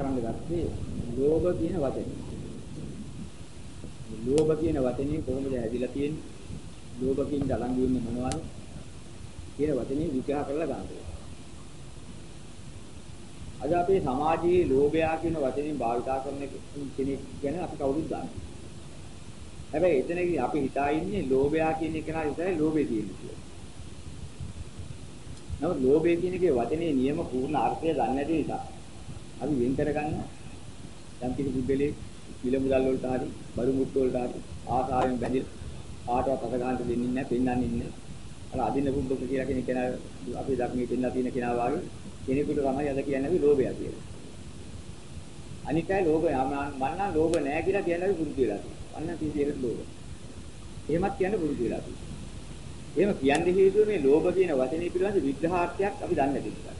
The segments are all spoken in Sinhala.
කරන්න ගත්තේ ලෝභ කියන වචනේ. ලෝභ කියන වචනේ කොහොමද හැදිලා තියෙන්නේ? ලෝභකින් ගලන් වෙන්නේ මොනවද? කියන වචනේ විග්‍රහ කරලා ගන්නවා. අද අපේ සමාජයේ ලෝභයා කියන වචනේ භාවිතා කරන කෙනෙක් ගැන අපි කවුරුත් දන්නවා. හැබැයි එතනදී අපි හිතා ඉන්නේ ලෝභයා කියන එක නා විතරයි ලෝභය තියෙන්නේ කියලා. නමුත් ලෝභය කියන එකේ වචනේ නියම පූර්ණ අර්ථය දන්නේ නැති නිසා අපි වෙන් කරගන්න යම් කිසි පුද්ගලෙක් මිල මුදල් වලට හරි බරු මුට්ටු වලට හරි ආසාවෙන් බැඳිලා ආටවත් අත ගන්න දෙන්නේ නැහැ පෙන්වන්නේ නැහැ. අර අදින්න පුද්ගල කියලා කෙනෙක් කෙනා අපේ ධර්මයේ පෙන්ලා තියෙන කෙනා වාගේ කෙනෙකුට තමයි අද කියන්නේ අපි ලෝභය කියලා. අනිකයි ලෝභය මම නම් ලෝභ නැහැ කියලා කියන්නේ අපි පුරුදු වෙලා තියෙනවා. අන්න තියෙන්නේ ලෝභ. එහෙමත් කියන්න පුරුදු වෙලා තියෙනවා. එහෙම කියන්නේ හේතුව මේ ලෝභ කියන වචනේ පිළිබඳ විග්‍රහාර්ථයක් අපි දන්නේ නැති නිසා.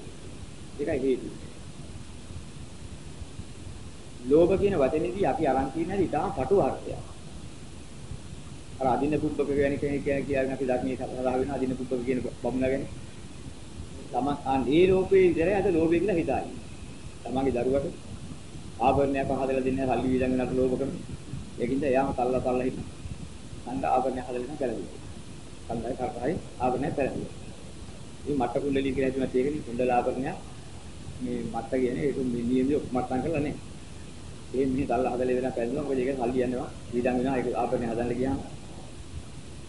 ඒකයි හේතුව. ලෝභ කියන වචනේදී අපි අරන් තියෙන හැටි ඉතාම පටු අර්ථයක්. අර අදින්න පුබ්බක කියන කෙනෙක් කියන කියන්නේ අපි ධර්මයේ සඳහා වෙන අදින්න පුබ්බක කියන බමුණගෙන තමන් අන් ඒ රූපේ විතරයි අද ලෝභය කියලා හිතන්නේ. තමන්ගේ දරුවට ආභරණයක් හදලා දෙන්න සල්ලි වීදන් වෙනට ලෝභ කරන. ඒකින්ද එයාම තල්ලා තල්ලා හිටියා. ඡන්ද ආභරණයක් හදලා දෙන්න පෙරදුවා. ඡන්දයි කරකයි ආභරණයක් පෙරදුවා. මේ මට්ට කුණ්ඩලී කියලා හිතුවත් ඒකනේ කුණ්ඩල ආභරණයක් මේ මට්ට කියන්නේ ඒක නියමිය මට්ටම් කරලා නැහැ. ඒ මිනිහ තල්ලා හදලා දෙන්න පෙරදුවා. මොකද ඒක සල්ලි යනවා. වීදන් වෙනවා. ඒක ආභරණය හදන්න ගියාම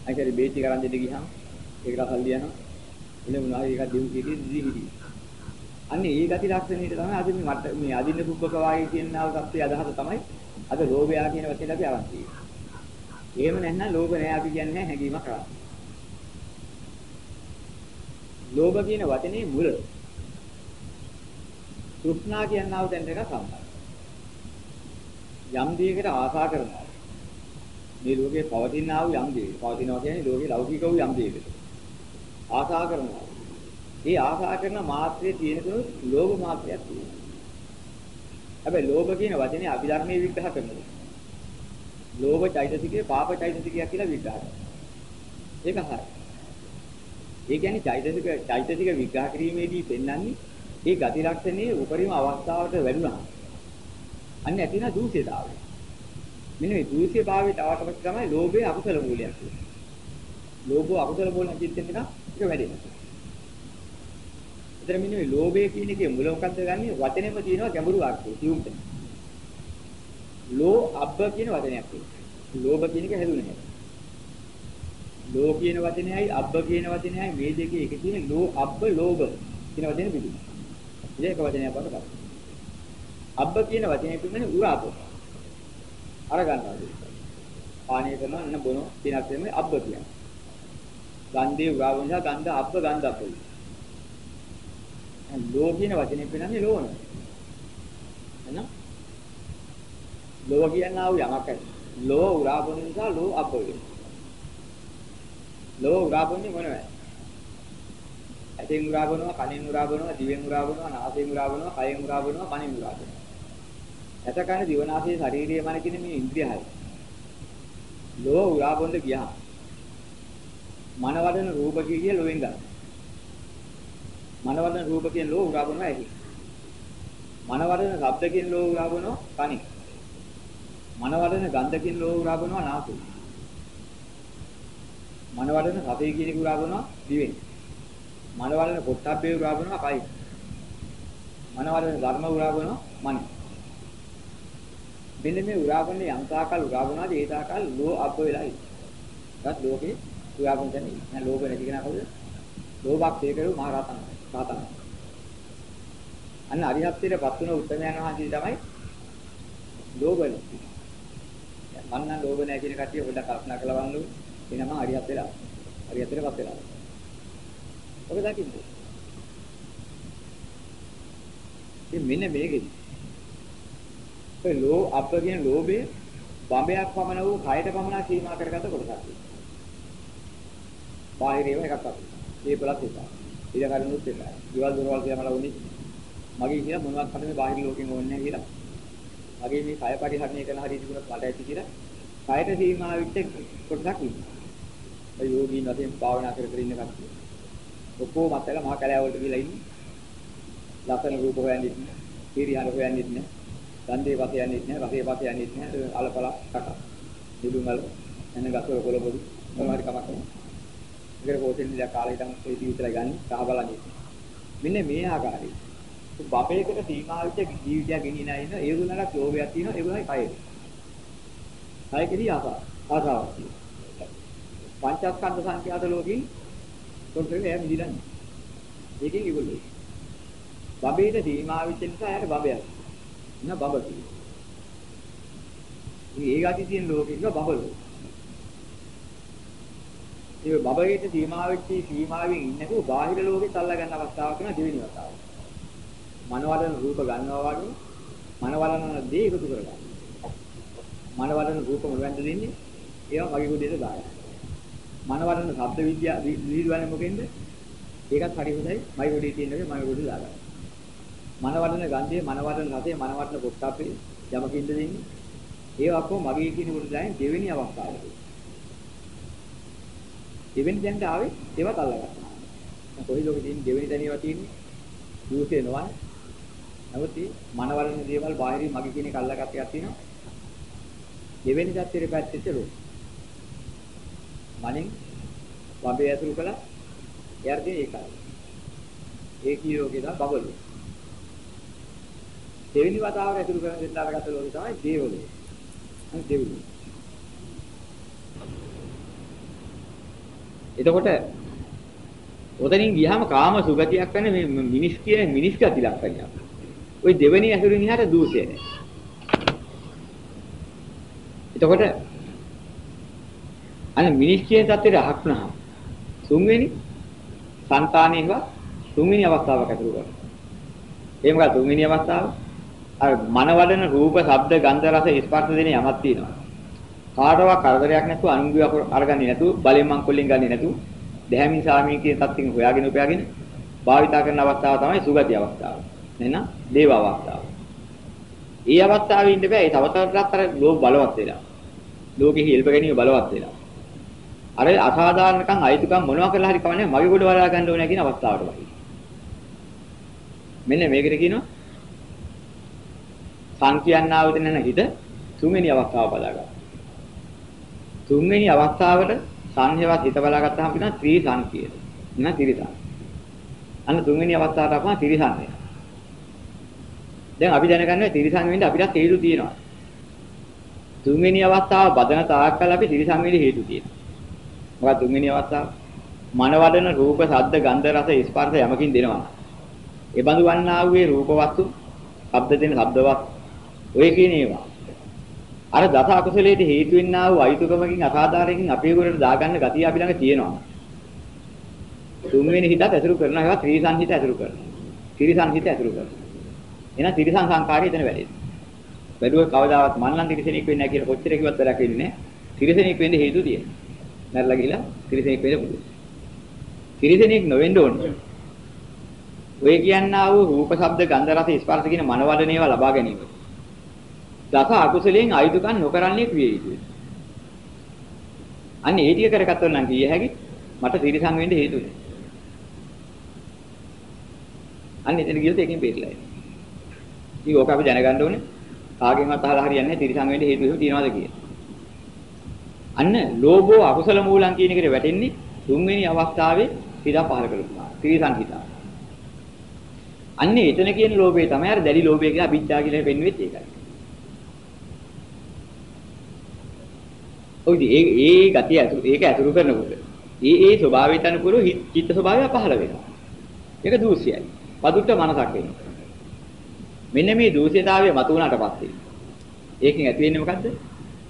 අයිකරි බේටි කරන් දෙන්න ගියාම ඒකට සල්ලි යනවා. එළ මොනවා ඒක දෙව් කීදී දිදි හිටි. අන්නේ ඒ ගති ලක්ෂණයට තමයි අද මේ මට මේ අදින්න කුබ්බක වාගේ කියනවා තත්ත්වයේ අදහස තමයි අද ලෝභයා කියන වචනේ අපි අරන් තියෙන්නේ. එහෙම නැත්නම් ලෝභ නෑ අපි කියන්නේ හැඟීමක් කරා. ලෝභ කියන වචනේ මුල. තෘෂ්ණා කියනව දැන් එක සම්බන්ධයි. යම් දෙයකට ආශා කරනවා. මේ ලෝකේ පවතිනා වූ යම් දෙයක. පවතිනවා කියන්නේ ලෝකේ ලෞකික වූ යම් දෙයකට. ආශා කරනවා. ඒ ආශා කරන මාත්‍රයේ තියෙන තුන ලෝභ මාත්‍රයක් තියෙනවා. හැබැයි ලෝභ කියන වචනේ අභිධර්මයේ විග්‍රහ කරනවා. ලෝභ චෛතසිකේ පාප චෛතසිකයක් කියලා විග්‍රහ කරනවා. ඒක හරි. ඒ කියන්නේ චෛතසික චෛතසික විග්‍රහ කිරීමේදී පෙන්වන්නේ ඒ ගති ලක්ෂණයේ උපරිම අවස්ථාවට වැඩුණා. අන්න ඇතින දූෂිතාවය. මෙන්න මේ දූෂ්‍ය භාවයට ආවට පස්සේ තමයි ලෝභයේ අකුසල මූලයක් තියෙන්නේ. ලෝභෝ අකුසල මූලයක් චිත්තෙන් එක ඒක වැඩෙනවා. එතන මෙන්න මේ ලෝභය කියන එකේ මුල මොකද්ද ගන්නෙ? වචනේම තියෙනවා ගැඹුරු අර්ථය. සියුම්ට. ලෝ අබ්බ කියන වචනයක් තියෙනවා. ලෝභ කියන එක හැදුනේ නැහැ. ලෝ කියන වචනයයි අබ්බ කියන වචනයයි මේ දෙකේ එක තියෙන ලෝ අබ්බ ලෝභ කියන වචනේ පිළිගන්න. ඒක වචනයක් බවට ගන්න. අබ්බ කියන වචනේ පිළිගන්නේ උරාපෝ. අර ගන්නවා. පානය කරනවා නන බොනවා දිනක් වෙන්නේ අබ්බ කියන්නේ. ගන්ධේ උරාව නිසා ගන්ධ අබ්බ ගන්ධ අබ්බ. ලෝ කියන වචනේ පිළිගන්නේ ලෝණ. එහෙනම් ලෝ කියනවා යමක් ඇති. ලෝ උරාපොන නිසා ලෝ අබ්බ වෙනවා. ලෝ උරාපොන්නේ මොනවද? ඇතෙන් උරාපොනවා, කනෙන් උරාපොනවා, දිවෙන් උරාපොනවා, නාසයෙන් උරාපොනවා, කයෙන් උරාපොනවා, කනින් උරාපොනවා. ඇත කන දිවනාසය ශාරීරිය මන කියන මේ ඉන්ද්‍රියයි. ලෝ උරාපොන්ද ගියා. මනවදන රූප කිය ලෝෙන් ගන්න. මනවදන රූප කියන ලෝ උරාපොනවා ඇහි. මනවදන ශබ්ද කියන ලෝ උරාපොනවා කනින්. මනවදන ගන්ධ කියන ලෝ උරාපොනවා නාසයෙන්. මනවදන රසය කියන එක උරාපොනවා දිවෙන්. මනවදන පොට්ටබ්බේ උරාපොනවා කයින්. මනවදන ධර්ම උරාපොනවා මනෙන්. මෙන්න මේ උරාගන්නේ යම් තාකල් උරාගුණාද ඒ තාකල් ලෝ අබ්බ වෙලා ඉන්නේ. ඒත් ලෝකේ උරාගුණ දැනේ. නෑ ලෝභ නැති කෙනා කවුද? ලෝභක් තේකරු මහ රහතන්. රහතන්. අන්න අරිහත්ත්වයටපත් වුණ උත්තරයන් වහන්සේ තමයි ලෝභ නැති. මම නම් ලෝභ නැහැ කියන කතිය පොඩ්ඩක් කල්පනා කරලා බලන්න ඕනේ. එනම අරිහත් වෙලා. අරිහත්ත්වයටපත් වෙලා. ඔබ දකින්නේ. ඉතින් මෙන්න මේකෙදි ඒ ලෝ අප කියන ලෝභය බඹයක් පමණ වූ කයට පමණ සීමා කරගත කොටසක් තියෙනවා. බාහිර ඒවා එකක් අපි. මේ බලත් එපා. ඊට කරුණුත් එපා. ඊවල් දොරවල් කියලා මල වුණේ මගේ කියලා මොනවත් හරි මේ බාහිර ලෝකෙන් ඕනේ නැහැ කියලා. මගේ මේ කය පරිහරණය කරන හරිය තිබුණත් මට ඇති කියලා කයට සීමා වෙච්ච කොටසක් ඉන්නවා. ඒ යෝගීන් වශයෙන් භාවනා කර කර ඉන්න කට්ටිය. ඔක්කොම මතල මහා කැලෑ වලට ගිහලා ඉන්නේ. ලස්සන රූප හොයන්නේ නැහැ. පිරිහර හොයන්නේ නැහැ. ගන්ධේ පස්සේ යන්නේ නැහැ, රසේ පස්සේ යන්නේ නැහැ. අලපල කට. නිදුමල එන ගසවල කොළ පොඩි මොනවාරි කමක් නැහැ. ඒකට පොතෙන් ඉඳලා කාලේ තමයි ඒ ජීවිතය ගන්න කහ බලන්නේ. මෙන්න මේ ආකාරයි. බබේකට සීමා වෙච්ච ජීවිතයක් ගෙනියන අය ඉන්න ඒගොල්ලන්ට ලෝභයක් තියෙනවා ඒගොල්ලන්යි කයෙ. කයෙකදී ආසාව. ආසාවක් තියෙනවා. පංචස්කන්ධ සංඛ්‍යාත ලෝකෙින් කොන්තරේ එයා මිදිලන්නේ. ඒකෙන් ඉවලුයි. බබේට සීමා වෙච්ච නිසා එයාට බබයක්. නෑ බබ කියනවා. ඒ ගති තියෙන ලෝකෙ ඉන්න බබලෝ. ඒ බබේට සීමා වෙච්ච සීමාවෙන් ඉන්නකෝ බාහිර ලෝකෙත් අල්ලා ගන්න අවස්ථාවක් වෙන දෙවෙනි වතාව. මනවලන රූප ගන්නවා වගේ මනවලන දේ එකතු කරගන්න. මනවලන රූප මොනවද දෙන්නේ? ඒවා මගේ කුඩේට දාන්න. මනවලන ශබ්ද විද්‍යාව විහිදුවන්නේ මොකෙන්ද? ඒකත් හරි හොඳයි. මගේ කුඩේ තියෙන එක මගේ කුඩේ දාගන්න. මනවලන ගන්ධය, මනවලන රසය, මනවලන පොට්ටප්පේ යමකින්ද දෙන්නේ? ඒවා ඔක්කොම මගේ කියන කුඩේ දාන්නේ දෙවෙනි අවස්ථාවේදී. දෙවෙනි දැනට ආවේ ඒවත් අල්ලගත්තා. දැන් කොයි ලෝකෙ තියෙන දෙවෙනි තැනියවා තියෙන්නේ? දුසේ නොවන්නේ. නමුත් මේ මනවලන දේවල් බාහිරින් මගේ කියන එක අල්ලගත්ත එකක් තියෙනවා. දෙවෙනි தත්ත්වෙට පැත්තට ලෝ. මනින් වබේ ඇතුළු කළා. එයාට තියෙන ඒකයි. ඒ කීයෝගේ දා බබලු. දෙවෙනි වතාවට ඇතුළු කරන දෙල්ලාට ගත ලෝකේ තමයි දේවලෝක. අනේ දෙවිලෝක. එතකොට උතනින් ගියාම කාම සුගතියක් වෙන මේ මිනිස් කියන මිනිස් ගති ලක්ෂණයක්. ওই දෙවෙනි ඇසුරින් ඉහට දූෂය නැහැ. එතකොට අනේ මිනිස් කියන තත්ත්වයට අහක්නහම තුන්වෙනි సంతානෙක තුන්වෙනි අවස්ථාවක් ඇතුළු කරනවා. එහෙම ගා තුන්වෙනි අවස්ථාව අර මනවලන රූප, ශබ්ද, ගන්ධ, රස, ස්පර්ශ දෙන යමක් තියෙනවා. කාටවත් කරදරයක් නැතුව අනුගිය අරගන්නේ නැතුව බලෙන් මංකොල්ලෙන් ගන්නේ නැතුව දැහැමින් සාමී කියන තත්ත්වෙන් හොයාගෙන උපයාගෙන භාවිතා කරන අවස්ථාව තමයි සුගති අවස්ථාව. එහෙනම් දේව අවස්ථාව. ඒ අවස්ථාවේ ඉන්න බෑ. ඒ තව තවටත් අර ලෝක බලවත් වෙලා. ලෝකෙහි හෙල්ප ගැනීම බලවත් වෙලා. අර අසාධාරණකම් අයිතුකම් මොනවා කරලා හරි කවන්නේ මගේ කොට වලා ගන්න ඕනේ කියන අවස්ථාවට වගේ. මෙන්න මේකට කියනවා සංකියන්නාවද නැන හිත තුන්වෙනි අවස්ථාව බලා ගන්න. තුන්වෙනි අවස්ථාවට සංහේවත් හිත බලා ගත්තාම කියනවා ත්‍රි සංකීය. නේද ත්‍රිසං. අන්න තුන්වෙනි අවස්ථාවට අපම ත්‍රිසං වෙනවා. දැන් අපි දැනගන්නවා ත්‍රිසං වෙන්න අපිට හේතු තියෙනවා. තුන්වෙනි අවස්ථාව බදන තාක්කල් අපි ත්‍රිසං වෙන්න හේතු තියෙනවා. මොකක්ද තුන්වෙනි අවස්ථාව? මනවදන රූප, ශබ්ද, ගන්ධ, රස, ස්පර්ශ යමකින් දෙනවා. ඒ බඳු වන්නා වූ රූප වස්තු, ශබ්ද දෙන ශබ්දවත් ඔය කියන ඒවා. අර දස අකුසලයට හේතු වෙන්නා වූ අයිතුකමකින් අසාධාරණකින් අපේ ගොඩට දාගන්න ගතිය අපි ළඟ තියෙනවා. තුන්වෙනි හිතත් ඇසුරු කරනවා ඒවා ත්‍රිසං හිත ඇසුරු කරනවා. ත්‍රිසං හිත ඇසුරු කරනවා. එහෙනම් ත්‍රිසං සංකාරය එතන වැඩෙනවා. බැලුව කවදාවත් මන්නම් ත්‍රිසෙනෙක් වෙන්නේ නැහැ කියලා කොච්චර කිව්වත් වැඩක් වෙන්නේ නැහැ. ත්‍රිසෙනෙක් වෙන්න හේතු තියෙනවා. මැරලා ගිහලා ත්‍රිසෙනෙක් වෙන්න පුළුවන්. ත්‍රිසෙනෙක් නොවෙන්න ඕනේ. ඔය කියන්නා වූ රූප, ශබ්ද, ගන්ධ, රස, ස්පර්ශ කියන මනවලණේවා ලබා ගැනීමට. දස අකුසලයෙන් අයිදුකම් නොකරන්නේ ක්‍රිය යුතුයි. අන්න ඒ ටික කරගත්තොත් නම් කිය හැකි මට ත්‍රිසං වෙන්න හේතුයි. අන්න එතන ගියොත් ඒකෙන් බේරිලා එනවා. ඉතින් ඕක අපි දැනගන්න ඕනේ. කාගෙන්වත් අහලා හරියන්නේ නැහැ ත්‍රිසං වෙන්න හේතු එහෙම තියනවාද කියලා. අන්න ලෝභෝ අකුසල මූලං කියන එකට වැටෙන්නේ තුන්වෙනි අවස්ථාවේ හිතා පහල කළා. ත්‍රිසං හිතා. අන්න එතන කියන ලෝභය තමයි අර දැඩි ලෝභය කියලා අභිජ්ජා කියලා පෙන්වෙත් ඒකයි. ඔය ඒ ඒ ගතිය ඇතුළු ඒක ඇතුළු කරනකොට ඒ ඒ ස්වභාවයට අනුකූලව චිත්ත ස්වභාවය පහළ වෙනවා. ඒක දූෂ්‍යයි. පදුට්ට මනසක් වෙනවා. මෙන්න මේ දූෂ්‍යතාවය මතුවනට පස්සේ ඒකෙන් ඇති වෙන්නේ මොකද්ද?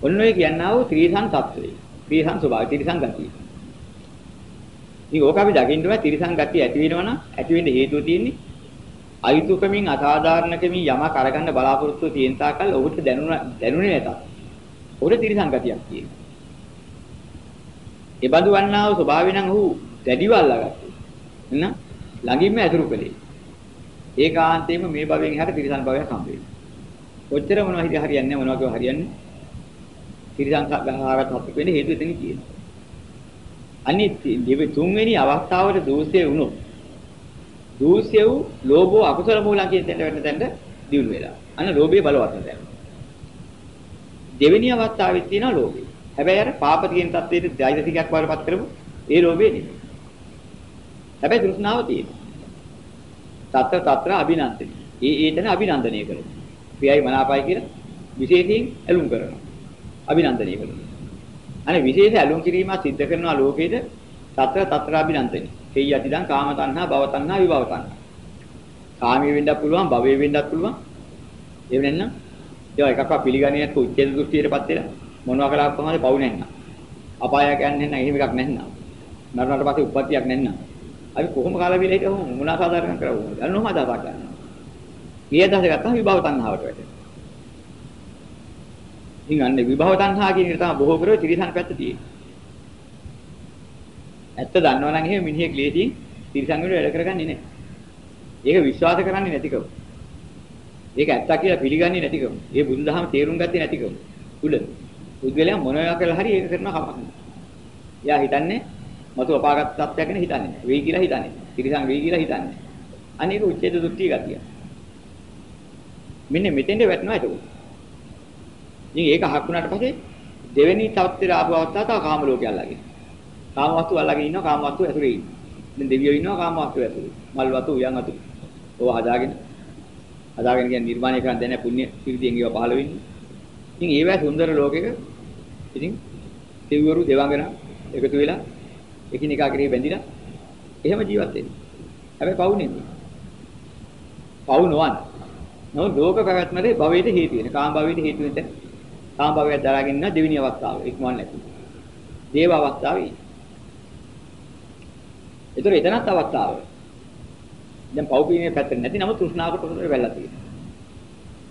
ඔන්න ඔය කියන්නා වූ ත්‍රිසං తත්වය. ත්‍රිසං ස්වභාවය ත්‍රිසං ගතිය. ඉතින් ඕක අපි දකින්න ඕනේ ත්‍රිසං ගතිය ඇති වෙනවා නම් ඇති වෙන්න හේතුව තියෙන්නේ අයුතුකමින් අසාධාරණකමින් යමක් අරගන්න බලාපොරොත්තු තියෙන තාකල් ඔහුට දැනුණ දැනුනේ නැතත් ඔහුට ත්‍රිසං ගතියක් තියෙනවා. ඒ බඳු වන්නා වූ ස්වභාවය නම් ඔහු දැඩිව අල්ලාගත්තා. එන්න ළඟින්ම ඇතුරු කළේ. ඒකාන්තයෙන්ම මේ භවයෙන් එහාට තිරිසන් භවයක් හම්බ වෙනවා. කොච්චර මොනවා හිත හරියන්නේ මොනවා කියව හරියන්නේ. තිරිසන් ගහකට හත්ක වෙන්නේ හේතු එතන කියනවා. අනිත් දෙවි තුන්වෙනි අවස්ථාවට දෝෂය වුණොත් දෝෂය වූ ලෝභෝ අකුසල මූලං කියන තැනට වෙන තැනට දියුණු වෙලා. අන්න ලෝභය බලවත් වෙනවා. දෙවෙනි අවස්ථාවේ තියෙනවා ලෝභය. හැබැයි අර පාප කියන தത്വයේ දෛනිකයක් වඩපත් කරපු ඒ ලෝභය නෙමෙයි. හැබැයි තෘෂ්ණාව තියෙනවා. තත්ත තත්‍ර අභිනන්දනය. ඒ ඒතන අභිනන්දනය කරනවා. ප්‍රියයි මනාපයි කියලා විශේෂයෙන් ඇලුම් කරනවා. අභිනන්දනය කරනවා. අනේ විශේෂ ඇලුම් කිරීම සිද්ධ කරනවා ලෝකෙද තත්‍ර තත්‍ර අභිනන්දනය. හේයි අතිදන් කාම තණ්හා, භව තණ්හා, විභව තණ්හා. කාමයේ වෙන්නත් පුළුවන්, භවයේ වෙන්නත් පුළුවන්. එහෙම නැත්නම් ඒවා එකක්වත් පිළිගන්නේ නැත්නම් උච්ඡේද දෘෂ්ටියටපත් වෙලා මොනවා කළාක් කොහොමද පවු නැන්නා. අපායක් යන්නේ නැහැ එහෙම එකක් නැන්නා. මරණයට පස්සේ උප්පත්තියක් නැන්නා. අපි කොහොම කාලා විල හිටව මොනවා සාධාරණ කරවුවද? අන්න ඔහම අදහසක් ගන්නවා. මේ අදහස ගත්තාම විභව තණ්හාවට වැටෙනවා. ඉතින් අන්නේ විභව තණ්හා කියන එක තමයි බොහෝ කරේ තිරිසන් පැත්ත තියෙන්නේ. ඇත්ත දන්නවා නම් එහෙම මිනිහෙක් ලේසියෙන් තිරිසන් වල වැඩ කරගන්නේ නැහැ. ඒක විශ්වාස කරන්නේ නැතිකම. ඒක ඇත්ත කියලා පිළිගන්නේ නැතිකම. ඒ බුදුදහම තේරුම් ගත්තේ නැතිකම. උල. පුද්ගලයා මොනවා කළා හරි ඒක කරන කමක් නෑ. එයා හිතන්නේ මතු අපාගත තත්ත්වයක් ගැන හිතන්නේ නෑ. වෙයි කියලා හිතන්නේ. තිරිසන් වෙයි කියලා හිතන්නේ. අනේක උච්ඡේද දෘෂ්ටි ගතිය. මෙන්න මෙතෙන්ද වැටෙනවා ඒක. ඉතින් ඒක හක් වුණාට පස්සේ දෙවෙනි තත්ත්වයට ආපු අවස්ථාව තව කාම ලෝකයක් ළඟින්. කාම වස්තු අල්ලගෙන ඉන්නවා කාම වස්තු ඇතුලේ ඉන්නවා. දැන් දෙවියෝ ඉන්නවා කාම වස්තු ඇතුලේ. මල් වතු උයන් වතු. ඕවා හදාගෙන හදාගෙන කියන්නේ නිර්මාණය කරන්න දැන පුණ්‍ය පිරිතියෙන් ඒවා පහළ වෙන්නේ. ඉතින් ඒවැ සුන්දර ලෝකෙක ඉතින් දෙවිවරු දෙවඟන එකතු වෙලා එකිනෙකා කෙරේ බැඳිලා එහෙම ජීවත් වෙන්නේ. හැබැයි පවු නෙමෙයි. පවු නොවන. නමුත් ලෝක පැවැත්මේ භවයට හේතු වෙන. කාම භවයට හේතු වෙන කාම භවය දරාගෙන ඉන්න දෙවෙනි අවස්ථාව ඉක්මවන්නේ නැති. දේව අවස්ථාවේ. ඒතර එතනත් අවස්ථාව. දැන් පෞපීමේ පැත්තට නැති නමුත් තෘෂ්ණාවකට උඩ වෙලා තියෙනවා.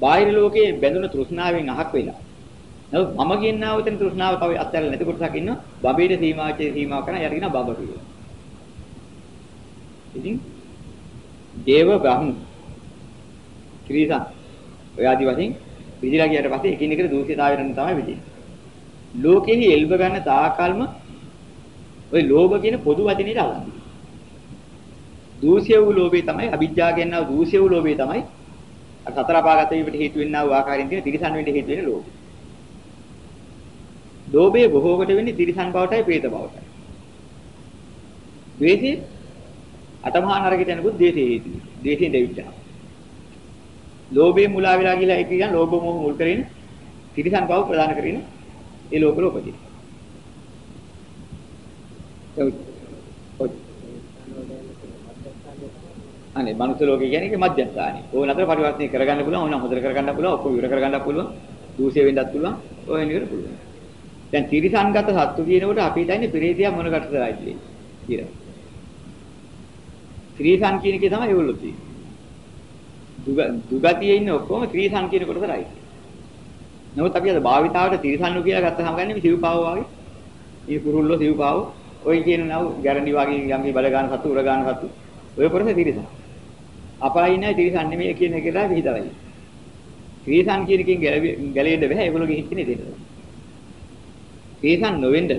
බාහිර ලෝකයේ බැඳුන තෘෂ්ණාවෙන් අහක් වෙලා. නමුත් මම කියනවා උතන තෘෂ්ණාව තව අත්හැරලා නැති කොටසක් ඉන්නවා. බබේට සීමාචේ සීමාව කරන යටින බබ කියලා. ඉතින් දේව බ්‍රහ්ම ත්‍රිසං ඔය ආදි වශයෙන් විදිලා ගියට පස්සේ එකිනෙකට දූෂිතාවයන් තමයි විදින්නේ. ලෝකෙහි එල්බ ගන්න තාකල්ම ওই ලෝභ කියන පොදු වචනේට අල්ලන්නේ. දූෂ්‍ය වූ ලෝභය තමයි අවිජ්ජා කියනවා දූෂ්‍ය වූ ලෝභය තමයි සතර අපාගත වීමට හේතු වෙන්නා වූ ආකාරයෙන් තියෙන තිරිසන් වෙන්න හේතු වෙන ලෝභය. ලෝභය බොහෝ කොට වෙන්නේ තිරිසන් බවටයි ප්‍රේත බවටයි. ද්වේෂය අටමහා නරකයට යනකොට ද්වේෂය හේතුයි. ද්වේෂයෙන් දෙවිච්චා. ලෝභය මුලා වෙලා ගිහලා ඒක කියන ලෝභ මොහ මුල් කරගෙන තිරිසන් බව ප්‍රදාන කරගෙන ඒ ලෝකවල උපදින. අනේ මනුස්ස ලෝකය කියන්නේ ඒක මධ්‍යස්ථානේ. ඕන අතර පරිවර්තනය කරගන්න පුළුවන්, ඕන හොදට කරගන්න පුළුවන්, ඔක්කොම ඉවර කරගන්න පුළුවන්, දූෂ්‍ය වෙන්නත් පුළුවන්, ඔය වෙනකට පුළුවන්. දැන් තිරිසන්ගත සත්තු කියනකොට අපි හිතන්නේ පෙරේතියා මොන කටදයි කියලා. ත්‍රිසං කියන එකේ තමයි ඒගොල්ලෝ තියෙන්නේ. දුගතියේ ඉන්න ඔක්කොම ත්‍රිසං කියන කොටස රයි. නමුත් අපි අද භාවිතාවට ත්‍රිසංනු කියලා ගත්තහම ගන්නේ මේ සිව්පාව වගේ. මේ කුරුල්ලෝ සිව්පාව ඔය කියන නව ගැරන්ඩි වගේ යම්ගේ බල ගන්න සතු උර ගන්න සතු ඔය කොටස ත්‍රිසං. අපායි නැහැ ත්‍රිසං නෙමෙයි කියන එක තමයි විහිදවයි. ත්‍රිසං කියන එකෙන් ගැලෙන්න බෑ ඒගොල්ලෝ ගිහින්නේ දෙන්න. ත්‍රිසං නොවෙන්න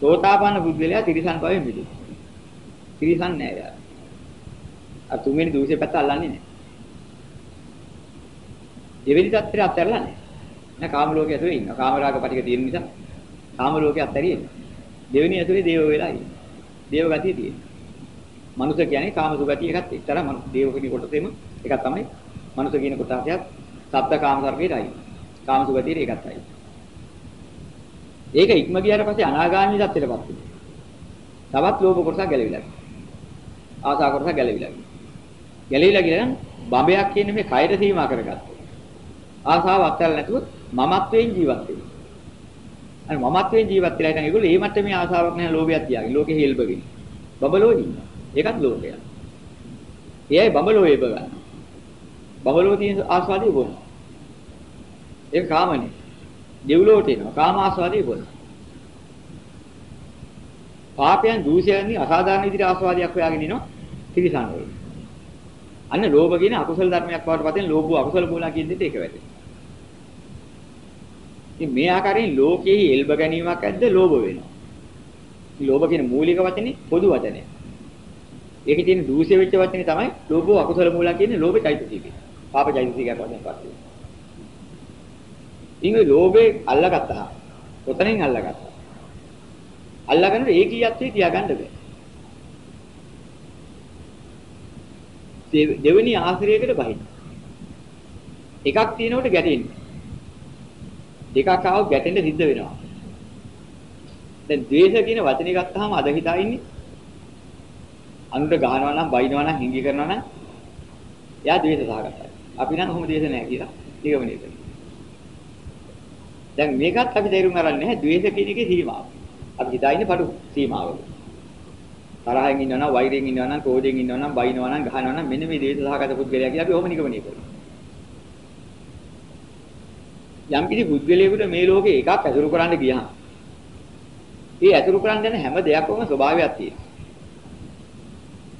සෝතාපන්න බුද්ධලයා ත්‍රිසං භවෙන් මිදෙයි. ත්‍රිසං නෑ යා. අර තුන්වෙනි දූෂේ පැත්ත අල්ලන්නේ නැහැ. දෙවෙනි தත්ත්වය අත්හැරලා නැහැ. නෑ කාම ලෝකයේ ඇතුලේ ඉන්නවා. කාම රාග පිටික තියෙන නිසා කාම ලෝකයේ අත්හැරියේ. දෙවෙනි ඇතුලේ දේව වෙලා ඉන්නේ. දේව ගතිය තියෙනවා. මනුෂ්‍ය කියන්නේ කාම සුගතිය එකත් එක්තරා මනුෂ්‍ය දේව කියන කොටසෙම එකක් තමයි. මනුෂ්‍ය කියන කොටසක් සත්ත්ව කාම සර්ගයටයි. කාම සුගතියට ඒකත්යි. ඒක ඉක්ම ගියාට පස්සේ අනාගාමී தත්ත්වයටපත් වෙනවා. තවත් ලෝභ කොටසක් ගැලවිලා. ආසා කොටසක් ගැලවිලා. ගැලවිලා කියලා බඹයක් කියන්නේ මේ කයර සීමා කරගත්තා. ආසාව අත්හැරලා නැතුව මමත්වයෙන් ජීවත් වෙනවා. අර මමත්වයෙන් ජීවත් වෙලා ඉතින් ඒගොල්ලෝ ඒ මට්ටමේ ආසාවක් නැහැ ලෝභයක් තියාගෙන. ලෝකෙ හෙල්බගෙන. බබලෝ ඉන්නවා. ඒකත් ලෝකයක්. එයයි බබලෝ ඒබ ගන්න. බබලෝ තියෙන ආස්වාදේ බොන. ඒක කාමනේ. දෙව්ලෝට එනවා. කාම ආස්වාදේ බොන. පාපයන් දූෂයන් අසාධාරණ විදිහට ආස්වාදයක් හොයාගෙන ඉනවා. තිරිසන් වල. අන්න ලෝභ කියන අකුසල ධර්මයක් බවට පත් වෙන ලෝභ අකුසල මූලක් කියන දෙයට ඒක වැටෙනවා. ඉතින් මේ ආකාරයෙන් ලෝකයේ එල්බ ගැනීමක් ඇද්ද ලෝභ වෙනවා. ලෝභ කියන මූලික වචනේ පොදු වචනය. ඒකේ තියෙන දූෂ්‍ය වෙච්ච වචනේ තමයි ලෝභ අකුසල මූලක් කියන්නේ ලෝභ චෛතසිකය. පාපචෛතසිකයක් වශයෙන් පත් වෙනවා. ඉංග්‍රීසි ලෝභේ අල්ලගත්තා. කොතනින් අල්ලගත්තා? අල්ලගන්නට ඒකීයත්වයේ තියාගන්න බෑ. දෙවෙනි ආශ්‍රයයකට බහින්න. එකක් තියෙනකොට ගැටෙන්නේ. දෙකක් ආව ගැටෙන්න සිද්ධ වෙනවා. දැන් ද්වේෂ කියන වචනේ ගත්තාම අද හිතා ඉන්නේ අනුර ගහනවා නම් බයිනවා නම් හිඟි කරනවා නම් එයා ද්වේෂ සහගතයි. අපි නම් කොහොම ද්වේෂ නැහැ කියලා නිගමනය කරනවා. දැන් මේකත් අපි තේරුම් ගන්න නැහැ ද්වේෂ කියන එකේ සීමාව. අපි හිතා ඉන්නේ පටු සීමාවක. තරහෙන් ඉන්නවනම් වෛරයෙන් ඉන්නවනම් ක්‍රෝධයෙන් ඉන්නවනම් බයිනවා නම් ගහනවා නම් මෙන්න මේ ද්වේෂ සහගත පුද්ගලයා කියලා අපි ඔහොම නිගමනය කරනවා. යම් කිසි පුද්ගලයෙකුට මේ ලෝකේ එකක් ඇසුරු කරන්න ගියහම ඒ ඇසුරු කරන්න යන හැම දෙයක්ම ස්වභාවයක් තියෙනවා.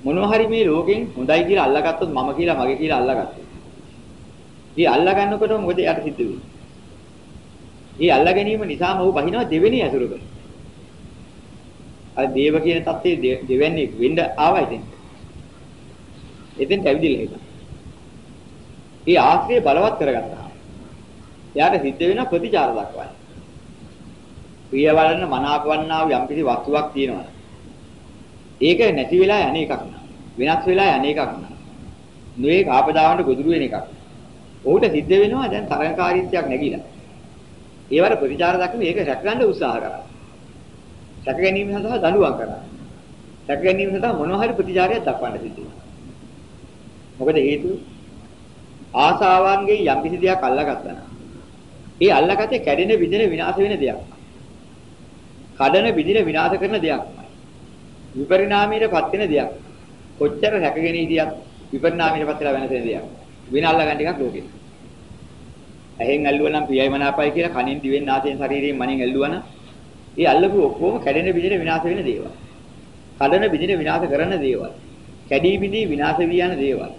මොනවා හරි මේ ලෝකෙන් හොඳයි කියලා අල්ලාගත්තොත් මම කියලා මගේ කියලා අල්ලාගත්තොත්. ඒ අල්ලා ගන්නකොට මොකද යට සිද්ධ වෙන්නේ? ඒ අල්ලා ගැනීම නිසාම ඔහු බහිනවා දෙවෙනි ඇසුරකට. අර දේව කියන தත්ත්වයේ දෙවන්නේ වෙන්න ආවා ඉතින්. එතෙන් ඇවිදිලා හිටා. ඒ ආශ්‍රය බලවත් කරගත්තා. එයාට සිද්ධ වෙන ප්‍රතිචාර දක්වන්නේ. ප්‍රිය වලන මනාපවන්නා වූ යම්කිසි වස්තුවක් තියෙනවා. ඒක නැති වෙලා යන එකක් නෑ. වෙනස් වෙලා යන එකක් නෑ. නුවේ ආපදාවන්ට ගොදුරු වෙන එකක්. ඔහුට සිද්ධ වෙනවා දැන් තරංකාරීත්වයක් නැగిලා. ඒවට ප්‍රතිචාර දක්වන ඒක රැකගන්න උත්සාහ කරා. රැක ගැනීම සඳහා දඬුවම් කරා. රැක ගැනීම සඳහා මොනවා හරි ප්‍රතිචාරයක් දක්වන්න සිද්ධ වෙනවා. මොකද හේතුව ආසාවන්ගේ යම් කිසි දෙයක් අල්ලගත්තා නම් ඒ අල්ලගත්තේ කැඩෙන විදින විනාශ වෙන දෙයක්. කඩන විදින විනාශ කරන දෙයක්මයි. විපරිණාමයටපත් වෙන දෙයක්. කොච්චර රැකගෙන හිටියත් විපරිණාමයටපත් වෙලා වෙනස වෙන දෙයක්. වෙන අල්ල ගන්න එකක් ලෝකෙ. ඇහෙන් ඇල්ලුවා නම් ප්‍රියයි මනාපයි කියලා කනින් දිවෙන් නාසයෙන් ශරීරයෙන් මනින් ඇල්ලුවා නම් ඒ අල්ලපු ඔක්කොම කැඩෙන බිඳෙන විනාශ වෙන දේවල්. කඩන බිඳෙන විනාශ කරන දේවල්. කැඩී බිඳී විනාශ වී යන දේවල්.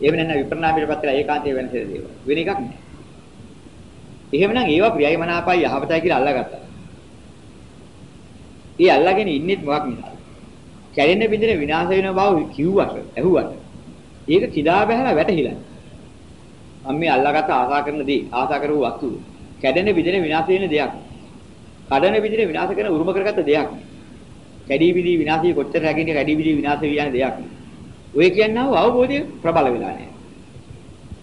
ඒව නැත්නම් විපරිණාමයටපත් වෙලා ඒකාන්තයෙන් වෙනස වෙන දේවල්. වෙන එකක් නෑ. එහෙමනම් ඒවා ප්‍රියයි මනාපයි යහපතයි කියලා අල්ලගත්තා. ඒ අල්ලගෙන ඉන්නෙත් මොකක් නිසාද? කැඩෙන බිඳෙන විනාශ වෙන බව කිව්වට, ඇහුවට. ඒක කිදා බහැලා වැටහිලා. මම මේ අල්ලාගත්ත ආසා කරන දේ, ආසා කරපු වස්තුව කැඩෙන බිඳෙන විනාශ වෙන දෙයක්. කඩන බිඳෙන විනාශ කරන උරුම කරගත්ත දෙයක්. කැඩී බිඳී විනාශී කොච්චර රැකින්නේ කැඩී බිඳී විනාශ වී යන දෙයක්. ඔය කියනව අවබෝධය ප්‍රබල වෙලා නැහැ.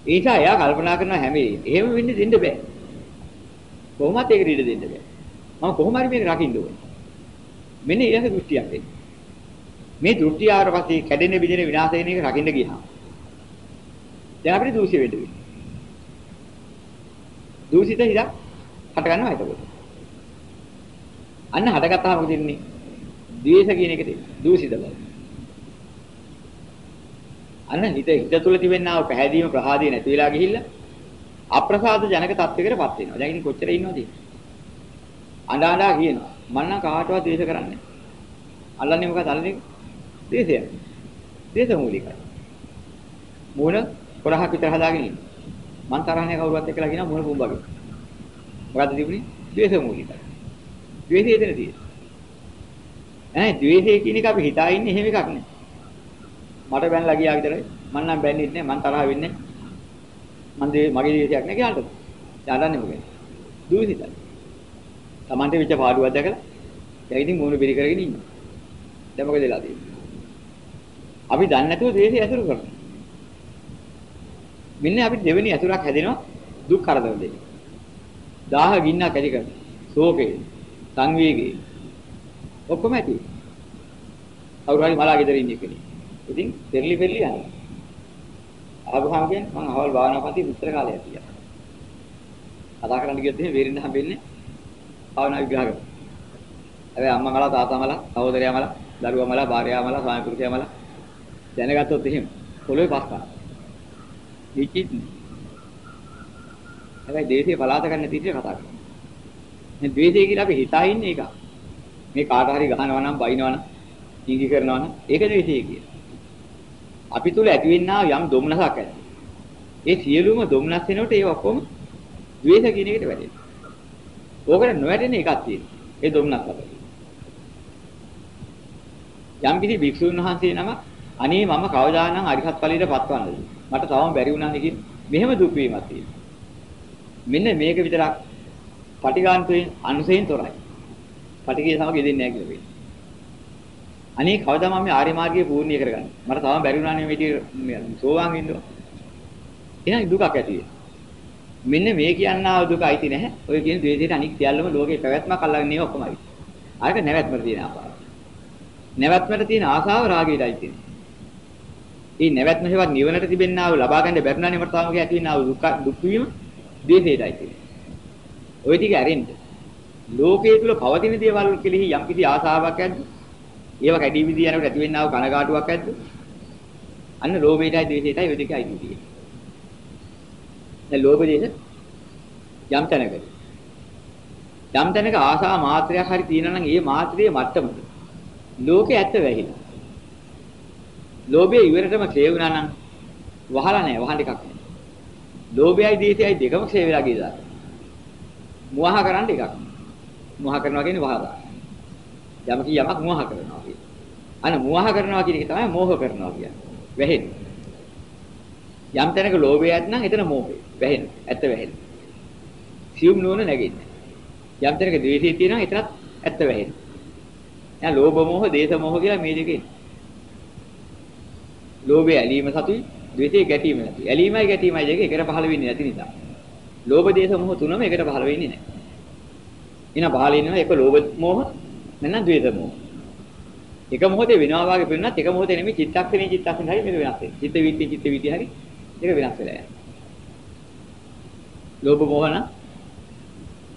ඒ නිසා එයා කල්පනා කරන හැම එහෙම වෙන්නේ දෙන්න බෑ. කොහොමද ඒකට ඉඩ දෙන්න බෑ. මම කොහොම හරි මේක රකින්න ඕනේ. මෙන්න ඊළඟ දෘෂ්ටියක් එන්නේ. මේ දෘෂ්ටි ආවර පස්සේ කැඩෙන බිඳෙන විනාශ වෙන එක රකින්න ගියාම දැන් අපිට දූෂ්‍ය වෙන්න වෙන්නේ. දූෂිත හිතක් හට ගන්නවා එතකොට. අන්න හටගත්තාම මොකද වෙන්නේ? ද්වේෂ කියන එක තියෙනවා. දූෂිත බව. අන්න හිත හිත තුළ තිබෙනා වූ පැහැදීම ප්‍රහාදී නැති වෙලා ගිහිල්ලා අප්‍රසාද ජනක තත්වයකටපත් වෙනවා. දැන් ඉතින් කොච්චර ඉන්නවද? අඬ අඬා කියනවා. මම නම් කාටවත් ද්වේෂ කරන්නේ නැහැ. අල්ලන්නේ මොකද අල්ලන්නේ? ද්වේෂය. ද්වේෂ මූලිකයි. මොන පොරහක් විතර හදාගෙන ඉන්න. මං තරහ නැහැ කවුරුවත් එක්කලා කියනවා මොන පුම්බගේ. මොකද්ද තිබුණේ? ද්වේෂ මූලිකයි. ද්වේෂය එතන තියෙන්නේ. ඈ ද්වේෂය කියන එක අපි හිතා ඉන්නේ එහෙම එකක් නේ. මට බැනලා ගියා විතරයි. මං නම් බැන්නේ නැහැ. මං තරහ වෙන්නේ මං මගේ ද්වේෂයක් නැහැ කියලාට. යන්නන්නේ මොකද? දූෂිතයි. Tamante විච පාඩුවක් දැකලා දැන් ඉතින් මූණ බිරි කරගෙන ඉන්නවා. දැන් මොකද වෙලා තියෙන්නේ? අපි දන්නේ නැතුව ද්වේෂය ඇසුරු කරනවා. මෙන්න අපිට දෙවෙනි ඇසුරක් හැදෙනවා දුක් කරදර දෙක. දාහ ගින්නක් ඇති කරන. ශෝකේ, සංවේගේ. ඔක්කොම ඇති. කවුරු හරි මලා ගෙදර ඉන්නේ කෙනෙක්. ඉතින් පෙරලි පෙරලි යනවා. ආවහම කියන්නේ මම අවල් භාවනාපන්ති විතර කාලයක් තියා. කතා කරන්න ගියොත් එහෙම වේරෙන්න හම්බෙන්නේ භාවනා විග්‍රහ කරනවා. හැබැයි අම්මා මලා තාත්තා මලා සහෝදරයා මලා දරුවා මලා භාර්යාව මලා ස්වාමි පුරුෂයා මලා දැනගත්තොත් එහෙම පොළොවේ පස් කරනවා. නිචිත් හැබැයි දේශේ පලාත ගන්න නැති ඉතින් කතා කරනවා. මේ ද්වේෂය කියලා අපි හිතා ඉන්නේ ඒක. මේ කාට හරි ගහනවා නම් බයිනවා නම් දීගි කරනවා නම් ඒක ද්වේෂය කියලා. අපි තුල ඇතිවෙනා යම් දුම්නසක් ඇති. ඒ සියලුම දුම්නස් වෙනකොට ඒ ඔක්කොම ද්වේෂ කියන එකට වැටෙනවා. ඕකට නොවැටෙන එකක් තියෙනවා. ඒ දුම්නස් අපේ. යම් කිසි භික්ෂුන් වහන්සේ නම අනේ මම කවදානම් අරිහත් ඵලයට පත්වන්නද? මට තවම බැරි වුණා නේ මෙහෙම දුක් වීමක් තියෙනවා. මෙන්න මේක විතරක් පටිඝාන්තයෙන් අනුසයෙන් තොරයි. පටිඝය සමග යෙදෙන්නේ නැහැ කියලා වෙන්නේ. අනේ කවදා මම මේ ආර්ය මාර්ගය පූර්ණිය කරගන්නේ? මට තවම බැරි වුණා නේ මේ සෝවාන් වෙන්න. එහෙනම් දුකක් ඇති වෙනවා. මෙන්න මේ කියන්නා දුක අයිති නැහැ. ඔය කියන ද්වේෂයට අනික් සියල්ලම ලෝකේ පැවැත්මක් අල්ලගෙන ඉන්නේ ඔක්කොමයි. ආයක නැවැත්මට තියෙන ආසාව. නැවැත්මට තියෙන ආසාව රාගයටයි තියෙන්නේ. මේ නැවැත්ම හේවත් නිවනට තිබෙන්නා වූ ලබා ගන්න බැරිනානේ මට තාම ඇති වෙනා වූ දුක් දුක් වීම ද්වේෂයටයි තියෙන්නේ. ওই ටික ඇරෙන්න. ලෝකයේ තුල පවතින දේවල් කෙලෙහි යම්කිසි ආසාවක් ඇද්ද? ඒව කැඩී විදී යනකොට ඇති වෙන්නා වූ කනගාටුවක් ඇද්ද? අන්න ලෝභයටයි ද්වේෂයටයි ඔය දෙකයි තියෙන්නේ. දැන් ලෝභ දේශ යම් තැනකදී යම් තැනක ආසා මාත්‍රයක් හරි තියෙනවා නම් ඒ මාත්‍රයේ මට්ටමද ලෝකේ ඇත්ත වැහිලා. ලෝභය ඉවරටම ක්ෂය වුණා නම් වහලා නැහැ වහන්න එකක් නැහැ. ලෝභයයි දේශයයි දෙකම ක්ෂය වෙලා ගියදා. මුවහ කරන්න එකක්. මුවහ කරනවා කියන්නේ වහලා. යම කී යමක් මුවහ කරනවා කියන්නේ. අන්න මුවහ කරනවා කියන එක තමයි මෝහ කරනවා කියන්නේ. වැහෙන්නේ. යම් තැනක ලෝභයක් නම් එතන මෝහය. වැහෙන. ඇත්ත වැහෙන. සියුම් නුවණ නැගෙන්නේ. යම් තැනක ද්වේෂය තියෙනවා එතනත් ඇත්ත වැහෙන. දැන් ලෝභ මෝහ, දේශ මෝහ කියලා මේ දෙකේ. ලෝභය ඇලීම සතුයි, ද්වේෂය ගැටීම නැති. ඇලීමයි ගැටීමයි දෙක එකට පහළ වෙන්නේ නැති නිසා. ලෝභ දේශ මොහ තුනම එකට පහළ වෙන්නේ නැහැ. එහෙනම් පහළ ඉන්නවා එක ලෝභ මොහ නැත්නම් ද්වේෂ මොහ. එක මොහොතේ වෙනවා වගේ පෙනුනත් එක මොහොතේ නෙමෙයි චිත්තක්ෂණේ චිත්තක්ෂණ හරි මේක වෙනස් වෙනවා. චිත්ත වීති චිත්ත වීති හරි ඒක වෙනස් වෙලා යනවා. ලෝභ මොහ නම්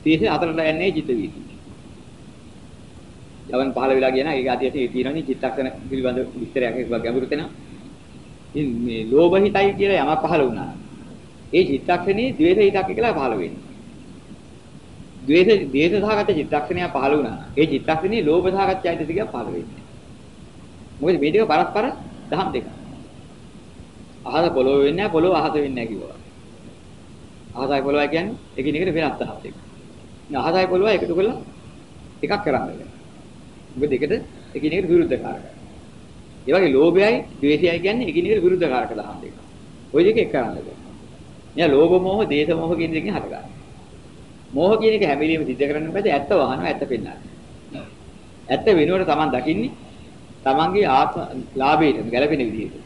තීසේ අතරට යන්නේ චිත්ත වීති. යවන් පහළ වෙලා කියන ඒක ආදියට තියෙනවනේ චිත්තක්ෂණ පිළිබඳ විස්තරයක් ඒක ගැඹුරු තැන. ඉතින් මේ ලෝභ හිතයි කියලා යමක් පහළ වුණා. ඒ චිත්තක්ෂණේ ද්වේෂ හිතක් කියලා පහළ වෙන්නේ. ද්වේෂ ද්වේෂ සහගත චිත්තක්ෂණය පහළ වුණා. ඒ චිත්තක්ෂණේ ලෝභ සහගත චෛතසිකය පහළ වෙන්නේ. මොකද මේ දෙක පරස්පර දහම් දෙක. අහස පොළොව වෙන්නේ නැහැ පොළොව අහස වෙන්නේ නැහැ කිව්වා. අහසයි පොළොවයි කියන්නේ එකිනෙකට වෙනස් දහම් දෙක. අහසයි පොළොවයි එකතු කරලා එකක් කරන්නේ. මොකද දෙකට එකිනෙකට විරුද්ධ කාරකයි. ඒ වගේ ලෝභයයි ද්වේෂයයි කියන්නේ එකිනෙකට විරුද්ධ කාරක දහම් දෙක. ওই දෙක එක කරන්නේ. එයා ලෝභ මොහ, දේශ මොහ කියන දෙකෙන් හටගන්නවා. මොහ කියන එක හැම වෙලෙම සිද්ධ කරන්න බෑ ඇත්ත වහනවා ඇත්ත පෙන්නනවා. ඇත්ත වෙනුවට Taman දකින්නේ Tamanගේ ආත්ම ලාභයට ගැලපෙන විදිහට.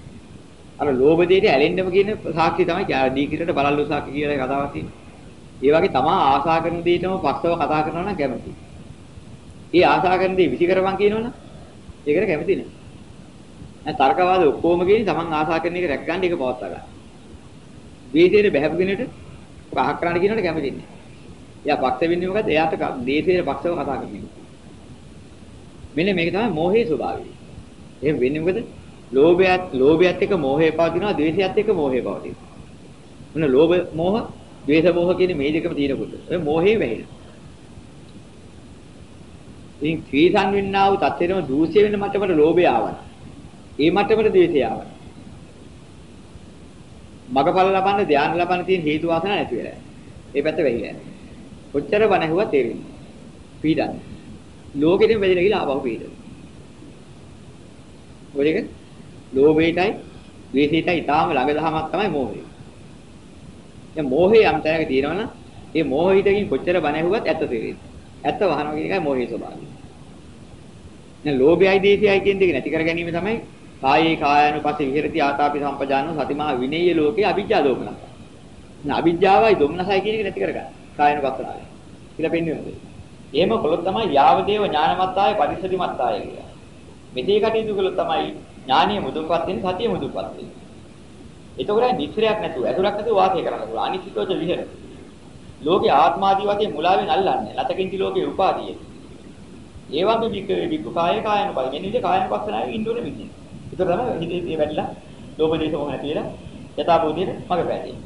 අර ලෝභ දෙයට ඇලෙන්නම කියන සාක්ෂි තමයි දීකිරට බලල්ලු සාක්ෂි කියලා කතාවක් තියෙන්නේ. ඒ වගේ තමා ආසා කරන දෙයටම පස්සව කතා කරනවා නම් කැමතියි. ඒ ආසා කරන දේ විසි කරපන් කියනවනම් ඒකට කැමති නෑ. දැන් තර්කවාද ඔක්කොම කියන්නේ තමන් ආසා කරන එක රැක ගන්න එක පවත්වා ගන්න. දේශයේ බහැපු කෙනෙකුට පහක් කරන්න කියනකොට කැමති නෑ. එයා පක්ෂ වෙන්නේ මොකද? එයාට දේශයේ පක්ෂව කතා කරන එක. මෙන්න මේක තමයි මෝහයේ ස්වභාවය. එහෙම වෙන්නේ මොකද? ලෝභයත් ලෝභයත් එක්ක මෝහය පවතිනවා, ද්වේෂයත් එක්ක මෝහය පවතිනවා. මොන ලෝභ මෝහ, ද්වේෂ මෝහ කියන මේ දෙකම තියෙනකොට ඔය මෝහේ වැහෙනවා. ඉතින් ක්‍රීසන් වෙන්නා වූ තත්ත්වෙම දූෂ්‍ය වෙන මට්ටමට ලෝභය ආවන. ඒ මට්ටමට ද්වේෂය ආවන. මගපල ලබන්න ධානය ලබන්න තියෙන හේතු වාසනා නැති වෙලා. ඒ පැත්ත වෙහිලා. කොච්චර බණ ඇහුවා තේරෙන්නේ. පීඩන. ලෝකෙදෙම බෙදලා ගිහලා ආපහු පීඩන. ඔයක ලෝභයටයි ද්වේෂයටයි ඊටාම ළඟ දහමක් තමයි මෝහය. දැන් මෝහය යම් තැනක තියෙනවනම් ඒ මෝහිතකින් කොච්චර බණ ඇහුවත් ඇත්ත තේරෙන්නේ. ඇත්ත වහනවා කියන එකයි මෝහයේ ස්වභාවය. දැන් ලෝභයයි දේශයයි කියන දෙක නැති කර ගැනීම තමයි කායේ කායानुපස්සේ විහෙරති ආතාපි සම්පජානෝ සතිමා විනේය ලෝකේ අවිජ්ජා දෝමනස. නා අවිජ්ජාවයි දෝමනසයි කියන එක නැති කරගන්න. කායानुපස්සනාවයි. කියලා පෙන්වන්නේ. එහෙම කළොත් තමයි යාවදේව ඥානමත්තාය පරිසදිමත්තාය කියලා. මෙතේ කටයුතු කළොත් තමයි ඥානිය මුදුන්පත් වෙන්නේ සතිය මුදුන්පත් වෙන්නේ. එතකොට නිස්සරයක් නැතුව අතුරක් නැතුව වාසය කරන්න පුළුවන්. අනිසිතෝච විහෙර. ලෝකේ ආත්මාදී වශයෙන් මුලාවෙන් අල්ලන්නේ. ලතකින්ති ලෝකේ උපාදීය. ඒවම් බික බික කාය කායන පද. මෙන්න ඉතින් කායන පස්සනාවේ ඉන්න ඕනේ මෙතන. ඒතර තමයි හිතේ මේ වැඩිලා ලෝභ දේශ මොහ නැතිලා යථාභූතියට මග පැහැදිලි.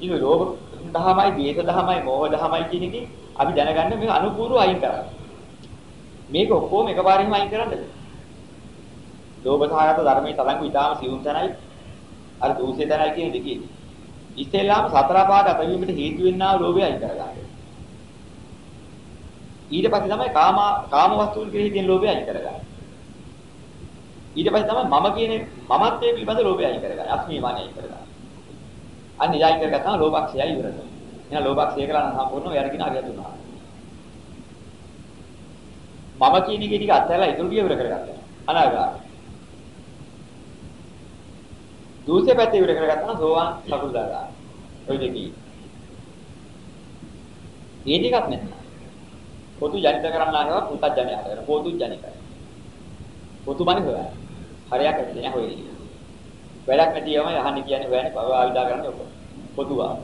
ඉතින් ලෝභ දහමයි, දේශ දහමයි, මෝහ දහමයි කියන එකේ අපි දැනගන්න මේක අනුපූර්ව අයින් කරන්න. මේක ඔක්කොම එකපාරින්ම අයින් කරන්නද? ලෝභ සහගත ධර්මයේ තරංගු ඊටාම සියුම් තැනයි අර දූෂ්‍ය තැනයි කියන දෙකේ. ඉස්සෙල්ලාම සතර පාද අතවීමට හේතු වෙන්නා ලෝභය අයින් කරගන්න. ඊට පස්සේ තමයි කාම කාම වස්තුන් කෙරෙහි තියෙන ලෝභය අයින් කරගන්න. ඊට පස්සේ තමයි මම කියන මමත්වයේ පිළිබඳ ලෝභය අයින් කරගන්නේ. අස්මිමානය අයින් කරගන්නේ. අන්න ඉයයි කරගත්තාම ලෝභක්ෂයයි ඉවරද. එහෙනම් ලෝභක්ෂය කළා නම් සම්පූර්ණව යරකින හරියට උනා. මම කියන එක ටික අත්හැරලා ඉතුරු ටික ඉවර කරගත්තා. අනාගාමී. දූෂ්‍ය පැත්ත ඉවර කරගත්තා නම් සෝවාන් සකුල්දාගාමී. ඔය දෙකී. ඒ ටිකක් නැත්නම් පොතු ජනිත කරන්නා හේවත් පුතත් ජනයට කරන පොතු ජනිතයි. පොතු බණි හොයන. හරියක් ඇත්තේ නැහැ හොයන්නේ. වැඩක් නැතිවම යහන්නේ කියන්නේ හොයන්නේ බව ආවිදා කරන්නේ ඔක. පොතුවා.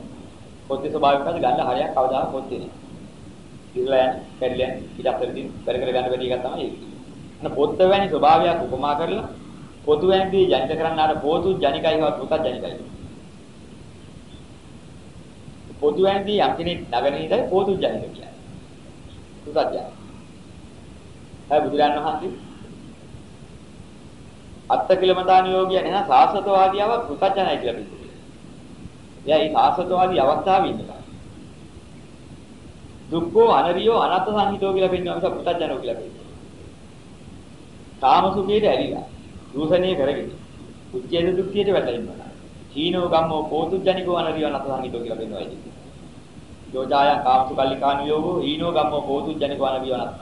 පොතේ ස්වභාවිකව ගන්න හරියක් කවදාවත් පොත්තේ නෑ. ඉරලා යන පෙරලෙන් ඊට අතරදී පෙර කර ගන්න බැරි එකක් තමයි ඒක. අන්න පොත්ත වැනි ස්වභාවයක් උපමා කරලා පොතු වැනිදී ජනිත කරන්න ආර පොතු ජනිකයි හවත් පුතත් ජනිකයි. පොතු වැනිදී යම් කෙනෙක් නගන ඉඳලා පොතු ජනික කියන්නේ. පුතත් ජනික. හැබැයි බුදුරජාණන් වහන්සේ අත්ත කිලමතාන යෝගිය නැහැ සාසතවාදීව පුතඥයි කියලා පිළිගන්නවා. එයා මේ සාසතවාදී අවස්ථාවේ ඉන්නවා. දුක්ඛෝ අනරියෝ අනත්ත සංහිතෝ කියලා පෙන්වනවා මිස පුතඥෝ කියලා පෙන්වනවා. කාමසුඛයට ඇලිලා දූෂණය කරගෙන උච්ඡේද දුක්ඛයට වැටෙනවා. චීනෝ ගම්මෝ පෝතුජ්ජනිකෝ අනරියෝ අනත්ත සංහිතෝ කියලා පෙන්වනවා ඉතින්. යෝජායන් කාමසුකල්ලිකාන යෝගෝ ඊනෝ ගම්මෝ පෝතුජ්ජනිකෝ අනරියෝ අනත්ත.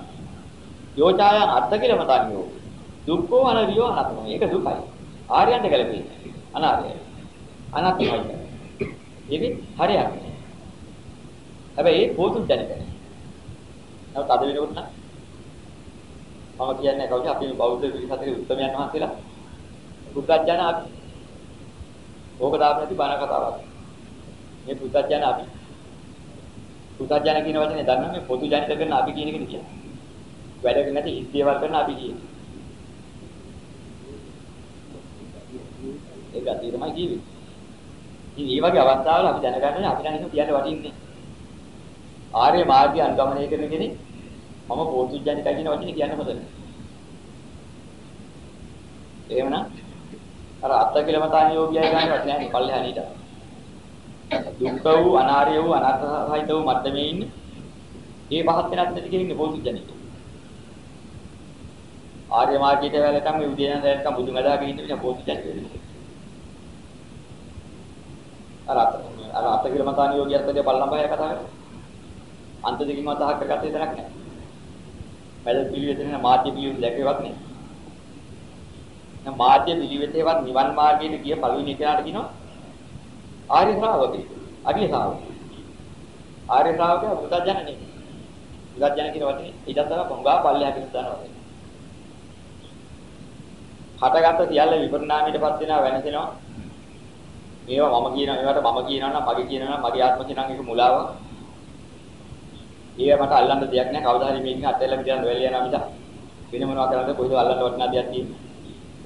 යෝජායන් අත්ත කිලමතාන යෝගෝ දුක්ඛෝ අනරියෝ අනත්තම. ඒක දුකයි. ආර්යයන්ට ගැලපෙන්නේ. අනාර්යයි. අනත්තමයි. ඒක හරියක්. හැබැයි ඒ පොතු දැනගන්න. නමුත් අද වෙනකොට නම් මම කියන්නේ කවුද අපි බෞද්ධ පිරිසතේ උත්තරයන් වහන්සේලා බුද්ධඥාන අපි. ඕක දාපු නැති බණ කතාවක්. මේ බුද්ධඥාන අපි. බුද්ධඥාන කියන වචනේ දන්නා මේ පොතු ජනිත කරන අපි කියන එකද කියන්නේ. වැඩක නැති ඉස්තියවල් කරන අපි කියන්නේ. ඒක අතීතමයි ජීවිතේ. ඉතින් මේ වගේ අවස්ථාවල අපි දැනගන්න අපි නම් එහෙම කියන්න වටින්නේ. ආර්ය මාර්ගය අනුගමනය කරන කෙනෙක් මම පෝතුජ්ජනිකයි කියන වචනේ කියන්න හොඳ නැහැ. එහෙමනම් අර අත්ත කියලා මතාන යෝගියයි ගන්න වචනේ නැහැ පල්ලෙහා නීට. දුක්ඛ වූ අනාර්ය වූ අනර්ථ සහිත වූ මට්ටමේ ඉන්නේ. ඒ පහත් වෙනත් නැති කෙනෙක් පෝතුජ්ජනික. ආර්ය මාර්ගයට වැළකම් මේ උදේන දැක්කම බුදුන් අදාගෙන ඉන්න නිසා පෝතුජ්ජනික වෙන්නේ. අර අර අත කියලා මතාන යෝගියත් එක්ක බලන බය කතා කරා. අන්ත දෙකින් අතහක් කරගත්තේ තරක් නැහැ. මැද පිළිවෙතේ නේ මාධ්‍ය පිළිවෙත දැකේවත් නේ. දැන් මාධ්‍ය පිළිවෙතේවත් නිවන් මාර්ගයට ගිය පළවෙනි කෙනාට කියනවා ආර්ය ශ්‍රාවකයෙක්. අරිය ශ්‍රාවකයෙක්. ආර්ය ශ්‍රාවකයා බුද්ධජන නෙමෙයි. බුද්ධජන කියන වචනේ ඊට අතර පොංගා පල්ලෙහා කියන දානවා. හටගත්ත සියල්ල විපරිණාමයටපත් වෙනවා වෙනසෙනවා මේවා මම කියන ඒවට මම කියනවා නම් මගේ කියනවා නම් මගේ ආත්ම කියනවා ඒක මුලාවක්. ඒවා මට අල්ලන්න දෙයක් නැහැ. කවදා හරි මේකෙන් අතැල්ල මිදන්න වෙල යනවා මිස. වෙන මොනවා කරන්නද කොහෙද අල්ලන්න වටිනා දෙයක් තියෙන්නේ.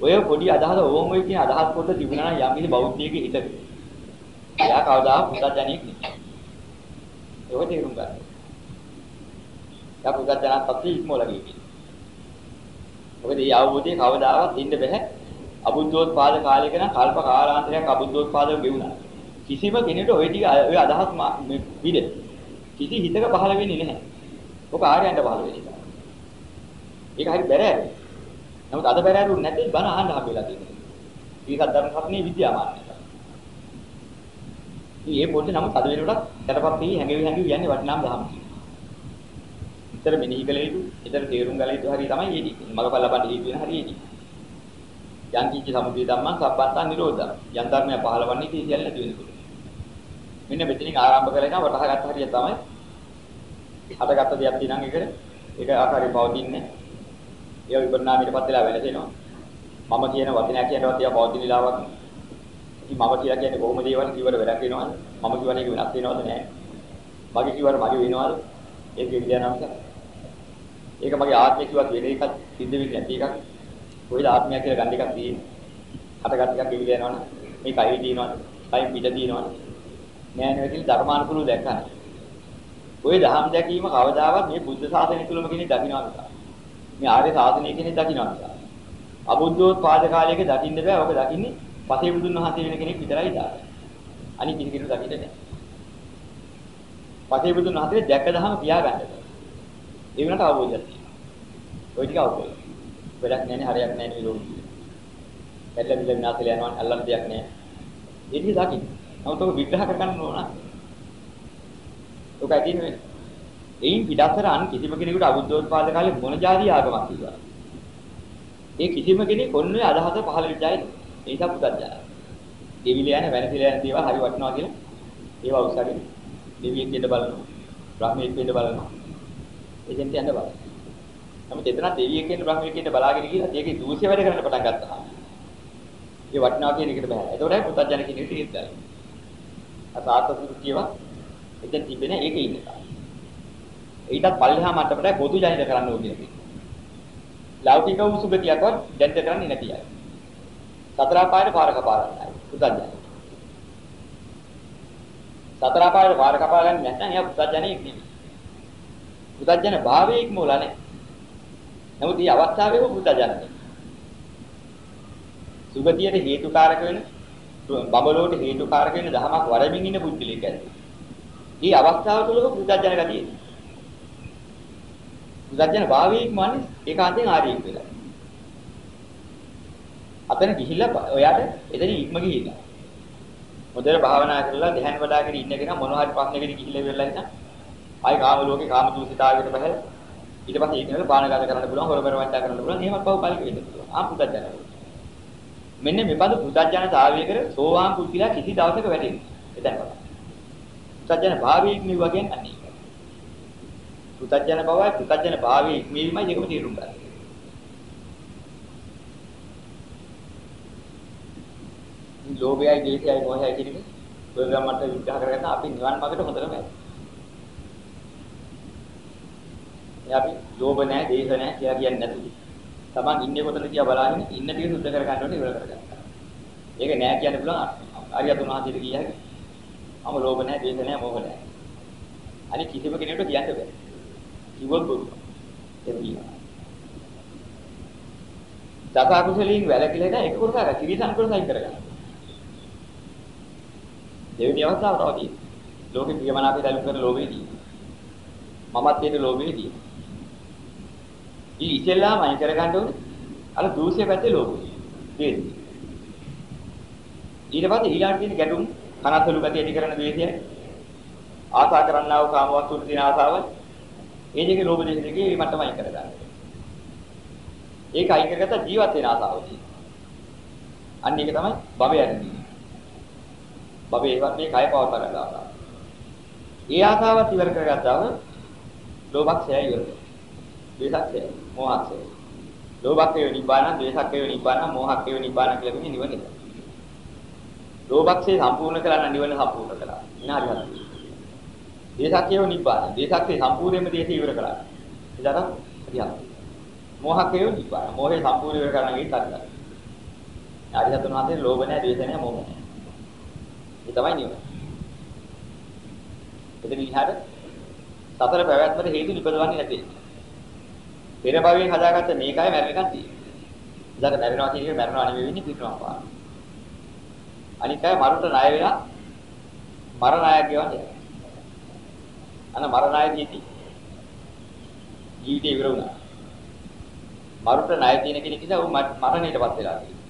ඔය පොඩි අදහස ඕම ඔය කියන අදහස් පොත තිබුණා නම් යම් කිසි බෞද්ධයෙක් හිතක. එයා කවදා පුතත් ජනෙක් නෙමෙයි. ඒක තේරුම් ගන්න. යා පුතත් ජනත් පස්සේ ඉක්මවලා ගියේ. මොකද මේ අවබෝධය කවදාවත් දෙන්න බෑ. අබුද්ධෝත්පාද කාලයක නම් කල්ප කාලාන්තරයක් අබුද්ධෝත්පාදව ගෙවුණා. කිසිම කෙනෙකුට ওই ටික ඔය අදහස් විද කිසි හිතක පහළ වෙන්නේ නැහැ. ඔක ආර්යයන්ට පහළ වෙන්නේ. ඒක හරි බැරෑරු. නමුත් අද බැරෑරු නැති බණ අහන්න හම්බෙලා තියෙනවා. ඊකත් ධර්ම සත්‍යනේ විද්‍යාමානයි. ඉතින් මේ පොතේ නමුත් අද වෙනකොට යටපත් වී හැඟෙවි හැඟෙවි යන්නේ වටිනාම දහම. ඉතර මෙනෙහි කළ යුතු, ඉතර තේරුම් ගල යුතු හරිය තමයි ඊදී. මගපල් ලබන්න හේතු වෙන හරිය ඊදී. යම් කිච්ච සමුදය ධම්මං සබ්බන්තං නිරෝධං. යම් ධර්මය පහළවන්නේ ඉතින් සියල්ල නැති වෙනකොට. මෙන්න මෙතනින් ආරම්භ කරගෙන වටහා ගන්න හරිය තමයි. හටගත්ත දෙයක් තියෙනම් ඒකට ඒක ආකාරයෙන් පවතින්නේ. ඒ විපරිණාමයටපත් වෙලා වෙනසෙනවා. මම කියන වචනයක් කියනවත් ඒවා පවතින ඉලාවක්. ඉතින් මම කියලා කියන්නේ කොහොමද ඒවල කිවර වැඩක් වෙනවද? මම කියන එක වෙනස් වෙනවද නැහැ. මගේ කිවර මගේ වෙනවද? ඒක විද්‍යාවනම්ස. ඒක මගේ ආත්මය කිව්වත් වෙන එකක් සිද්ධ වෙන්නේ නැති එකක්. කොයිද ආත්මය කියලා ගන්න එකක් තියෙන්නේ. හටගත් එකක් ඉවිල යනවනේ. මේ කයි තියෙනවනේ. කයි පිට තියෙනවනේ. නෑ නේ කියලා ධර්මානුකූලව දැක්කා. ඔය දහම් දැකීම කවදාවත් මේ බුද්ධ ශාසනය තුලම කෙනෙක් දකින්නවා නිසා. මේ ආර්ය ශාසනය කෙනෙක් දකින්නවා නිසා. අබුද්ධෝත්පාද කාලයක දකින්න බෑ. ඔක දකින්නේ පසේ බුදුන් වහන්සේ වෙන කෙනෙක් විතරයි දාන්නේ. අනිත් කිසි කෙනෙක් දකින්නේ නැහැ. පසේ බුදුන් වහන්සේ දැක්ක දහම කියා ගන්න බෑ. ඒ වෙනට අවබෝධයක් තියෙනවා. ওই ටික අවබෝධය. වැඩක් නැහැ හරියක් නැහැ නිරෝධී. කැඩලා බිල විනාශලා යනවා අල්ලන්න දෙයක් නැහැ. ඒක දකින්න. නමුත් ඔක විග්‍රහ කරගන්න ඕන. ඔක ඇදින වෙන්නේ. එයින් පිටතර අන් කිසිම කෙනෙකුට අබුද්ධෝත්පාද කාලේ මොන જાති ආගමක් තිබුණා. ඒ කිසිම කෙනෙක් ඔන්නේ අදහස පහළ වෙච්චයි. ඒ නිසා පුතත් ජාන. දෙවිල යන වෙනසිල යන දේවල් හරි වටිනවා කියලා ඒවා උසගෙන දෙවියෙක් දෙන්න බලනවා. බ්‍රහ්මයෙක් දෙන්න බලනවා. එතෙන්ට යන්න බලනවා. නමුත් එතන දෙවියෙක් කියන බ්‍රහ්මයෙක් කියන බලාගෙන ගිහලා ඒකේ දූෂ්‍ය වැඩ කරන්න පටන් ගත්තා. ඒ වටිනවා කියන එකට බෑ. ඒතකොට පුතත් ජන කියන එකට ඉස්සයි. අසාත සුරුතියව එතෙන් තිබෙන ඒකේ ඉන්නවා. ඊටත් පල්ලෙහා මට්ටමට පොදු ජනිත කරන්න ඕනේ කියලා. ලෞකික වූ සුගතියක්වත් ජනිත කරන්නේ නැති අය. සතර පායට පාර කපා ගන්නයි. පුතඥය. සතර පායට පාර කපා ගන්න නැත්නම් එයා පුතඥයෙක් නෙමෙයි. පුතඥන භාවයේ ඉක්මවලා නැහැ. නමුත් මේ අවස්ථාවේ පුතඥය. සුගතියට හේතුකාරක වෙන බබලෝට හේතුකාරක වෙන දහමක් වරමින් ඉන්න පුද්ගලෙක් ඇති. මේ අවස්ථාව තුළ පුතඥන ගතිය. පුතඥන භාවයේ ඉක්මවන්නේ ඒකාන්තයෙන් ආර්යෙක් වෙලා. අතන ගිහිල්ලා ඔයාට එතන ඉක්ම ගිහිල්ලා. මොදේර භාවනා කරලා ධ්‍යාන වඩාගෙන ඉන්න කෙනා මොන හරි ප්‍රශ්නයකට ගිහිල්ලා ඉවරලා ඉතින් ආයි කාම ලෝකේ කාම දූෂිතාවයකට බහැලා ඊට පස්සේ ඒක නේද බාණගත කරන්න පුළුවන් හොරබර වංචා කරන්න පුළුවන් එහෙමත් පව් පල්ක වෙන්න පුළුවන්. ආ පුතඥය. මෙන්න මෙබඳු පුතඥන සාවිය කර සෝවාන් පුද්ගලයා කිසි දවසක වැටෙන්නේ. එතන බලන්න. පුතඥන භාවී ඉක්මී වගේ අන්නේ. පුතඥන බවයි පුතඥන භාවී ඉක්මීමයි දෙකම තේරුම් ගන්න. ලෝභයයි දේශයයි මොහයයි කියන එක ප්‍රෝග්‍රෑම් මට විග්‍රහ කරගන්න අපි නිවන් මාර්ගයට හොඳටම ඇති. ඒ අපි ලෝභ නැහැ, දේශ නැහැ කියලා කියන්නේ නැතුයි. Taman ඉන්නේ කොතනද කියලා බලන්න ඉන්න ටික සුද්ධ කර ගන්න ඕනේ ඉවර කරගන්න. ඒක නෑ කියන්න පුළුවන් අරියතුන් වහන්සේට කිය හැකි. අම ලෝභ නැහැ, දේශ නැහැ, මෝහ නැහැ. අනිත් කිසිම කෙනෙකුට කියන්න බෑ. කිව්වොත් බොරු. ඒක කියනවා. දස අකුසලයෙන් වැළකීලා ඉඳලා ඒක කරලා කිරිසන් කරලා සයින් කරගන්න. දෙවෙනි අවස්ථාව තව තියෙනවා. ලෝකේ ප්‍රියමනාපේ දැලු කරන ලෝභයේදී. මමත් තියෙන ලෝභයේදී. ඊ ඉතෙල්ලාම අයින් කර ගන්න ඕනේ. අර දූෂ්‍ය පැත්තේ ලෝභය. තේරෙන්නේ. ඊට පස්සේ ඊළඟ තියෙන ගැටුම් කනසලු ගතිය ඇති කරන ද්වේෂය. ආසා කරන්නා වූ කාම වස්තුන් තියෙන ආසාව. ඒ දෙකේ ලෝභ දෙක දෙකේ මේ මට්ටම අයින් කර ගන්න. ඒක අයින් කරගත්ත ජීවත් වෙන ආසාව තියෙනවා. අන්න ඒක තමයි භවය ඇරෙන්නේ. භවයේවත් මේ කය පවත්වා ගන්න ආසාව. ඒ ආසාවත් ඉවර කරගත්තාම ලෝභක්ෂය ඉවර වෙනවා. ද්වේෂක්ෂය, මෝහක්ෂය. ලෝභක්ෂය නිබ්බාන, ද්වේෂක්ෂය නිබ්බාන, මෝහක්ෂය නිබ්බාන කියලා කියන්නේ නිවන එක. ලෝභක්ෂය සම්පූර්ණ කළා නම් නිවන සම්පූර්ණ කළා. ඉනාරි හරි. ද්වේෂක්ෂය නිබ්බාන. ද්වේෂක්ෂය සම්පූර්ණයෙන්ම දේශය ඉවර කළා. එදාට හරියට. මෝහක්ෂය නිබ්බාන. මෝහය සම්පූර්ණ ඉවර කරන්න ගිහින් හරියට. ආරිහතුන් වහන්සේ ලෝභ නැහැ, ද්වේෂ නැහැ, මෝහ නැහැ. ඒ තමයි නිවන. එතන ඉහාට සතර පැවැත්මට හේතු නිපදවන්නේ නැති. පෙර භවයෙන් හදාගත්ත මේකයි මැරෙනකන් තියෙන්නේ. ඉතින් මැරෙනවා කියන එක මැරෙනවා නෙවෙයි වෙන්නේ පිටනවා පාන. අනික අය මරුට ණය වෙලා මරණය කියවන්නේ. අන්න මරණයදී ජීවිතේ ඉවර වුණා. මරුට ණය තියෙන කෙනෙක් නිසා ඌ මරණයටපත් වෙලා තියෙනවා.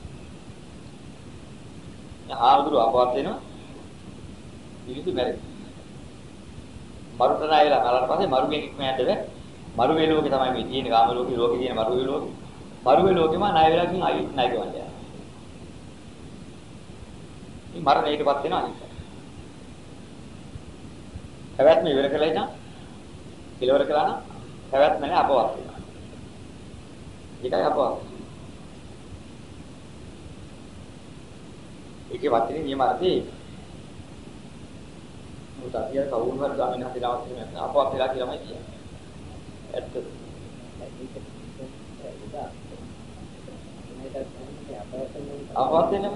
ආවුදුර අපවත් වෙනවා. පිළිසු මැරෙනවා. මරුට ණය වෙලා මරණ පස්සේ මරුගෙන් ඉක්ම යන්නද මරුවේ ලෝකේ තමයි මේ තියෙන කාම ලෝකේ ලෝකේ තියෙන මරුවේ ලෝකේ. මරුවේ ලෝකෙම ණය වෙලා ගින් ආයි ණය ගවන්නේ. මේ මරණයටපත් වෙනවා අනිත්. පැවැත්ම ඉවර කළා ඉතින් ඉලවර කළා නම් පැවැත්ම නැහැ අපවත් වෙනවා. ඒකයි අපවත්. ඒකේ වචනේ නියම අර්ථය මොකද අපි අර කවුරු හරි ගාමින හදලාවත් එහෙම අපවත් වෙලා කියලාමයි කියන්නේ. ඇත්ත. අපවත් වෙනම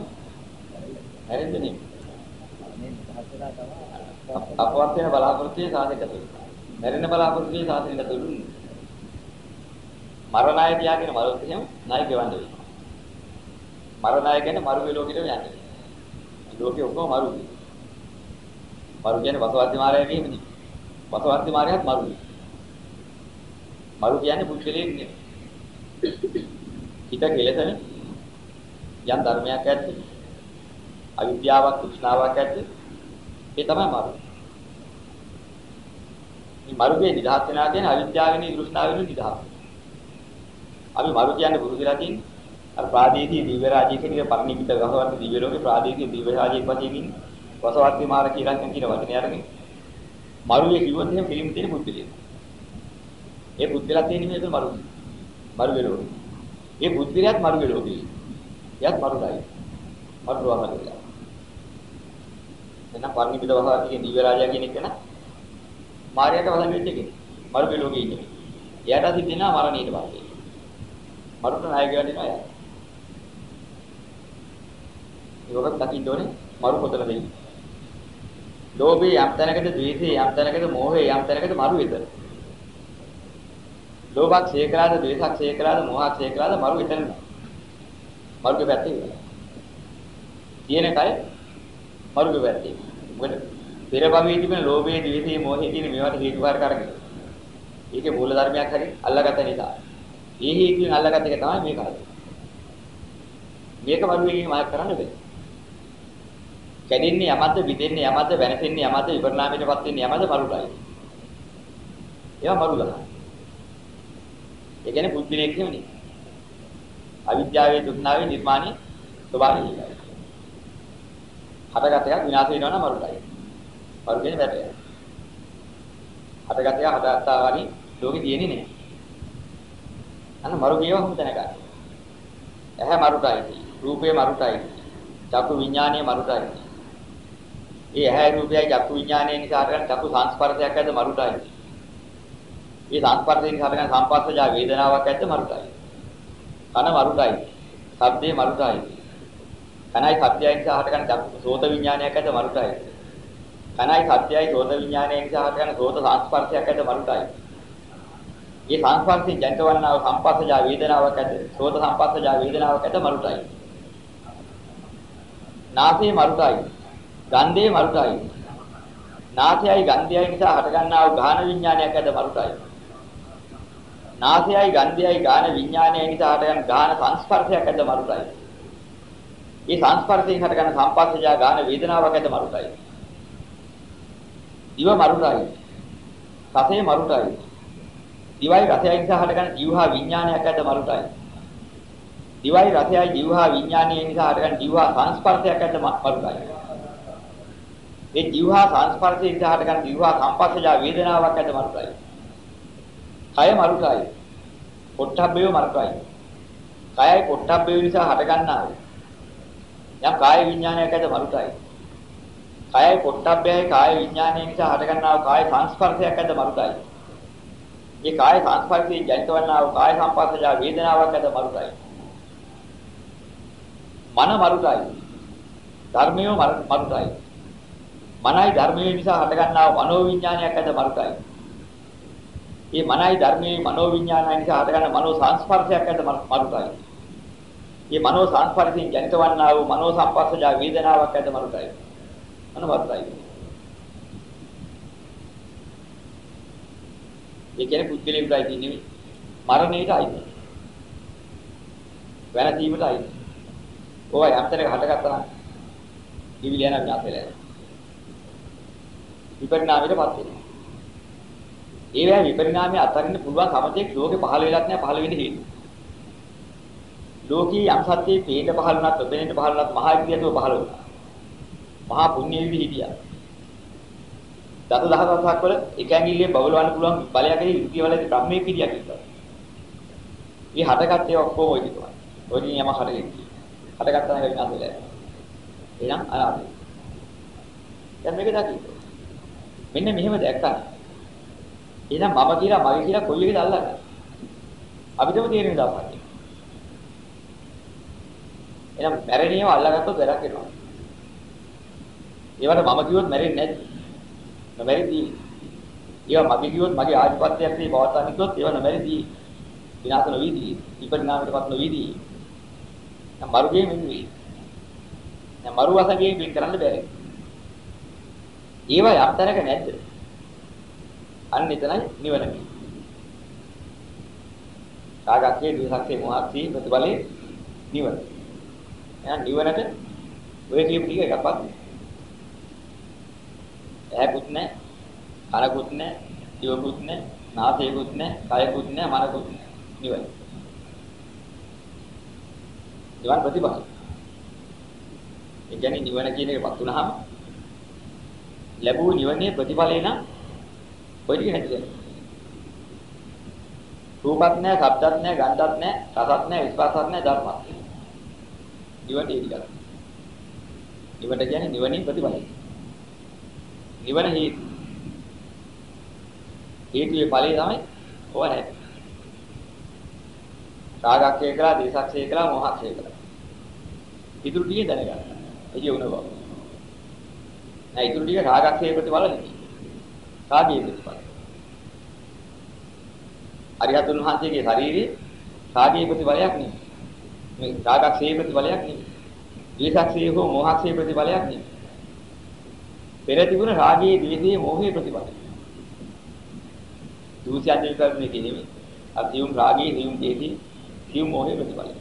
හැරෙන්නේ නේ. අපවත් වෙන බලාපොරොත්තුවේ සාධක තුරු. මැරෙන බලාපොරොත්තුවේ සාධක තුරු. මරණය තියාගෙන මරොත් එහෙම ණය ගෙවන්න වෙනවා. මරණය කියන්නේ මරුවේ ලෝකෙට යන්නේ. ලෝකේ ඔක්කොම මරුවේ. මරු කියන්නේ වසවර්ති මාරයා කියන්නේ. වසවර්ති මාරයාත් මරුවේ. මරු කියන්නේ පුද්ගලයෙක් නෙමෙයි. හිත කෙලසන යම් ධර්මයක් ඇද්ද? අවිද්‍යාවක්, තෘෂ්ණාවක් ඇද්ද? ඒ තමයි මරු. මේ මරුගේ නිදහස් වෙනවා කියන්නේ අවිද්‍යාවෙනි තෘෂ්ණාවෙනි නිදහස්. අපි මරු කියන්නේ පුරුදු වෙලා තියෙන්නේ. අර ප්‍රාදේශීය දිව්‍ය රාජ්‍යයක කියන පරිණිමිත ගහවන්ත දිව්‍ය ලෝකේ ප්‍රාදේශීය දිව්‍ය රාජ්‍යයක් වශයෙන් ඉන්නේ. වසවර්ති මාර කියලා කියන වචනේ අරගෙන. මරුවේ කිව්වොත් එහෙම පිළිම තියෙන බුද්ධලිය. ඒ බුද්ධලා තියෙන මේක මරු. මරු වෙලෝ. ඒ බුද්ධලියත් මරු වෙලෝ කියන්නේ. එයත් මරුයි. මරු වහලා කියලා. එන්න පරිණිමිත වසවර්ති කියන දිව්‍ය රාජ්‍යය කියන එක න ะ මාර්යාට වහන් වෙච්ච කෙනෙක්. මරු වෙලෝ කියන්නේ. එයාට සිද්ධ වෙනවා මරණයට පස්සේ. මරුට නායකය වෙනවා එයා. ඒකත් දකින්න ඕනේ මරු කොතනද ඉන්නේ. ලෝභය යම් තැනකද, ද්වේෂය යම් තැනකද, මෝහය යම් තැනකද මරු එතන. ලෝභක් ශේකලාද, ද්වේෂක් ශේකලාද, මෝහක් ශේකලාද මරු එතන. මරුගේ පැත්තේ ඉවරයි. තියෙන කය මරුගේ පැත්තේ. මොකද පෙර භවයේ තිබෙන ලෝභය, ද්වේෂය, මෝහය කියන මේවට හේතුකාරක කරගෙන. ඒකේ මූල ධර්මයක් හරි අල්ලාගත්ත නිසා. ඒ හේතුවෙන් අල්ලාගත්ත එක තමයි මේක හරි. මේක මරුවේ මායක් කරන්න බෑ. කැඩෙන්නේ යමද්ද විදෙන්නේ යමද්ද වෙනසෙන්නේ යමද්ද විපරිණාමයටපත් වෙන්නේ යමද්ද මරුලයි. ඒවා මරුලයි. ඒ කියන්නේ බුද්ධිලෙක් නෙවෙයි. අවිද්‍යාවේ දුක්නාවේ නිර්මාණය ස්වභාවය ඒකයි. හටගත එකක් විනාශ වෙනවා නම් මරුලයි. මරු කියන්නේ වැටය. හටගත එක හටගත්තා වගේ ලෝකේ තියෙන්නේ නෑ. අන්න මරු කියව හොම දැනගන්න. ඇහැ මරුටයි. රූපේ මරුටයි. චක්කු විඥානීය මරුටයි. ඒ ඇහැ රූපයයි චක්කු විඥානය නිසා හටගන්න චක්කු සංස්පර්ශයක් ඇද්ද මරුටයි. මේ සංස්පර්ශයෙන් හටගන්න සංපස්සජා වේදනාවක් ඇද්ද මරුටයි. කන මරුටයි. ශබ්දේ මරුටයි. කනයි සත්‍යයි නිසා හටගන්න චක්කු සෝත විඥානයක් ඇද්ද මරුටයි. කනයි සත්‍යයි සෝත විඥානය නිසා හටගන්න සෝත සංස්පර්ශයක් ඇද්ද මරුටයි. මේ සංස්පර්ශයෙන් ජනිතවන්නා වූ සංපස්සජා වේදනාවක් ඇද්ද සෝත සංපස්සජා වේදනාවක් ඇද්ද මරුටයි. නාසයේ මරුටයි ගන්ධයේ මරුටයි. නාසයයි ගන්ධයයි නිසා හටගන්නා වූ ගාහන විඥානයක් ඇද මරුටයි. නාසයයි ගන්ධයයි ගාහන විඥානයයි නිසා හටගන්න ගාහන සංස්පර්ශයක් ඇද මරුටයි. මේ සංස්පර්ශයෙන් හටගන්න සංපස්සජා ගාහන වේදනාවක් ඇද මරුටයි. දිව මරුටයි. රසය මරුටයි. දිවයි රසයයි නිසා හටගන්න ජීවහා විඥානයක් ඇද මරුටයි. දිවයි රසයයි ජීවහා විඥානයයි නිසා හටගන්න ජීවහා සංස්පර්ශයක් ඇද මරුටයි. ඒ ජීවහා සංස්පර්ශයෙන් ඉඳහට ගන්න ජීවහා සංපස්සජා වේදනාවක් ඇද මරුටයි. කය මරුටයි. පොට්ටබ්බේ මරුටයි. කයයි පොට්ටබ්බේ නිසා හට ගන්නා යම් කාය විඥානයක් ඇද මරුටයි. කයයි පොට්ටබ්බේයි කාය විඥානය නිසා හට ගන්නා කාය සංස්පර්ශයක් ඇද මරුටයි. මේ කාය සංස්පර්ශයෙන් ජනිත වන්නා වූ කාය සංපස්සජා වේදනාවක් ඇද මරුටයි. මන මරුටයි. ධර්මය මරුටයි. මනයි ධර්මයේ නිසා හටගන්නා මනෝවිඤ්ඤාණයක් ඇද මරුතයි. මේ මනයි ධර්මයේ මනෝවිඤ්ඤාණය නිසා හටගන්න මනෝ සංස්පර්ශයක් ඇද මරුතයි. මේ මනෝ සංස්පර්ශයෙන් ජනිත වන්නා වූ මනෝ සංපස්සජා වේදනාවක් ඇද මරුතයි. මන මරුතයි. ඒ කියන්නේ පුද්ගලයෙකුටයි කියන්නේ මරණයටයි. වෙනසීමටයි. ඕවා යම්තරක හටගත්තා නම් ඉවිලියන විනාශ විපරිණාමයටපත් වෙනවා. ඒ වගේ විපරිණාමය අතරින්න පුළුවන් සමතෙක් ලෝකේ පහළ වෙලක් නැහැ පහළ වෙන්න හේතුව. ලෝකී යම් සත්‍යයේ පේන්න පහළ වුණත් ඔබෙනෙන්ට පහළ වුණත් මහා විද්‍යාවව පහළ වුණා. මහා පුණ්‍ය විදි හිටියා. දස දහසක් වල එක ඇඟිල්ලේ බබලවන්න පුළුවන් බලයක් ඇති විද්‍යාවලදී බ්‍රහ්මයේ පිළියක් ඉන්නවා. මේ හටගත්තේ ඔක්කොම ඔය ටිකමයි. ඔය නියම හටගෙන. හටගත්තා නම් විනාශ වෙලා. එහෙනම් අනාදී. දැන් මේක දකින්න. මෙන්න මෙහෙම දැක්කා. එහෙනම් මම කියලා මගේ කියලා කොයි එකද අල්ලන්නේ? අපිටම තේරෙන්නේ දාපන්නේ. එහෙනම් මැරෙනියව අල්ලගත්තොත් වැඩක් වෙනවා. ඒවට මම කිව්වොත් මැරෙන්නේ නැද්ද? නොමැරිදී. ඒවා මගේ කිව්වොත් මගේ ආධිපත්‍යයක් නේ පවත්වා නිකුත් ඒවා නොමැරිදී. විනාශ නොවීදී. විපරිණාමයටපත් නොවීදී. දැන් මරුගේ මෙන්නේ. දැන් මරු වසඟේ පින් කරන්න බැහැ. ඒවා යම් තැනක නැද්ද? අන්න එතනයි නිවන මේ. රාගක්ෂේ, ද්වේෂක්ෂේ, මොහක්ෂේ ප්‍රතිබලේ නිවන. එහෙනම් නිවනට ඔය කියපු ටික එකක්වත් ඇහැකුත් නැහැ, කනකුත් නැහැ, දිවකුත් නැහැ, නාසයකුත් නැහැ, කයකුත් නැහැ, මනකුත් නැහැ. නිවන. නිවන ප්‍රතිපල. ඒ කියන්නේ නිවන කියන එකපත් වුණාම ලැබුව නිවනේ ප්‍රතිඵලේ නම් ඔය ටික නැතිද? රූපත් නැහැ, ශබ්දත් නැහැ, ගන්ධත් නැහැ, රසත් නැහැ, ස්පර්ශත් නැහැ, ධර්මත්. නිවන ඒ ටික. නිවන කියන්නේ නිවනින් ප්‍රතිඵලයි. නිවන හේතු. හේතුයේ ඵලය තමයි ඕව නැහැ. රාගක්ෂය කළා, දේශක්ෂය කළා, මොහක්ෂය කළා. ඉතුරු ටික දැනගන්න. එළිය වුණ බව. නෑ ඉතුරු ටික රාගක්ෂය ප්‍රතිඵල නෙමෙයි. රාගයේ ප්‍රතිඵල. අරිහතුන් වහන්සේගේ ශරීරයේ රාගයේ ප්‍රතිඵලයක් නෙමෙයි. මේ රාගක්ෂය ප්‍රතිඵලයක් නෙමෙයි. ද්වේෂක්ෂය හෝ මොහක්ෂය ප්‍රතිඵලයක් නෙමෙයි. පෙර තිබුණ රාගයේ, ද්වේෂයේ, මෝහයේ ප්‍රතිඵලය. දූෂ්‍යයන් විකල්පනේ කියන්නේ අතියුම් රාගයේ, නියුම් දේදී, සියුම් මෝහයේ ප්‍රතිඵලය.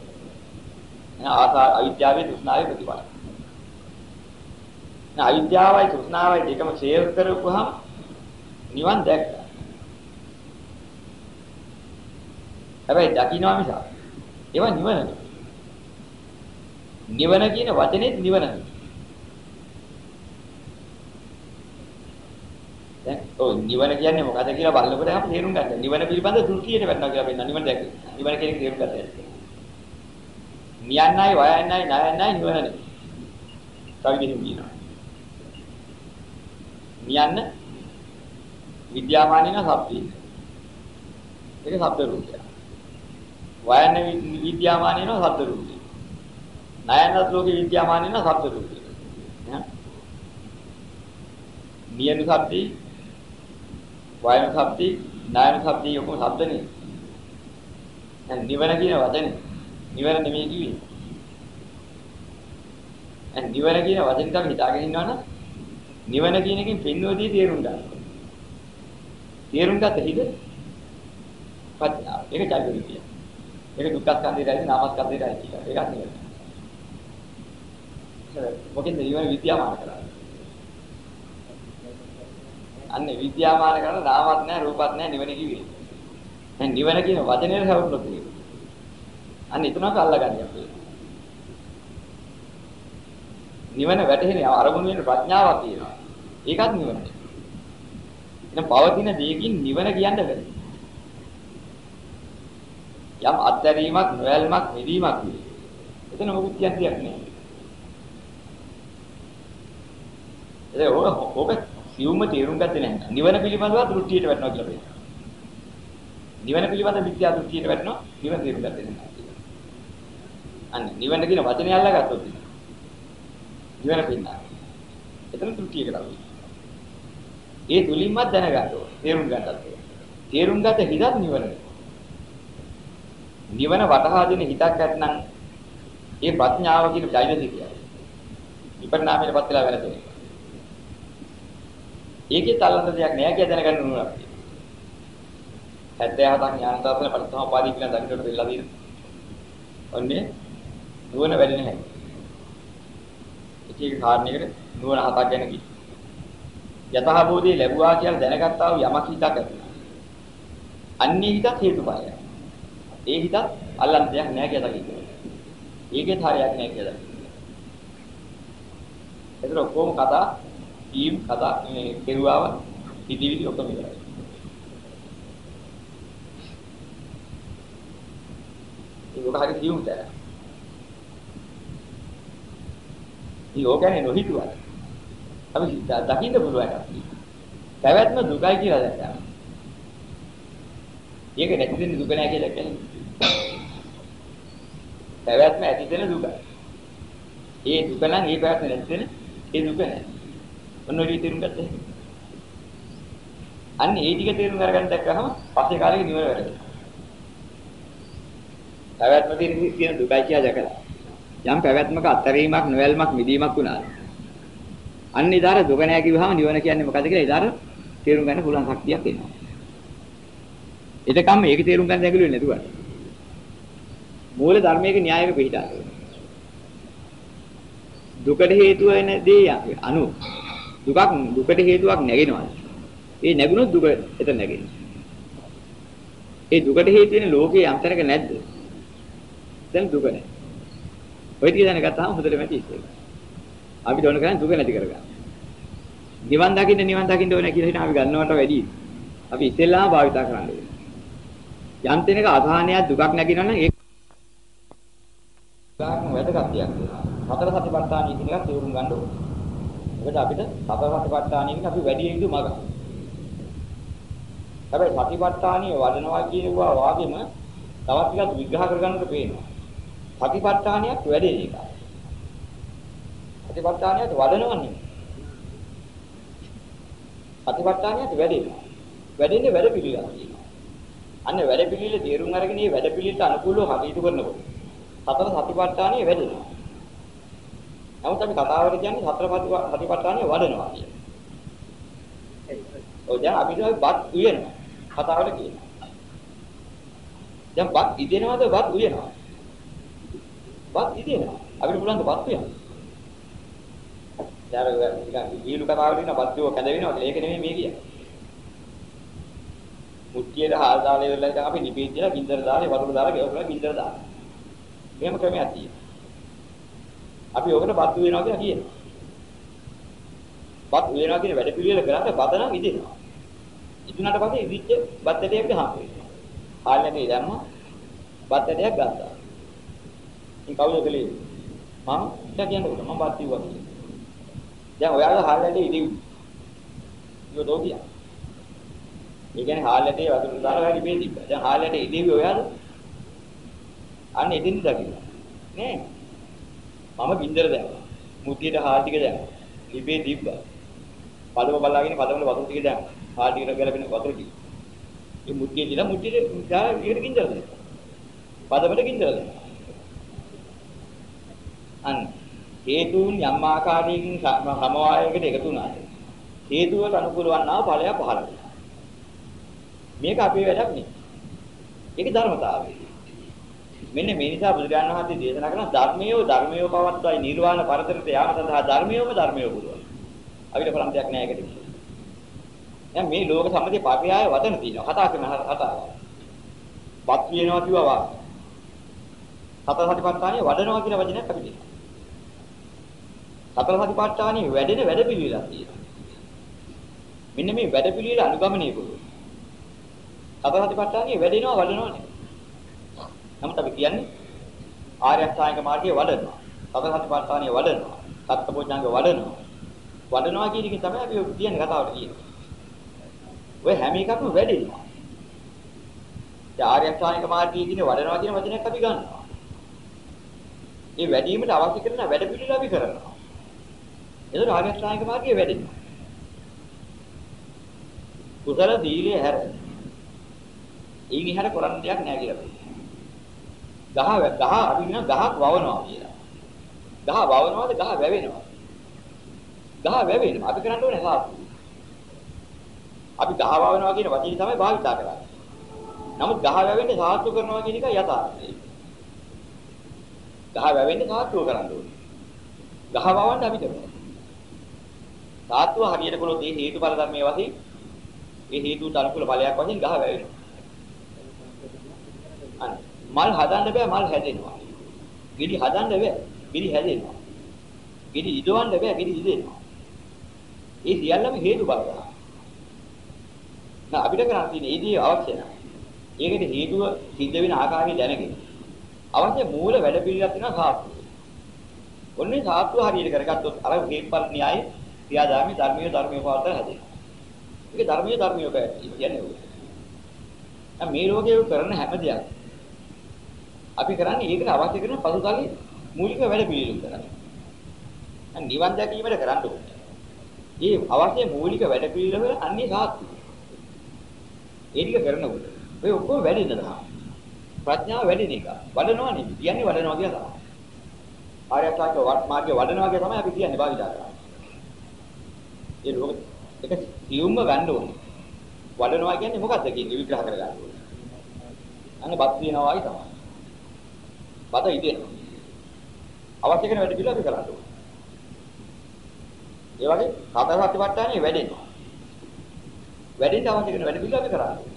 එන ආසා අවිද්‍යාවේ තෘෂ්ණාවේ ප්‍රතිඵලය. නා අවිද්‍යාවයි තෘෂ්ණාවයි දෙකම ෂේර් කරපුවාම නිවන් දැක්කා. හැබැයි දකින්නවා මිස ඒවා නිවන නෙවෙයි. නිවන කියන වචනේ නිවන නෙවෙයි. දැන් ඔය නිවන කියන්නේ මොකද කියලා බලනකොට අපි තේරුම් ගන්න. නිවන පිළිබඳ දෘෂ්ටියට වැටෙනවා කියලා වෙනවා. නිවන දැක්ක. නිවන කියන එක තේරුම් ගන්න. නියන්නයි වයන්නයි ණයන්නයි නිවන නෙවෙයි. කවි දෙහිම කියනවා. නියන්න විද්‍යාමානින සබ්දී. ඒක ශබ්ද රූපය. වයන්න විද්‍යාමානින ශබ්ද රූපය. ණයන්නත් ලෝකේ විද්‍යාමානින ශබ්ද රූපය. නියන ශබ්දී වයන ශබ්දී ණයන ශබ්දී ඔක්කොම ශබ්දනේ. දැන් නිවන කියන වචනේ නිවන නෙමෙයි කිව්වේ. දැන් නිවන කියන වචනේ තමයි හිතාගෙන ඉන්නවනම් නිවන කියන එකෙන් පින්නෝදී තේරුම් ගන්න. තේරුම් ගත හිද ප්‍රඥාව. ඒක චෛතසිකය. ඒක දුක්ඛ ස්කන්ධයයි නාමස්කන්ධයයි කියලා. ඒකත් නිවන. මොකෙන්ද නිවන විද්‍යාමාන කරන්නේ? අන්නේ විද්‍යාමාන කරන නාමත් නැහැ රූපත් නැහැ නිවන කිව්වේ. දැන් නිවන කියන වචනේ හැවුනොත් ඒක. අන්න එතනක අල්ලගන්නේ අපි. නිවන වැටහෙන අරමුණු වෙන ප්‍රඥාවක් තියෙනවා. ඒකත් නිවන. එහෙනම් පවතින දෙයකින් නිවන කියන්න බැහැ. යම් අත්දැරීමක්, නොයල්මක්, නිදීමක් වේ. එතන මොකුත් කියන්න දෙයක් නෑ. ඒ ඔක ඔක සියුම්ම තේරුම් ගත්තේ නැහැ. නිවන පිළිබඳව දෘෂ්ටියට වැටෙනවා කියලා කියනවා. නිවන පිළිබඳ මිත්‍යා දෘෂ්ටියට වැටෙනවා. නිවන තේරුම් ගත්තේ නැහැ. අන්න නිවන කියන වචනේ අල්ලගත්තොත් නිවන පින්නා. එතන ත්‍ෘතියකට අවුයි. ඒ තුලින්මත් දැනගන්න ඕන. තේරුම් ගන්නත් ඕන. තේරුම් ගත හිතත් නිවන. නිවන වටහා දෙන හිතක් ඇත්නම් ඒ ප්‍රඥාව කියන চৈতසිකය. විපරිණාමයටපත් වෙලා වෙන දෙයක්. ඒකේ තල්ලන්න දෙයක් නෑ කියලා දැනගන්න ඕන අපි. 77ක් ඥාන දර්ශන පරිසම්පාදී කියන දඬුවට දෙලා දින. ඔන්නේ නුවණ වැඩි නැහැ. එක එක කාරණයකට නුවණ හතක් ගැන කි. යතහබෝධිය ලැබුවා කියලා දැනගත්තා වූ යමක් හිතක් ඇති. අන්නේ හිතත් හේතුඵලයක්. ඒ හිතත් අල්ලන්න දෙයක් නැහැ කියලා කියනවා. ඒකේ හරියක් නැහැ කියලා. ඒතර ඔක්කොම කතා ටීම් කතා මේ කෙරුවාව හිතවිලි ඔක්කොම ඉවරයි. ඒක හරි සියුම් තැන. ඒක ගැන නොහිතුවා. අපි දකින්න පුළුවන් එකක්. පැවැත්ම දුකයි කියලා දැක්කා. ඒක නැති දෙන්නේ දුක නෑ කියලා කියන්නේ. පැවැත්ම ඇති දෙන දුක. ඒ දුක නම් ඒ පැවැත්ම නැති දෙන ඒ දුක නෑ. ඔන්න ඔය තේරුම් ගත්තා. අන්න ඒ ටික තේරුම් අරගන්න දැක්කහම පස්සේ කාලෙක නිවන වැඩේ. පැවැත්ම තියෙන දුකයි කියලා දැකලා. යම් පැවැත්මක අත්හැරීමක් නොවැල්මක් මිදීමක් වුණාද අන්න ඉදාර දුක නැහැ කිව්වහම නිවන කියන්නේ මොකද කියලා ඉදාර තේරුම් ගන්න පුළුවන් ශක්තියක් එනවා එතකම් මේක තේරුම් ගන්න දැඟලුවේ නැතුව මූල ධර්මයක න්‍යායක පිළිටා දුකට හේතුව වෙන දේ අනු දුකක් දුකට හේතුවක් නැගෙනවා. ඒ නැගුණොත් දුක එතන නැගෙනවා. ඒ දුකට හේතු වෙන ලෝකේ අන්තරක නැද්ද? දැන් දුක නැහැ. ඔය ටික දැනගත්තාම හොඳට මැටි ඉස්සෙල්ලා. අපි දොන කරන්නේ දුක නැති කරගන්න. නිවන් දකින්න නිවන් දකින්න ඕනේ කියලා හිතන අපි ගන්නවට වැඩි. අපි ඉස්සෙල්ලාම භාවිතා කරන්න ඕනේ. යම් තැනක අසහනයක් දුකක් නැගිනවා නම් ඒක ගාන වැදගත් දෙයක්. හතර සතිපට්ඨානය කියන එක තේරුම් ගන්න ඕනේ. මොකද අපිට හතර සතිපට්ඨානයකින් අපි වැඩි යුතු මග. හැබැයි සතිපට්ඨානිය වඩනවා කියනවා වාගෙම තවත් ටිකක් විග්‍රහ කරගන්නට පේනවා. සතිපට්ඨානියක් වැඩේ එක. සතිපට්ඨානියට වඩනවා නෙමෙයි. සතිපට්ඨානියට වැඩෙනවා. වැඩෙන්නේ වැඩ පිළිවෙලක් කියනවා. අන්න වැඩ පිළිවෙල තේරුම් අරගෙන මේ වැඩ පිළිවෙලට අනුකූලව කටයුතු කරනකොට සතර සතිපට්ඨානිය වැඩෙනවා. නමුත් අපි කතාවට කියන්නේ සතර සතිපට්ඨානිය වඩනවා කියන්නේ. ඔය දැන් අපි බත් උයනවා. කතාවට කියනවා. දැන් බත් ඉදෙනවද බත් උයනවා? බත් ඉදෙනවා. අපිට පුළුවන් ද බත් උයන්න? දැන් නිකන් ඊළු කතාවල ඉන්න බත් උව කැඳ වෙනවා කියලා ඒක නෙමෙයි මේ කියන්නේ. මුට්ටියට හාල් දාලා ඉවරලා ඉතින් අපි නිපීත් දාලා ගින්දර දාලා වතුර දාලා ගෙවලා ගින්දර දානවා. මෙහෙම ක්‍රමයක් තියෙනවා. අපි ඔකට බත් වෙනවා කියලා කියනවා. බත් වෙනවා කියන වැඩ පිළිවෙල කරාට බත නම් ඉදෙනවා. ඉදුණාට පස්සේ ඉදිච්ච බත් ඇටයකට හම්බ වෙනවා. හාල්ලනේ දැම්මා බත් ඇටයක් ගත්තා. ඉතින් කවුද කලේ? මම ඉතින් කියන්නකො මම බත් කිව්වා කියලා. දැන් ඔයාලා හාල් ඇටේ ඉදිව්. ඒක දෝතිය. ඒ කියන්නේ හාල් ඇටේ වතුර දාලා වැඩි මේ තිබ්බා. දැන් හාල් ඇටේ ඉදිවි ඔයාද? අන්න එදින් දකින්න. නේ? මම ගින්දර දැම්මා. මුට්ටියට හාල් ටික දැම්මා. ලිපේ තිබ්බා. පදම බලාගෙන පදමල වතුර ටික දැම්මා. හාල් ටික ගැලපෙන වතුර ටික. මේ මුට්ටිය දිලා මුට්ටියට ගා ඊට ගින්දර දැම්මා. පදමට ගින්දර දැම්මා. අන්න හේතුන් යම් ආකාරයකින් සමவாயයකට එකතු වුණාද හේතුවට අනුකූල වන්නා ඵලය පහළ වෙනවා. මේක අපේ වැඩක් නෙවෙයි. ඒක ධර්මතාවය. මෙන්න මේ නිසා බුදුරජාණන් වහන්සේ දේශනා කරන ධර්මයෝ ධර්මයෝ පවත්වයි නිර්වාණ පරතරයට යාම සඳහා ධර්මයෝම ධර්මයෝ පුරවන. අපිට කරන්න දෙයක් නැහැ ඒකට. දැන් මේ ලෝක සම්මතිය පාපයය වදන තියෙනවා. කතා කරන කතාව. වත් කියනවා කිව්වා. සතර සතිපට්ඨානිය වඩනවා කියන වචනයක් අපිට තියෙනවා. සතර සතිපට්ඨානිය වැඩෙන වැඩ පිළිවෙලක් තියෙනවා. මෙන්න මේ වැඩ පිළිවෙල අනුගමනය කළොත් සතර සතිපට්ඨානිය වැඩෙනවා වඩනවා නෙවෙයි. නමුත් අපි කියන්නේ ආර්ය අෂ්ටාංග මාර්ගයේ වඩනවා. සතර සතිපට්ඨානිය වඩනවා. සත්පුඥාංග වඩනවා. වඩනවා කියන එකෙන් තමයි අපි කියන්නේ කතාවට කියන්නේ. ඔය හැම එකක්ම වැඩෙනවා. ඒ ආර්ය අෂ්ටාංග මාර්ගයේ කියන වඩනවා කියන වචනයක් අපි ගන්නවා. ඒ වැඩිවීමට අවශ්‍ය කරන වැඩ පිළිවෙල අපි කරනවා. එතකොට ආර්ය අෂ්ටාංග මාර්ගයේ වැඩෙනවා. කුසල දීලේ හැර. ඊන් ඉහර කරන්න දෙයක් නෑ කියලා. ගහ ගහ අපි කියන ගහක් වවනවා කියලා. ගහ වවනවාද ගහ වැවෙනවා. ගහ වැවෙනවා. අපි කරන්න ඕනේ සාතු. අපි ගහ වවනවා කියන වචනේ තමයි භාවිතා කරන්නේ. නමුත් ගහ වැවෙන්නේ සාතු කරනවා කියන එක යථාර්ථය. ගහ වැවෙන්නේ සාතුව කරන්න ඕනේ. ගහ වවන්න අපි කරනවා. සාතුව හරියට කළොත් ඒ හේතුඵල ධර්මයේ වශයෙන් ඒ හේතුට අනුකූල ඵලයක් වශයෙන් ගහ වැවෙනවා. අන්න මල් හදන්න බෑ මල් හැදෙනවා. ගෙඩි හදන්න බෑ ගෙඩි හැදෙනවා. ගෙඩි ඉදවන්න බෑ ගෙඩි ඉදෙනවා. ඒ සියල්ලම හේතු බල ගන්න. නෑ අපිට කරන්න තියෙන්නේ ඒදී අවශ්‍ය නැහැ. ඒකට හේතුව සිද්ධ වෙන ආකාරය දැනගෙන අවශ්‍ය මූල වැඩ පිළිවෙලක් වෙනවා සාත්තුව. ඔන්නේ සාත්තුව හරියට කරගත්තොත් අර හේතුඵල න්‍යාය ක්‍රියාදාමී ධර්මීය ධර්මීය පාත හැදෙනවා. ඒක ධර්මීය ධර්මීය කියන්නේ ඔය. මේ රෝගය කරන හැම දෙයක් අපි කරන්නේ ඒකට අවශ්‍ය කරන පසුතලයේ මූලික වැඩ පිළිවෙල කරන්නේ. දැන් නිවන් දැකීමට කරන්න ඕනේ. මේ අවශ්‍ය මූලික වැඩ පිළිවෙල අන්නේ සාත්තු. ඒ ටික කරනකොට ඔය ඔක්කොම වැඩි නේද? ප්‍රඥාව වැඩි නේක. වඩනවා නෙමෙයි. කියන්නේ වඩනවා කියලා තමයි. ආර්ය අෂ්ටාංග මාර්ගය වඩනවා කියලා තමයි අපි කියන්නේ භාවිතා කරන්නේ. ඒ ලෝක එක සියුම්ම ගන්න ඕනේ. වඩනවා කියන්නේ මොකක්ද කියන්නේ විග්‍රහ කරගන්න ඕනේ. අන්න බත් වෙනවා වගේ තමයි. බත ඉදෙනවා. අවශ්‍ය කරන වැඩ පිළිවෙල අපි කරන්න ඕනේ. ඒ වගේ සතර සතිපට්ඨානෙ වැඩෙනවා. වැඩෙන්න අවශ්‍ය කරන වැඩ පිළිවෙල අපි කරන්නේ.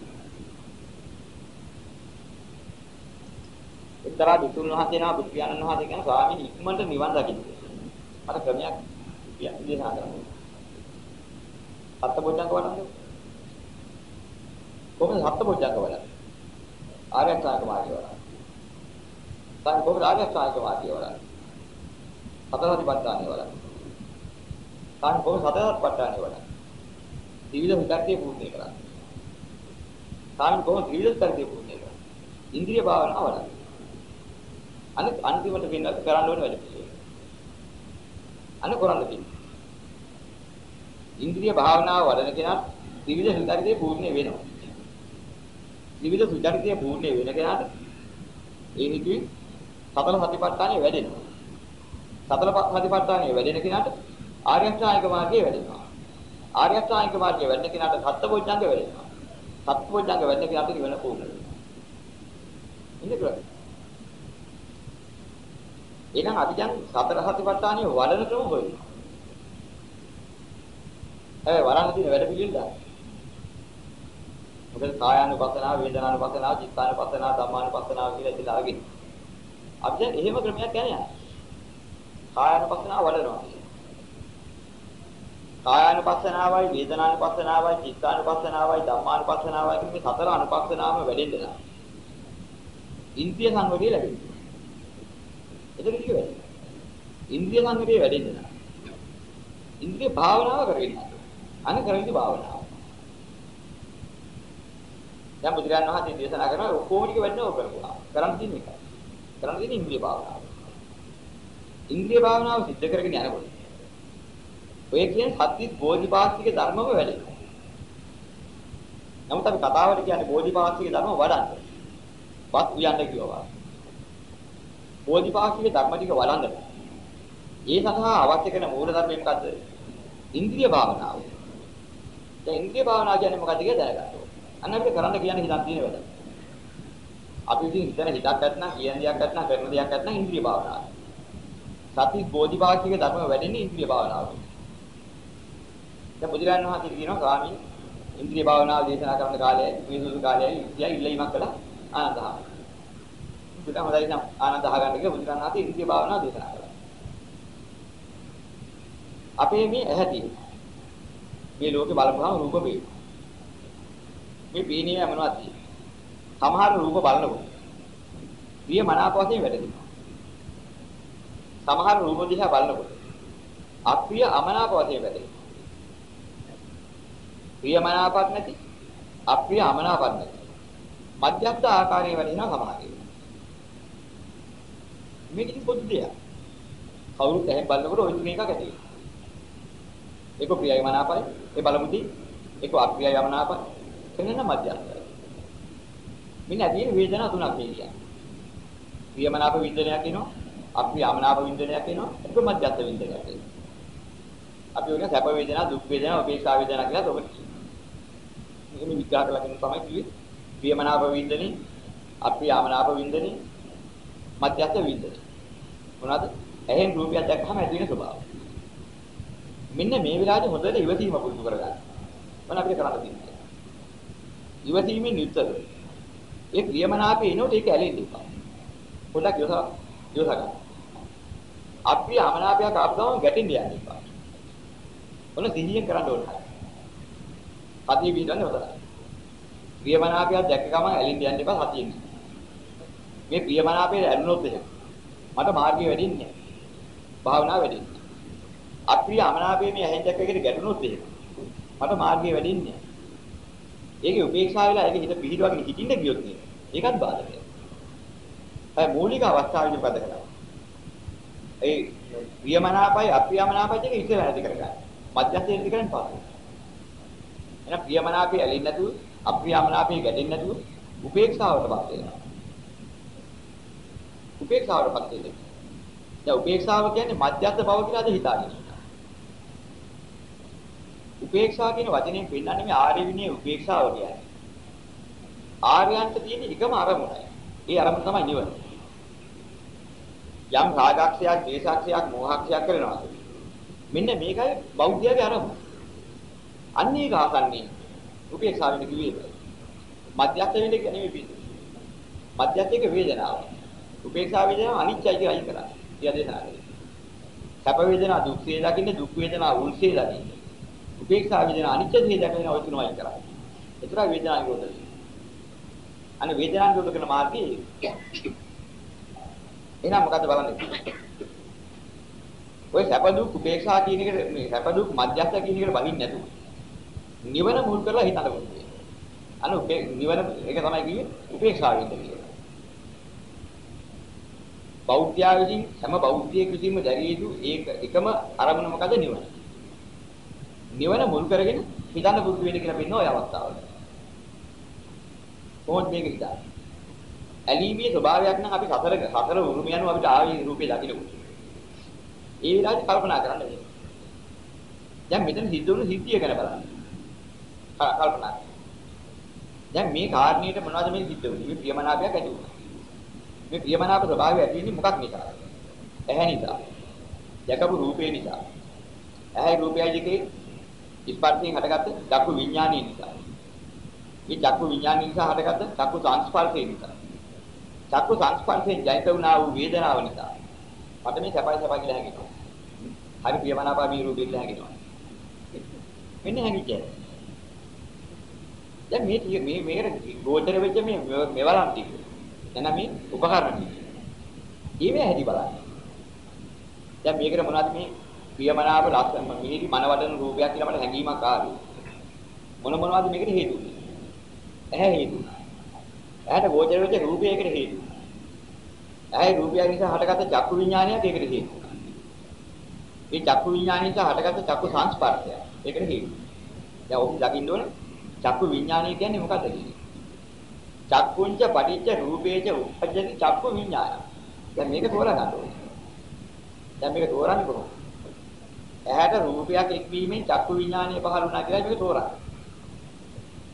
එක්තරා දුතුන් වහන්සේ නා බුදු පියාණන් වහන්සේ කියන ස්වාමීන් ඉක්මනට නිවන් දකින්න. අර ක්‍රමයක් කියන්නේ දේශනා කරනවා. සත්බොජ්ජංග වඩන්නේ. කොහොමද සත්බොජ්ජංග වඩන්නේ? ආර්ය අෂ්ටාංග මාර්ගය වඩන්නේ. දැන් කොහොමද ආර්ය අෂ්ටාංග මාර්ගය වඩන්නේ? සතරපටිපට්ඨානය වඩන්නේ. දැන් කොහොමද සතරපටිපට්ඨානය වඩන්නේ? ත්‍රිවිධ විකල්පයේ පූර්ණේ කරන්නේ. දැන් කොහොමද ත්‍රිවිධ විකල්පයේ පූර්ණේ කරන්නේ? ඉන්ද්‍රිය භාවනාව වඩන්නේ. අනිත් අන්තිමට වෙන කරන්න ඕනේ වැඩ පිළිවෙල. අන්න කරන්න තියෙන්නේ. ඉන්ද්‍රිය භාවනාව වඩන කෙනා ත්‍රිවිධ සුචරිතය පූර්ණ වෙනවා. ත්‍රිවිධ සුචරිතය පූර්ණ වෙන කෙනාට ඒ නිකුයි සතර සතිපට්ඨානෙ වැඩෙනවා. සතර සතිපට්ඨානෙ වැඩෙන කෙනාට ආර්ය අෂ්ටාංගික මාර්ගය වැඩෙනවා. ආර්ය අෂ්ටාංගික මාර්ගය වැඩෙන කෙනාට සත්බොජ්ජංග වැඩෙනවා. සත්බොජ්ජංග වැඩෙන කෙනාට නිවන පූර්ණ වෙනවා. ඉන්නේ කරන්නේ. එහෙනම් අපි දැන් සතර සතිපට්ඨානිය වඩන ක්‍රම හොයනවා. ඒ වරන්න තියෙන වැඩ පිළිවිල්ල. මොකද කායානුපස්සනාව, වේදනානුපස්සනාව, චිත්තානුපස්සනාව, ධම්මානුපස්සනාව කියලා ඉතිලා ආගෙන. අපි දැන් එහෙම ක්‍රමයක් කියන්නේ. කායානුපස්සනාව වඩනවා. කායානුපස්සනාවයි, වේදනානුපස්සනාවයි, චිත්තානුපස්සනාවයි, ධම්මානුපස්සනාවයි කියන මේ සතර අනුපස්සනාවම වැඩෙන්න නම්. ඉන්ද්‍රිය සංවරය ලැබෙනවා. එතකොට කිව්වේ ඉන්ද්‍රිය සංවරය වැඩෙන්න නම්. ඉන්ද්‍රිය භාවනාව කරගෙන අන කරන්නේ භාවනාව. දැන් බුදුරජාණන් වහන්සේ දේශනා කරන ඔක්කොම ටික වෙන්නව කරපුවා. කරන් තියෙන එක. කරන් තියෙන ඉන්ද්‍රිය භාවනාව. ඉන්ද්‍රිය භාවනාව සිද්ධ කරගෙන යනකොට ඔය කියන සත්‍විස් බෝධිපාක්ෂික ධර්මම වැඩෙනවා. නමුත් අපි කතාවට කියන්නේ බෝධිපාක්ෂික ධර්ම වඩන්න. වත් උයන්න කිව්වා. බෝධිපාක්ෂික ධර්ම ටික වඩන්න. ඒ සඳහා අවශ්‍ය කරන මූල ධර්මය මොකද්ද? ඉන්ද්‍රිය භාවනාව. දැන් ඉන්ද්‍රිය භාවනාව කියන්නේ මොකද්ද කියලා දැනගන්න ඕනේ. අන්න අපිට කරන්න කියන්නේ හිතන් තියෙන වැඩ. අපි ඉතින් හිතන හිතක් නැත්නම් කියන දෙයක් නැත්නම් කරන දෙයක් නැත්නම් ඉන්ද්‍රිය භාවනාව. සති බෝධිපාක්ෂික ධර්ම වැඩෙන්නේ ඉන්ද්‍රිය භාවනාවෙන්. දැන් බුදුරජාණන් වහන්සේ කියනවා ස්වාමීන් ඉන්ද්‍රිය භාවනාව දේශනා කරන කාලයයි මේ සුසු කාලයයි ඉතියා ඉල්ලීමක් කළා ආනන්දහා. බුදුන් හොඳයි නම් ආනන්ද අහගන්න කියලා බුදුරජාණන් වහන්සේ ඉන්ද්‍රිය භාවනාව දේශනා කළා. අපේ මේ ඇහැටි මේ ලෝකේ බලපුවාම රූප වේ. මේ පේන්නේ මොනවද? සමහර රූප බලනකොට ප්‍රිය මනාප වශයෙන් වැටෙනවා. සමහර රූප දිහා බලනකොට අප්‍රිය අමනාප වශයෙන් වැටෙනවා. ප්‍රියමනාපක් නැති අප්‍රිය අමනාපක් නැති මධ්‍යස්ථ ආකාරයේ වැඩිනවා සමාධිය. මේක ඉතින් පොදු දෙයක්. කවුරුත් එහෙන් බලනකොට ওই තුන එකක් ඇති වෙනවා. ඒක ප්‍රියයි මනාපයි ඒ බලමුදී ඒක අප්‍රියයි අමනාපයි එන්න මධ්‍යස්ථයි. මෙන්න ඇදී වේදනා තුනක් මේ කියන්නේ. ප්‍රියමනාප වින්දනයක් එනවා. අප්‍රිය අමනාප වින්දනයක් එනවා. ඒක මධ්‍යස්ථ වින්දනයක් එනවා. අපි ඔය සැප වේදනා දුක් වේදනා උපේක්ෂා වේදනා කියලා ඔබ මේක විග්‍රහ කරලා කියන තමයි කිව්වේ. ප්‍රියමනාප වින්දනේ අප්‍රියමනාප වින්දනේ මධ්‍යස්ථ වින්දනේ මොනවාද? ඇහෙන් රූපයක් දැක්කම ඇති වෙන ස්වභාවය. මෙන්න මේ වෙලාවේ හොඳට ඉවසීම පුරුදු කරගන්න. මොන අපිට කරන්න තියෙන්නේ? ඉවසීමෙන් යුක්තව ඒ ප්‍රියමනාපේ එනකොට ඒක ඇලෙන්න එපා. පොඩ්ඩක් ඉවස ඉවස ගන්න අප්‍රියමනාපයක් ආපු ගමන් ගැටෙන්න යන්න එපා. ඔන්න සිහියෙන් කරන්න ඕනේ සතිය පිටවන්නේ උතන. ප්‍රියමනාපයක් දැක්ක ගමන් ඇලින්න යන්න එපා සතියෙන්. මේ ප්‍රියමනාපේ ඇලුනොත් එහෙම මට මාර්ගය වැඩින්නේ භාවනාව වැඩින්නේ. අප්‍රිය අමනාපයේ මේ ඇහෙන් දැක්ක එකට ගැටුනොත් එහෙම මට මාර්ගය වැඩින්නේ. ඒකේ උපේක්ෂාව වෙලා ඒක හිත පිහිටවගෙන හිටින්න ගියොත් නේ. ඒකත් බාධකයි. ඒ මූලික අවස්ථාවේදී මොකද කරන්නේ? ඒ ප්‍රියමනාපයි අප්‍රියමනාපයි දෙක ඉස්සරහ ඇති කරගන්න. මධ්‍යස්ථයෙන් ඉති කරන්නේ පාස්. එහෙනම් ප්‍රියමනාපේ ඇලෙන්නේ නැතුව අප්‍රියමනාපේ ගැටෙන්නේ නැතුව උපේක්ෂාවටපත් වෙනවා. උපේක්ෂාවටපත් වෙන්නේ. දැන් උපේක්ෂාව කියන්නේ මධ්‍යස්ථ බව කියලා අද හිතාගෙන ඉන්නවා. උපේක්ෂා කියන වචනයෙන් පෙන්නන්නේ මේ ආර්ය විනය උපේක්ෂාව කියන්නේ. ආර්යයන්ට තියෙන එකම අරමුණයි. ඒ අරමුණ තමයි නිවන. යම් රාගක්ෂයක්, ද්වේෂක්ෂයක්, මෝහක්ෂයක් කරනවාද? මෙන්න මේකයි බෞද්ධයාගේ අරමුණ. අන්න ඒක අහන්නේ උපේක්ෂාවෙන් කිව්වේ. මධ්‍යස්ථ වෙන්නේ නෙමෙයි පිළිතුර. මධ්‍යස්ථයක වේදනාව. උපේක්ෂා වේදනාව අනිත්‍යයි කියලා අයින් කරා. කියලා දේශනා කළේ. සැප වේදනා දුක්ඛේ දකින්න දුක් වේදනා උල්සේ දකින්න. උපේක්ෂා වේදනා අනිත්‍යසේ දකින්න ඔය තුනම අයින් කරා. ඒතර වේදනා නිරෝධය. අනේ වේදනා නිරෝධ කරන මාර්ගයේ එහෙනම් මොකද්ද බලන්නේ? ඔය සැප දුක් උපේක්ෂා කියන එක මේ සැප දුක් මධ්‍යස්ථ කියන එකට බහින්න නැතුව නිවන මුල් කරලා හිතන්න ඕනේ. අන්න උපේ නිවන ඒක තමයි කිව්වේ උපේක්ෂාවෙන්ද කියලා. බෞද්ධයා විසින් හැම බෞද්ධයෙක් විසින්ම දැරිය යුතු ඒක එකම අරමුණ මොකද නිවන. නිවන මුල් කරගෙන හිතන්න පුරුදු වෙන්න කියලා පෙන්න ඔය අවස්ථාවල. කොහොමද මේක හිතන්නේ? ඇලීමේ ස්වභාවයක් නම් අපි සතර සතර උරුම යනවා අපිට ආවේ රූපේ දකින්නකොට. ඒ විලාසෙ කල්පනා කරන්න වෙනවා. දැන් මෙතන සිද්ධ වුණු සිද්ධිය ගැන බලන්න. කල්පනා. දැන් මේ කාරණේට මොනවද මේ සිද්ධ වුනේ? මේ ප්‍රියමනාපයක් ඇති වුණා. මේ ප්‍රියමනාප ස්වභාවය ඇති වෙන්නේ මොකක් නිසාද? ඇහැ නිසා. දැකපු රූපේ නිසා. ඇහැ රූපයයි දෙකේ ස්පර්ශයෙන් හටගත්ත චක්කු විඥානය නිසා. මේ චක්කු විඥානය නිසා හටගත්ත චක්කු සංස්පර්ශය නිසා. චක්කු සංස්පර්ශයෙන් ජනිත වුණා වූ වේදනාව නිසා. මට මේ සැපයි සැපයි කියලා හැගෙනවා. හරි ප්‍රියමනාපා මේ රූපේ කියලා හැගෙනවා. මෙන්න හැංගිච්ච. දැන් මේ මේ මේකට ගෝචර වෙච්ච මේ මෙවලම් ටික. එන මේ උපකරණ ටික. ඊමේ හැදි බලන්න. දැන් මේකට මොනවද මේ ප්‍රියමනාප ලස්සන මිහිරි මනවඩන රූපයක් කියලා මට හැඟීමක් ආවේ. මොන මොනවද මේකට හේතු? ඇහැ හේතු. ඇහැට ගෝචර වෙච්ච රූපයකට හේතු. ඇයි රූපය නිසා හටගත්ත චක්කු විඥානයක් ඒකට හේතු. මේ චක්කු විඥානය නිසා හටගත්ත චක්කු සංස්පර්ශය. ඒකට හේතු. දැන් ඔබ දකින්න ඕනේ චක්කු විඥානය කියන්නේ මොකක්ද කියන්නේ? චක්කුංච පටිච්ච රූපේච උපජ්ජති චක්කු විඥාන. දැන් මේක තෝරා ගන්න ඕනේ. දැන් මේක තෝරන්නේ කොහොමද? ඇහැට රූපයක් එක්වීමෙන් චක්කු විඥානය පහළ වුණා කියලා මේක තෝරා.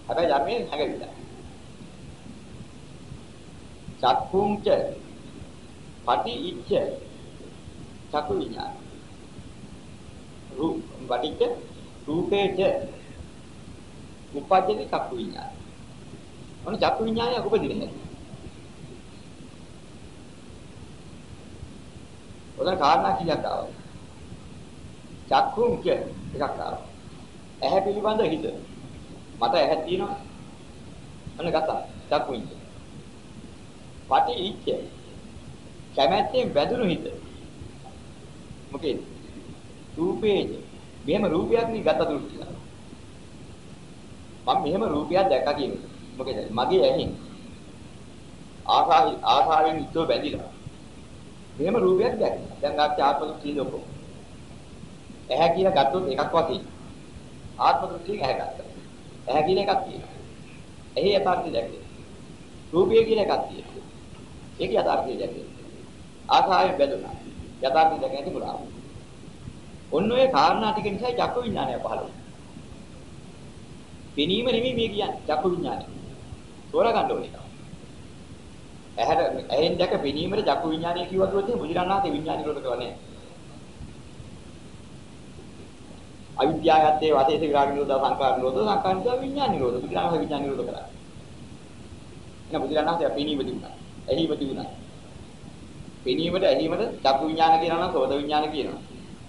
හැබැයි ධර්මයේ හැඟවිලා. චක්කුංච පටි ඉච්ඡ චක්කු විඥාන රූප පටිච්ච රූපේච උපජ්ජති චක්කු විඥාන ඔන්න චක්කු විඥානය උපදින හැටි ඔතන කාරණා කීයක් ආවා චක්කුං කිය එකක් ආවා ඇහැ පිළිබඳ හිත මට ඇහැ තියෙනවා අන්න ගත්තා චක්කුං පටි ඉච්ඡ කැමැත්තෙන් වැදුණු හිත. මොකේද? රූපේද? මෙහෙම රූපයක් නේ ගත දෘෂ්ටි. මම මෙහෙම රූපයක් දැක්කා කියන්නේ. මොකේද? මගේ ඇහෙන් ආසාව ආසාවෙන් ඉතෝ බැඳිලා. මෙහෙම රූපයක් දැක්කා. දැන් ආත්ම ආත්ම දෘෂ්ටි ලොකෝ. ඇහැ කියලා ගත්තොත් එකක් වශයෙන්. ආත්ම දෘෂ්ටියෙන් ඇහැ ගත්තා. ඇහැ කියන එකක් තියෙනවා. එහි යථාර්ථය දැක්කේ. රූපය කියන එකක් තියෙනවා. ඒක යථාර්ථය දැක්කේ. ආසාවෙන් බැඳුනා. යථාර්ථය දැක නැති පුරා. ඔන්න ඔය කාරණා ටික නිසා චක්කු විඥානය පහළ වුණා. පෙනීම නෙමෙයි මේ කියන්නේ චක්කු විඥානය. තෝරා ගන්න ඕනේ. ඇහැට ඇහෙන් දැක පෙනීමට චක්කු විඥානය කිව්වොත් එහෙනම් බුදුරණාහි විඥානය කරලා කරන්නේ. අවිද්‍යාවත්තේ වාතේස විරාග නිරෝධ සංකාර නිරෝධ සංකාර නිරෝධ විඥාන නිරෝධ බුදුරණාහි විඥාන නිරෝධ කරා. එහෙනම් බුදුරණාහි පෙනීම තිබුණා. ඇහිම තිබුණා. පෙනීමට ඇහිමට චක්කු විඥාන කියනවා නම් සෝත විඥාන කියනවා.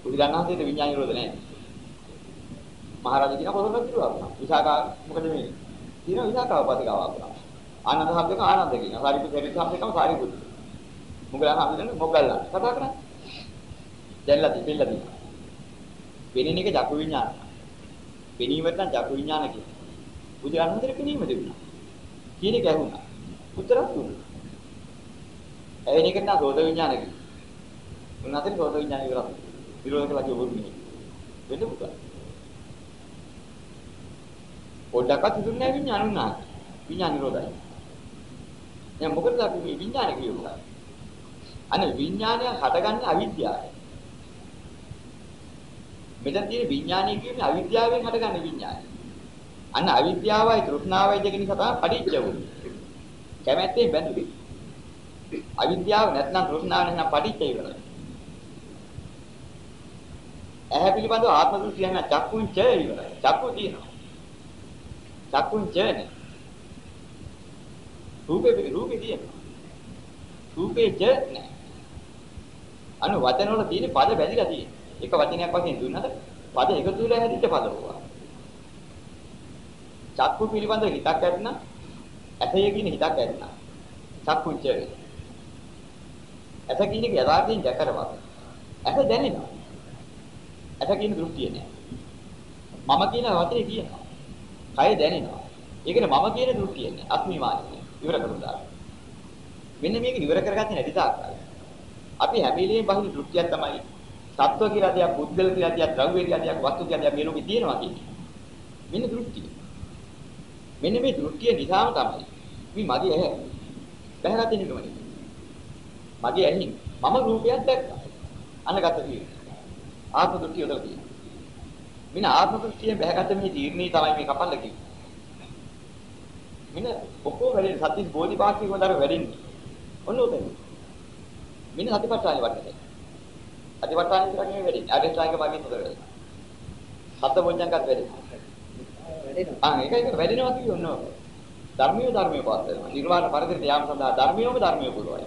බුදුරණාහිට විඥාන නිරෝධ නැහැ. මහරජා කියන කොහොමද කිව්වා? විසාකා මොකද මේ? කියන විසාකාව පතිකාව අපුණා. ආනන්ද හබ්දක ආනන්ද කියනවා. සාරිපුත් හරිත හබ්දකම සාරිපුත්. මොගලන් හබ්දෙන් මොගල්ලා. කතා කරන්නේ. දැන්ලා තිබෙලා තියෙනවා. පෙනෙන එක චක්කු විඥාන. පෙනීමට නම් චක්කු විඥාන කියනවා. බුදුරණාහිට පෙනීම දෙන්නා. කියන එක ඇහුණා. උත්තරක් දුන්නා. ඇවෙන එකට නම් සෝත විඥාන කියනවා. උන්වහන්සේ සෝත විඥාන ඉවරයි. විරෝධ කළා කියවුරු නෙමෙයි. වෙන්න පුළුවන්. පොඩ්ඩක්වත් හිතුන්නේ නැහැ විඥාන උන්නා. විඥාන නිරෝධයි. දැන් මොකද අපි මේ විඥාන කියුවා? අනේ විඥානය හටගන්නේ අවිද්‍යාවයි. මෙතන තියෙන විඥානය කියන්නේ අවිද්‍යාවෙන් හටගන්න විඥානය. අන්න අවිද්‍යාවයි තෘෂ්ණාවයි දෙක නිසා තමයි පටිච්ච වුනේ. කැමැත්තෙන් බැඳුනේ. අවිද්‍යාව නැත්නම් තෘෂ්ණාව නැත්නම් පටිච්චය ඉවරයි. ඇහැ පිළිබඳව ආත්ම දෘෂ්ටිය නම් චක්කුංච ඉවරයි. චක්කු තියෙනවා. චක්කුංච නේ. රූපේ රූපේ තියෙනවා. රූපේ ච නෑ. අනු වචන වල තියෙන පද බැඳිලා තියෙනවා. එක වචනයක් වශයෙන් දුන්නද පද එකතු වෙලා හැදිච්ච පද වුණා. චක්කු පිළිබඳව හිතක් ඇතිනම් ඇතේ කියන හිතක් ඇතිනම් චක්කුංච වේ. ඇත කියන එක යථාර්ථයෙන් දැකරවා. ඇත දැනෙනවා. ඇත කියන දෘෂ්ටිය නෑ. මම කියන වචනේ කියනවා. කය දැනෙනවා. ඒකනේ මම කියන දෘෂ්ටිය නෑ. අස්මිමානිය. ඉවර කරුණා. මෙන්න මේක ඉවර කරගත්තේ නැති තාක්කල්. අපි හැම වෙලේම බහින දෘෂ්ටියක් තමයි සත්ව කියලා දෙයක්, පුද්ගල කියලා දෙයක්, ද්‍රව්‍ය කියලා දෙයක්, වස්තු කියලා දෙයක් මේ ලෝකේ තියෙනවා කියන්නේ. මෙන්න දෘෂ්ටිය. මෙන්න මේ දෘෂ්ටිය නිසාම තමයි මේ මගේ ඇහැ බහැරත් ඉන්නකම නෙමෙයි. මගේ ඇහින් මම රූපයක් දැක්කා. අන්නගත තියෙනවා. ආත්ම දෘෂ්ටිය උදලා තියෙනවා. මින ආත්ම දෘෂ්ටියෙන් බහැගත මේ තීරණේ තමයි මේ කපල්ල කිව්වේ. මින ඔක්කොම වැඩි සත්‍විස් බෝධිපාක්ෂික වලට වැඩින්නේ. ඔන්න උතන. මින සතිපට්ඨානෙ වඩන්නේ. සතිපට්ඨානෙ විතරක් වැඩින්නේ. අරියස්ථාංග මාර්ගෙත් උතර වැඩින්නේ. සත්‍ය බොජ්ජංගත් වැඩින්නේ. වැඩිනවා. ආ ඒක ඒක වැඩිනවා කියන්නේ. ධර්මිය ධර්මිය පාත් වෙනවා. නිර්වාණ පරිදිට යාම සඳහා ධර්මියම ධර්මිය පුරවයි.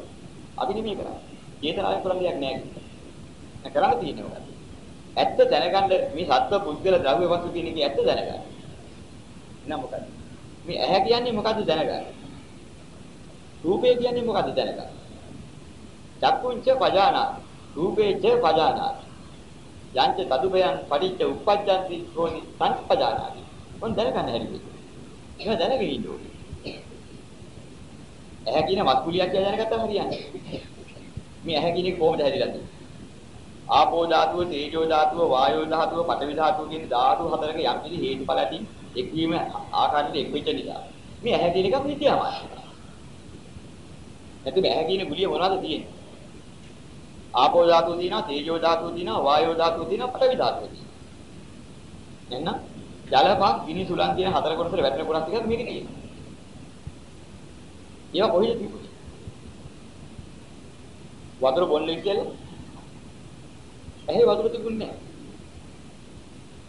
අපි නෙමෙයි කරන්නේ. චේතනාවෙන් කරන්න දෙයක් නෑ. කරන්න තියෙන්නේ මොකක්ද? ඇත්ත දැනගන්න මේ සත්ව පුද්ගල ද්‍රව්‍ය වස්තු කියන එකේ ඇත්ත දැනගන්න. එහෙනම් මොකද? මේ ඇහැ කියන්නේ මොකද්ද දැනගන්න. රූපය කියන්නේ මොකද්ද දැනගන්න. චක්කුංච පජානා රූපේච පජානා යංච තදුපයන් පටිච්ච උප්පජ්ජಂತಿ හෝනි සංපජානාති. මොන් දැනගන්න හැටි. ඒක දැනගෙන ඉන්න ඕනේ. ඇහැ කියන මස්කුලියක් කියලා දැනගත්තම හරියන්නේ. මේ ඇහැ කියන එක කොහොමද හැදිලා තියෙන්නේ? ආපෝ ධාතුව, තේජෝ ධාතුව, වායෝ ධාතුව, පඨවි ධාතුව කියන ධාතු හතරක යම් කිසි හේතුඵල ඇති එක්වීම ආකාරයට එක් වෙච්ච නිසා මේ ඇහැ කියන එක විද්‍යාමානයි. නැත්නම් ඇහැ කියන ගුලිය මොනවද තියෙන්නේ? ආපෝ ධාතුව තියෙනවා, තේජෝ ධාතුව තියෙනවා, වායෝ ධාතුව තියෙනවා, පඨවි ධාතුව තියෙනවා. එන්න ජලපක්, ගිනි සුලං කියන හතර කොටසට වැටෙන කොටස් ටිකක් මේකේ තියෙනවා. ඒවා කොහෙද තිබුණේ? වතුර බොන්නේ කියලා ඇහි වතුර තිබුණේ නැහැ.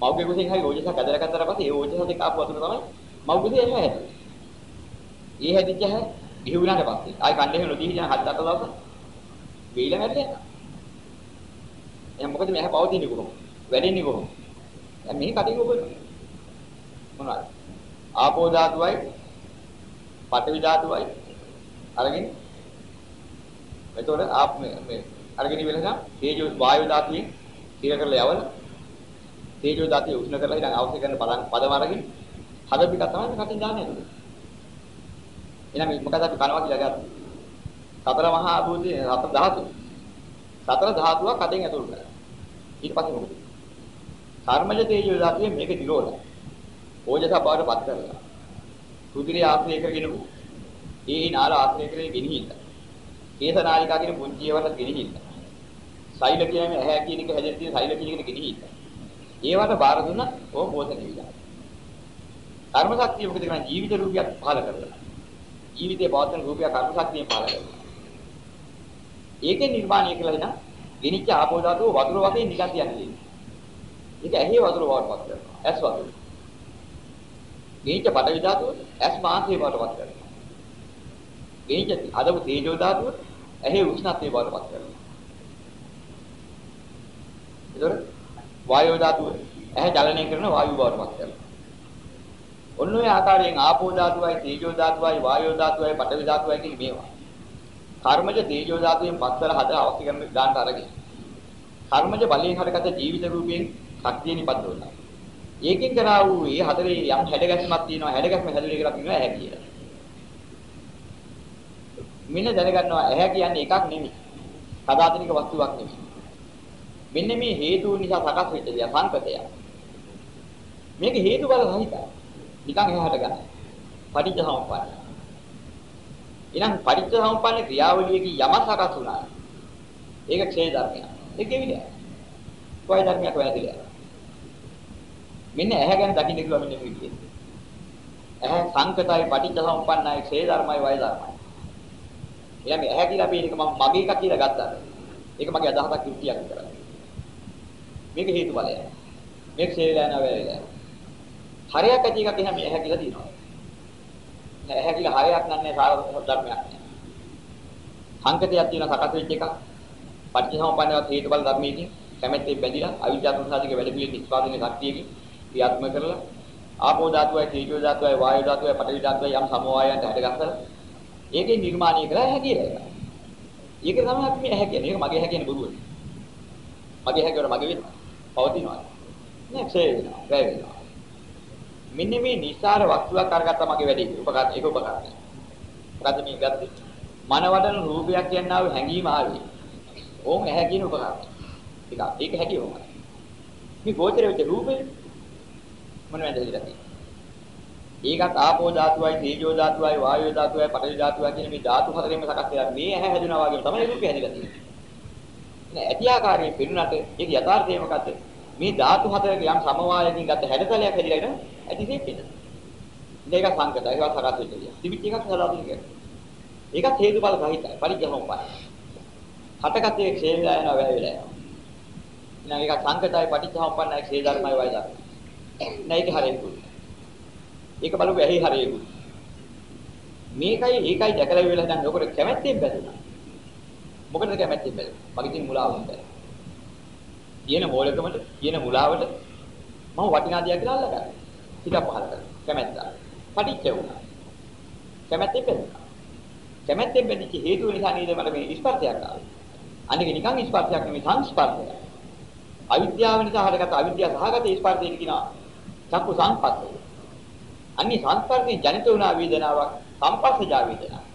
මව්ගේ කුසෙන් හරි ඕජසක් ඇදලා ගත්තාට පස්සේ ඒ ඕජස දෙක ආපු වතුර තමයි මව්ගේ එහෙම හැදෙන්නේ. ඒ හැදිච්ච හැ ගිහි වුණාට පස්සේ ආයි කණ්ඩේ එහෙම නොදී හිටියන හත් අට දවස් වෙයිලා මැරෙන්නේ. එහෙනම් මොකද මේ හැ පවතින්නේ කොහොමද? වැඩෙන්නේ කොහොමද? දැන් මේ කටින් ඔබ මොනවද? ආපෝ ධාතුවයි පඨවි ධාතුවයි අරගෙන එතකොට ආප් මේ අරගෙන ඉවරලා තේජෝ වායු ධාතුවෙන් තිර කරලා යවල තේජෝ ධාතුව උෂ්ණ කරලා ඉතින් අවශ්‍ය කරන බලන් පදම අරගෙන හදපිට තමයි කටින් දාන්නේ නේද එහෙනම් මොකද අපි කනවා කියලා ගත්තා සතර මහා භූතේ සතර ධාතු සතර ධාතුවක් කටින් ඇතුල් කරා ඊට පස්සේ මොකද කර්මජ තේජෝ ධාතුවේ මේක දිරෝලා ඕජස බවට පත් කරලා රුධිරය ආශ්‍රය කරගෙන ඒ නාල ආශ්‍රය කරගෙන ගෙනිහිල්ල කේසනාලිකා කියන පුංචි ඒවට ගෙනිහිල්ල සෛල කියන්නේ ඇහැ කියන එක හැදෙන්න තියෙන සෛල කියන එක ගෙනිහිල්ල. ඒවට බාර දුන්නා ඕම පෝෂණය විලා. කර්ම ශක්තිය මොකද කරන්නේ ජීවිත රූපයක් පහල කරලා. ජීවිතේ පවත්වන රූපයක් කර්ම ශක්තියෙන් පහල කරලා. ඒකේ නිර්මාණය කියලා එන ගෙනිච්ච ආපෝ ධාතුව වතුර වශයෙන් නිකන් තියන්නේ. ඒක ඇහි වතුර බවට පත් කරනවා. ඇස් වතුර. ගෙනිච්ච පඨවි ධාතුව ඇස් මාංශේ බවට පත් කරනවා. ගෙනිච්ච අදපු තේජෝ ධාතුව ඇහි උෂ්ණත්වයේ බවට පත් කරනවා. ඒතර වායෝ ධාතුව ඇහැ චලනය කරන වායු බවට පත් කරනවා. ඔන්න ඔය ආකාරයෙන් ආපෝ ධාතුවයි තේජෝ ධාතුවයි වායෝ ධාතුවයි පඨවි ධාතුවයි කියන මේවා. කර්මජ තේජෝ ධාතුවෙන් පස්සර හද අවශ්‍ය කරන දාන්න අරගෙන. කර්මජ බලයෙන් හටගත්ත ජීවිත රූපයෙන් ශක්තිය නිපදවනවා. ඒකෙන් කරා වූ මේ හතරේ යම් හැඩගැස්මක් තියෙනවා හැඩගැස්ම හැදුනේ කියලා කියනවා ඇහැ කියලා. මෙන්න දැනගන්නවා ඇහැ කියන්නේ එකක් නෙමෙයි. සදාතනික වස්තුවක් නෙමෙයි. මෙන්න මේ හේතුන් නිසා සකස් වෙච්ච දෙයක් සංකතයක්. මේක හේතු බල සහිතයි. නිකන් එහාට ගන්න. පටිච්ච සමුප්පන්න. එහෙනම් පටිච්ච සමුප්පන්න ක්‍රියාවලියකින් යම සකස් වුණා. ඒක ක්ෂේ ධර්මයක්. ඒක කෙවිලයි. කොයි ධර්මයක් වැරදිලා. මෙන්න ඇහැ ගැන දකින්න කිව්වා මෙන්න මේ විදිහට. ඇහැ සංකතයි පටිච්ච සමුප්පන්නයි ක්ෂේ ධර්මයි වය ධර්මයි. එහෙනම් මේ ඇහැ කියලා අපි එක මම මගේ එකක් කියලා ගත්තා. ඒක මගේ අදහසක් කෘතියක් විතරයි. මේක හේතු බලය. මේක ශේලයන වෙලෙලා. හරයක් ඇති එකක් එහෙම ඇහැ කියලා දිනනවා. නෑ ඇහැ කියලා හරයක් නන්නේ සාර ධර්මයක් නෑ. සංකතයක් තියෙන සකස් වෙච්ච එකක්. පටිච්චසමුප්පන්නවත් හේතු බල ධර්මයකින් කැමැත්තෙන් බැඳිලා අවිද්‍යාව ප්‍රසාදික වැඩ පිළිවෙල නිෂ්පාදනයේ ශක්තියකින් ක්‍රියාත්මක කරලා ආපෝ ධාතුවයි තේජෝ ධාතුවයි වායු ධාතුවයි පඨවි ධාතුවයි යම් සමவாயයන්ට හැදගස්සලා ඒකේ නිර්මාණය කළා ඇහැ කියලා එක. ඒක තමයි අපි මේ ඇහැ කියන්නේ. ඒක මගේ ඇහැ කියන්නේ බොරුවනේ. මගේ ඇහැ කියවල මගේ වෙනවා. පවතිනවා. නෑ ක්ෂය වෙනවා. වැය වෙනවා. මෙන්න මේ නිසාර වස්තුවක් අරගත්තා මගේ වැඩේ. උපකාර ඒක උපකාරයි. මොකද්ද මේ ගත්තේ? මනවඩන රූපයක් කියනවා හැඟීම ආවේ. ඕන් ඇහැ කියන උපකාරය. ඒක ඒක හැටි ඕමයි. මේ ගෝචර වෙච්ච රූපේ මොනවද දෙවිලා ඒකත් ආපෝ ධාතුවයි තේජෝ ධාතුවයි වායෝ ධාතුවයි පඨවි ධාතුවයි කියන මේ ධාතු හතරෙන්ම සකස් වෙලා මේ ඇහැ හැදුනා වගේම තමයි රූපය හැදිලා තියෙන්නේ. නේ ඇති ආකාරයෙන් පෙනුනට ඒක යථාර්ථය මොකද්ද? මේ ධාතු හතරක යම් සමவாயකින් ගත හැඩතලයක් හැදිලා ඉන්න ඇති දෙයක්. මේක සංකතයි ඒවා සකස් වෙච්ච දේ. තිබිච්ච එකක් හදාගෙන කියන්නේ. ඒකත් හේතුඵල සහිතයි. පරිජ්ජහෝපාය. හටගත්තේ ක්ෂේමලා යනවා වැය වෙලා යනවා. ඊළඟ එක සංකතයි පටිච්චසමුප්පන්නයි ක්ෂේ ධර්මයි වය ධර්මයි. නෑ ඒක හරියකුත්. ඒක බලපු ඇහි හරියකුත්. මේකයි ඒකයි දැකලා වෙලා දැන් ඔකට කැමැත්තෙන් බැඳුනා. මොකටද කැමැත්තෙන් බැඳුනේ? මගේ තියෙන මුලාවෙන්ද. කියන මෝලකමට කියන මුලාවට මම වටිනා දෙයක් කියලා අල්ලගත්තා. හිත පහල කරා. කැමැත්ත. පටිච්ච වුණා. කැමැත්තෙන් බැඳුනා. කැමැත්තෙන් බැඳිච්ච හේතුව නිසා නේද මට මේ ස්පර්ශයක් ආවේ. අනික නිකන් ස්පර්ශයක් නෙමෙයි සංස්පර්ශයක්. අවිද්‍යාව නිසා හටගත් අවිද්‍යාව සහගත ස්පර්ශයෙන් කියනවා චක්කු සංපස්සය. අන්නේ සංස්පර්ශයෙන් ජනිත වුණ වේදනාවක් සංපස්සජා වේදනාවක්.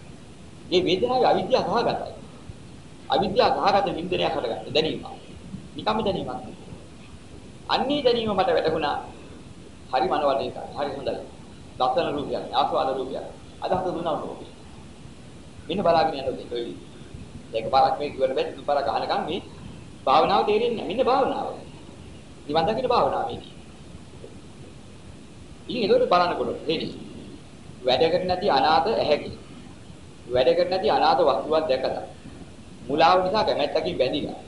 මේ වේදනාවේ අවිද්‍යාව සහගතයි. අවිද්‍යාව සහගත වින්දනයක් හටගත්ත දැනීම. නිකම්ම දැනීමක්. අන්නේ දැනීම මට වැටහුණා. හරි මනවලේ එකයි. හරි හොඳයි. දසන රූපයක්, ආස්වාද රූපයක්. අදහස දුන්නා නෝ. මෙන්න බලාගෙන යනකොට ඔය ඒක පාරක් මේ කිව්වට බෑ දෙපාරක් අහනකම් මේ භාවනාව තේරෙන්නේ නැහැ. මෙන්න භාවනාව. නිවන් දකින්න භාවනාව මේක. ඉතින් ඒකට බලනකොට හේනි. වැඩකට නැති අනාථ ඇහැකි. වැඩකට නැති අනාථ වස්තුවක් දැකලා. මුලාව නිසා කැමැත්තකින් බැඳිලා.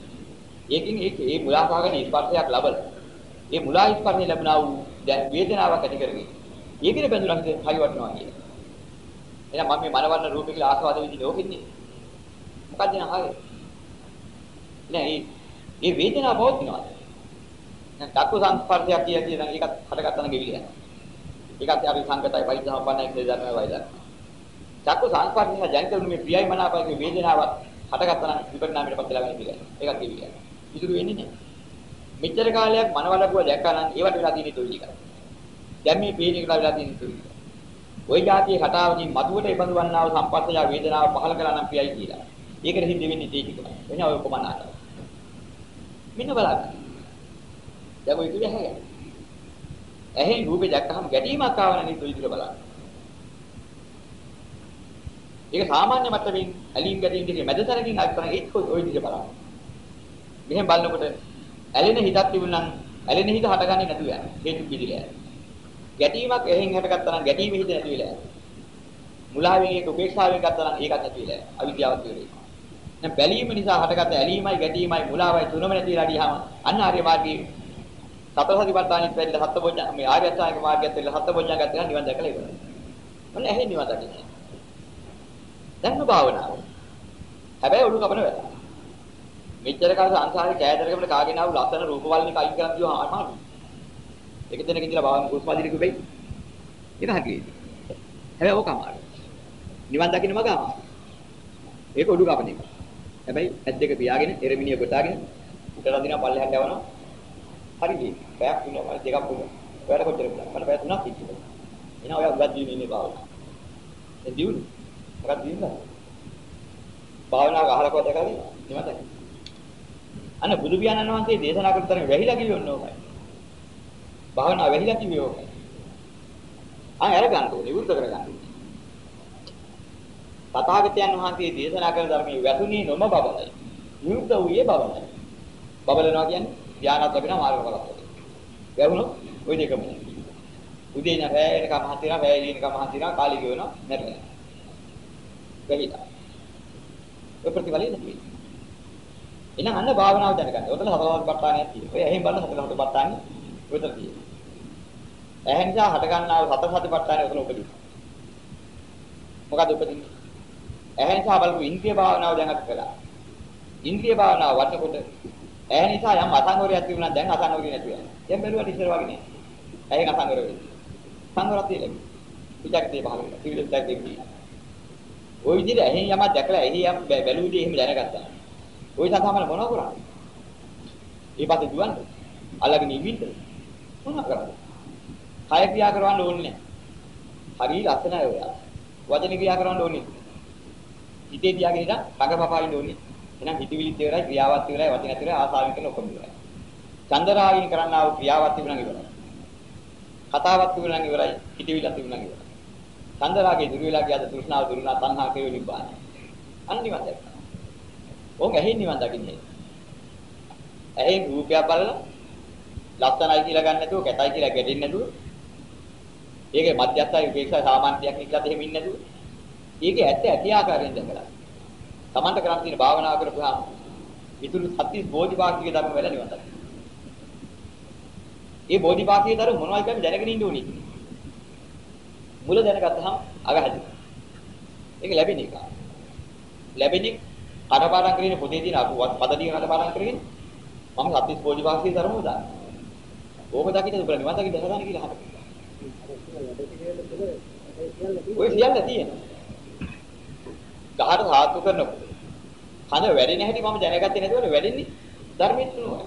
ඒකින් ඒ ඒ මුලාසහගත ස්පර්ශයක් ලබලා. ඒ මුලා ස්පර්ශය ලැබුණා වූ වේදනාවක් ඇති කරගෙන. ඒකේ බැඳුනහද හරි වටනවා කියන්නේ. එහෙනම් මම මේ මනවන්න රූපේ කියලා ආස්වාද විඳින ඕකෙන්නේ. මොකක්ද නහරේ? නෑ ඒ ඒ වේදනාව පවතිනවා. දැන් චක්කු සංස්පර්ශයක් කිය කියන එකත් හටගත්තන ගෙවිල යනවා. ඒකත් අපි සංකතයි පරිසම්පන්නයි කියලා දන්නවා වයිදා. චක්කු සංස්පර්ශය ජනිත වුණු මේ ප්‍රියයි මනාපයි වේදනාව හටගත්තන විපරිණාමයට පත් වෙලා වෙන පිළිගන්න. ඒකත් ගෙවිල යනවා. ඉතුරු වෙන්නේ නැහැ. මෙච්චර කාලයක් මනවලපුව දැක්කා නම් ඒවට වෙලා තියෙන ඉතුරු ටික. දැන් මේ පීඩනයකට වෙලා තියෙන ඉතුරු ටික. ওই જાතියේ කතාවකින් මතුවට ඉබඳු වන්නාව සම්පස්සය වේදනාව පහල කළා නම් පියයි කියලා. ඒකට හින්ද වෙන්නේ තේ ටික. වෙන ඔය කොමන ආකාර. මෙන්න බලන්න. දැන් ඔය ඉතුරු හැගෙන. ඇහි රූපේ දැක්කහම ගැටීමක් ආවන නේද ඉතුරු බලන්න. ඒක සාමාන්‍ය මට්ටමින් ඇලීම් ගැටීම් දෙකේ මැදතරකින් අත් කරන ඒක ඔය විදිහට බලන්න. මෙහෙම බලනකොට ඇලෙන හිතක් තිබුණා නම් ඇලෙන හිත හටගන්නේ නැතුව යනවා. හේතු පිළිලා යනවා. ගැටීමක් එහෙන් හටගත්තා නම් ගැටීම හිත නැති වෙලා යනවා. මුලාවෙන් ඒක උපේක්ෂාවෙන් ගත්තා නම් ඒකත් නැති වෙලා යනවා. අවිද්‍යාවත් වෙලා. දැන් බැලීම නිසා හටගත්ත ඇලීමයි ගැටීමයි මුලාවයි තුනම නැති වෙලා ගියාම අන්න ආර්ය මාර්ගයේ සතර සතිපට්ඨානිත් වෙලා සත්බොජ්ජ මේ ආර්ය අෂ්ටාංගික මාර්ගයත් වෙලා සත්බොජ්ජංගත් වෙලා නිවන් දැකලා ඉවරයි. මොන ඇහි නිවන් දකින්නේ. දැන් භාවනාව. හැබැයි ඔලු කපන වැඩ. මෙච්චර කාල සංසාරේ කෑදරකමට කාගෙන ආව ලස්සන රූපවලින් කයින් කරන් දිව අමාරුයි. එක දිනක ඉඳලා භාවන කුස්මාදිරික වෙයි. ඒක හරියි. හැබැයි ඕක අමාරුයි. නිවන් දකින්න මග අමාරුයි. ඒක ඔඩු කපන එක. හැබැයි ඇස් දෙක පියාගෙන එරමිනිය කොටාගෙන උඩට දිනා පල්ලෙහාට යවනවා. හරියි. පැයක් වෙනවා දෙකක් වුණා. ඔයාලට කොච්චර වුණා? මට පැය තුනක් ඉච්චිලා. එහෙනම් ඔයා උගත් දිනේ ඉන්නේ භාවනාව. ඒ දියුණු. මොකක්ද දිනලා? භාවනාව අහලා කොහොමද කරන්නේ? නිවන් දකින්න. අන්න බුදු පියාණන් වහන්සේ දේශනා කරන තරම් වැහිලා කිව්වොත් ඕකයි. භාවනාව වැහිලා කිව්වේ ඕකයි. ආ අර ගන්න ඕනේ, විරුද්ධ කර ගන්න ඕනේ. තථාගතයන් වහන්සේ දේශනා කරන ධර්මයේ වැසුණී නොම බබලයි. විරුද්ධ වූයේ බබලයි. බබලනවා කියන්නේ ධානත් ලැබෙන මාර්ගඵලයක්. වැහුණොත් ওই දෙකම. උදේ ඉඳන් රැය වෙනකම් මහන්සියනවා, රැය එළිනකම් මහන්සියනවා, කාලි ගෙවනවා, නැරෙනවා. වැහිලා. ඔය ප්‍රතිඵලෙ නැති වෙන්නේ. එහෙනම් අන්න භාවනාව දැනගන්න. ඔතන සතරසතිපට්ඨානයක් තියෙනවා. ඔය එහෙන් බලන සතරසතිපට්ඨානෙ උතර තියෙනවා. එහෙන් නිසා හට ගන්නා වූ සතරසතිපට්ඨානෙ ඔතන උපදිනවා. මොකද උපදින්නේ? එහෙන් නිසා බලපු ඉන්ද්‍රිය භාවනාව දැන් අපි කළා. ඉන්ද්‍රිය භාවනාව වටකොට එහෙන් නිසා යම් අසංගෝරයක් තිබුණා දැන් අසංගෝරිය නැති වෙනවා. දැන් බැලුවට ඉස්සර වගේ නෑ. එහෙන් අසංගෝර වෙන්නේ. සංගෝරත් තියෙන්නේ. විචක්තිය පහළ වෙනවා. සිවිල විචක්තිය කියනවා. ওই විදිහට එහෙන් යමක් දැකලා එහි යම් බැලුවිදී එහෙම දැනගත්තා. ওই සතාමල මොනව කරන්නේ? ඊපස්සේ දුවන්නේ. අල්ලගෙන ඉවින්න. මොනව කරන්නේ? කය ක්‍රියා කරවන්න ඕනේ නැහැ. හරි ලස්සනයි ඔයා. වචන ක්‍රියා කරවන්න ඕනේ. හිතේ තියාගෙන ඉඳන් රඟපපා ඉන්න ඕනේ. එහෙනම් හිතවිලිත් ඉවරයි, ක්‍රියාවත් ඉවරයි, වචනත් ඉවරයි, ආසාවෙන් කරන ඔක්කොම ඉවරයි. චන්දරාගින් කරන්නා වූ ක්‍රියාවත් ඉවරයි ඉවරයි. කතාවත් ඉවරයි ඉවරයි, හිතවිලිත් ඉවරයි ඉවරයි. චන්දරාගේ දුර වෙලා ගියාද තෘෂ්ණාව දුරුනා තණ්හා කේව නිබ්බාන. අන්න නිවන් දැක්කා. ඕක ඇහෙන් නිවන් දකින්නේ. ඇහෙන් රූපයක් බලලා ලස්සනයි කියලා ගන්න නැතුව, කැතයි කියලා ගැටෙන්නේ නැතුව. ඒකේ මධ්‍යස්ථයි උපේක්ෂා සාමාන්‍යයක් නිකලත් එහෙම ඉන්නේ නැතුව. ඒකේ ඇත්ත ඇති ආකාරයෙන් දැකලා. Tamanta කරන් තියෙන භාවනාව කරපුවාම ඉතුරු සත්‍ය බෝධිපාක්ෂික ධර්ම වල නිවන් දකින්න. ඒ බෝධිපාක්ෂික ධර්ම මොනවයි කියන්නේ දැනගෙන ඉන්න ඕනේ. මුල දැනගත්තහම අග හැදෙනවා. ඒක ලැබෙන එක. ලැබෙන්නේ කඩපාඩම් කරගෙන පොතේ තියෙන අපු පද ටික කඩපාඩම් කරගෙන මම සත්‍විස් බෝධිපාක්ෂික ධර්ම උදා. ඕක දකින්න උඹලා නිවන් දකින්න හදාන කියලා අහන්න. ඔය සියල්ල තියෙනවා. ගහට සාතු කරනකොට කන වැඩෙන හැටි මම දැනගත්තේ නැතුවනේ වැඩෙන්නේ ධර්මයෙන් තුනයි.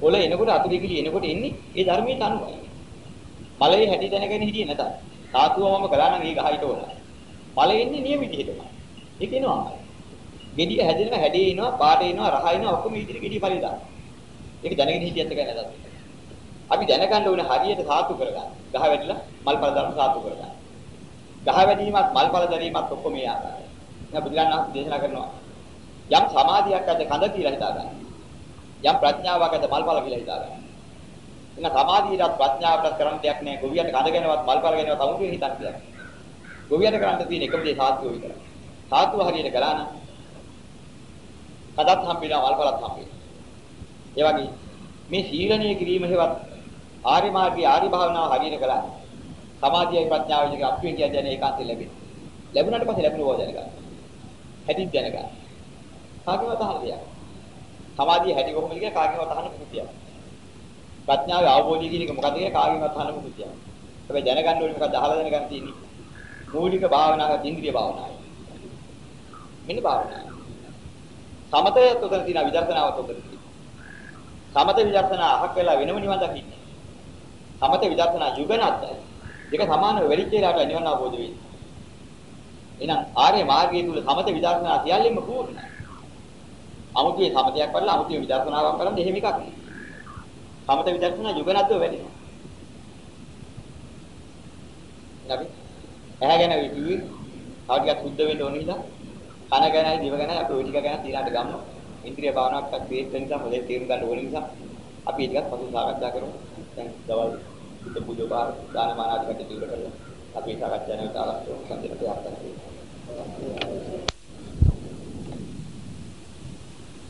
කොළ එනකොට අතුරු කිලි එනකොට එන්නේ ඒ ධර්මයට අනුවයි. මලේ හැටි දැනගෙන හිටියේ නැතත් සාතුව මම කළා නම් ඒ ගහයිට ඕන. මලේ එන්නේ නියම විදිහටම. ඒක එනවා. ගෙඩිය හැදෙනවා හැඩේ එනවා පාට එනවා රහ එනවා ඔක්කොම ඉදිරි ගෙඩිය පරිදා. ඒක දැනගෙන හිටියත් එකයි නැතත්. අපි දැනගන්න ඕනේ හරියට සාතු කරගන්න. ගහ වැටිලා මල්පල දාන සාතු කරගන්න. ගහ වැදීමත් මල්පල දැරීමත් ඔක්කොම මේ ආකාරයි. දැන් බුදුරණන් වහන්සේ දේශනා කරනවා යම් සමාධියක් ඇද කඳ කියලා හිතා ගන්න. යම් ප්‍රඥාවක් ඇද මල්පල කියලා හිතා ගන්න. එන සමාධියට ප්‍රඥාවට කරන්න දෙයක් නැහැ. ගොවියට කඳ ගැනවත් මල්පල ගැනවත් අමුතුවෙන් හිතන්න දෙයක්. ගොවියට කරන්න තියෙන එකම දේ සාත්වෝ විතරයි. සාත්වෝ හරියට කළා නම් කඩත් හම්බෙනවා මල්පලත් හම්බෙනවා. ඒ වගේ මේ සීලණීය කිරීම හේවත් ආර්ය මාර්ගයේ ආර්ය භාවනාව හරියට කළා. සමාධියයි ප්‍රඥාවයි දෙක අප්පිය කියන්නේ ඒකාන්තයෙන් ලැබෙනවා. ලැබුණාට පස්සේ ලැබුණ බව දැනගන්න. හැටි දැනගන්න. කාගේවත් අහන්න සමාධිය හැටි කොහොමද කියලා කාගේවත් අහන්න පුතියක්. ප්‍රඥාවේ අවබෝධය කියන එක මොකද කියලා කාගේවත් අහන්න පුතියක්. හැබැයි දැනගන්න ඕනේ මොකක්ද අහලා දැනගන්න තියෙන්නේ. මූලික භාවනාවක් ඉන්ද්‍රිය භාවනාවයි. මෙන්න භාවනාව. සමතය උතන තියෙන විදර්ශනාවත් උතන තියෙනවා. සමත විදර්ශනා අහක් වෙලා වෙනම නිවන් දකින්නේ. සමත විදර්ශනා යුගනත්යි. දෙක සමානව වෙලිච්ච වෙලාවට නිවන් අවබෝධ වෙන්නේ. එහෙනම් ආර්ය මාර්ගයේ තුල සමත විදර්ශනා සියල්ලෙම පූර්ණයි. අමුතුවේ සමතයක් වඩලා අමුතුවේ විදර්ශනාවක් කරන්නේ එහෙම එකක් නෙවෙයි. සමත විදර්ශනා යුගනත්ව වැඩිනවා. අපි ඇහැ ගැන විකුයි තව ටිකක් සුද්ධ වෙන්න ඕන නිසා කන ගැනයි දිව ගැනයි අපි ওই ටික ගැන තීරණට ගමු. ඉන්ද්‍රිය භාවනාවක් ක්‍රියේට් වෙන නිසා මොලේ තේරුම් ගන්න ඕන නිසා අපි ටිකක් පසු සාකච්ඡා කරමු. දැන් දවල් බුද්ධ පූජා දාන මාන ආදී කටයුතු කරලා අපි සාකච්ඡා නැවත ආරම්භ කරමු. සම්දිනට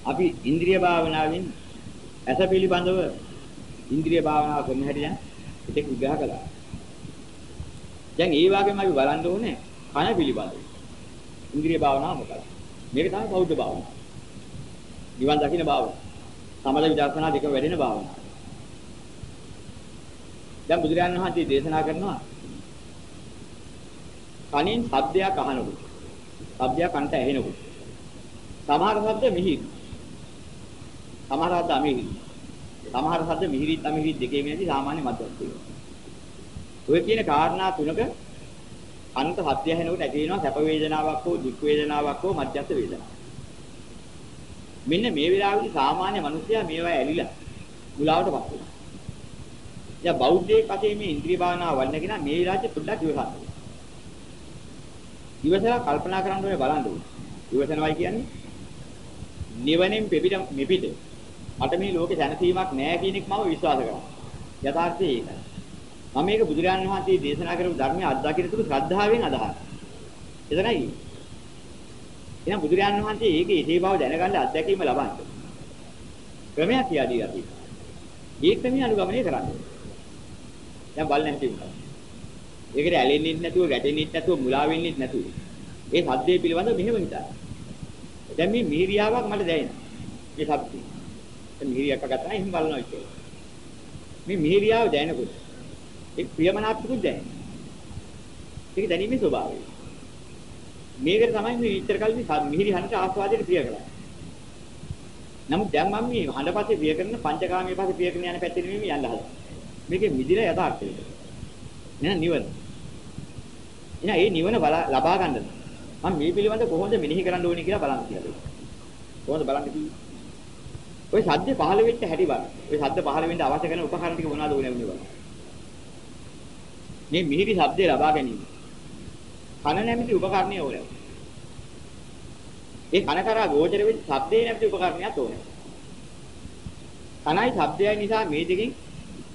අපි ඉන්ද්‍රිය භාවනාවෙන් ඇස පිළිබඳව ඉන්ද්‍රිය භාවනාව කරන හැටි දැන් පිටේ විග්‍රහ කළා. දැන් ඒ වගේම අපි බලන්න ඕනේ කන පිළිබඳව. ඉන්ද්‍රිය භාවනාව මොකක්ද? මේක තමයි බෞද්ධ භාවනාව. නිවන් දකින්න භාවනාව. සමද විදර්ශනා දෙක වැඩෙන භාවනාව. දැන් බුදුරජාණන් වහන්සේ දේශනා කරනවා කනින් ශබ්දයක් අහනකොට ශබ්දයක් කනට ඇහෙනකොට සමහර ශබ්ද මිහිරි සමහර ශබ්ද අමිහිරි සමහර ශබ්ද මිහිරි අමිහිරි දෙකේම නැති සාමාන්‍ය මධ්‍යස්ථ ඔය කියන කාරණා තුනක අන්ත සත්‍ය ඇහෙනකොට ඇති වෙනවා සැප වේදනාවක් හෝ දුක් වේදනාවක් හෝ මධ්‍යස්ථ වේදනාවක් මෙන්න මේ වෙලාවේදී සාමාන්‍ය මිනිසයා මේවා ඇලිලා මුලාවටපත් වෙනවා දැන් බෞද්ධයෙක් වශයෙන් මේ ඉන්ද්‍රිය භාවනාව වඩනගෙන මේ විලාසෙ පොඩ්ඩක් ඉවසන්න. ඉවසලා කල්පනා කරන්න ඕනේ බලන්න ඕනේ. ඉවසනවයි කියන්නේ නිවනෙන් පිපිට මෙපිට මට මේ ලෝකේ දැනසීමක් නැහැ කියන එක මම විශ්වාස කරනවා. යථාර්ථය ඒකයි. මම මේක බුදුරජාණන් වහන්සේ දේශනා කරපු ධර්මයේ අත්දකින්න තුරු ශ්‍රද්ධාවෙන් අදහනවා. එතනයි. එහෙනම් බුදුරජාණන් වහන්සේ ඒකේ ඉසේ බව දැනගන්න අත්දැකීම ලබන්න. ක්‍රමයක් කියලා දීලා තියෙනවා. ඒ ක්‍රමය අනුගමනය කරන්න. දැන් බලන්න හැටි උනා. ඒකට ඇලෙන්නෙත් නැතුව, ගැටෙන්නෙත් නැතුව, මුලා වෙන්නෙත් නැතුව. ඒ සද්දේ පිළිබඳව මෙහෙම හිතා. දැන් මේ මිහිරියාවක් මට දැනෙනවා. මේ සද්දේ. දැන් මිහිරියක් ගත්තා එහෙම බලනවා කියලා. මේ මිහිරියාව දැනනකොට ඒ ප්‍රියමනාප්පකුත් දැනෙනවා. ඒක දැනීමේ ස්වභාවය. මේකට තමයි මේ ඉච්ඡර කල්ලි මිහිරි හඬට ආස්වාදයට ප්‍රිය කරන්නේ. නමුත් දැන් මම මේ හඬපස්සේ ප්‍රිය කරන පංචකාමයේ පස්සේ ප්‍රිය කරන යන පැත්තේ නෙමෙයි යන්න හදන්නේ. මේකේ මිදිලා යථාර්ථය. නේද නිවන. එහෙනම් ඒ නිවන ලබා ගන්න මම මේ පිළිබඳ කොහොමද මෙනෙහි කරන්න ඕනේ කියලා බලන්න කියලා. කොහොමද බලන්න කිව්වේ? ওই සද්ද පහළ වෙච්ච හැටි බලන්න. ওই සද්ද පහළ වෙන්න අවශ්‍ය කරන උපකරණ ටික මොනවද ඕනේ වුනේ බලන්න. මේ මිහිරි ශබ්දය ලබා ගැනීම. කන නැමැති උපකරණය ඕනේ. ඒ කන කරා ගෝචර වෙච්ච ශබ්දේ නැමැති උපකරණයක් ඕනේ. කනයි ශබ්දයයි නිසා මේ දෙකෙන්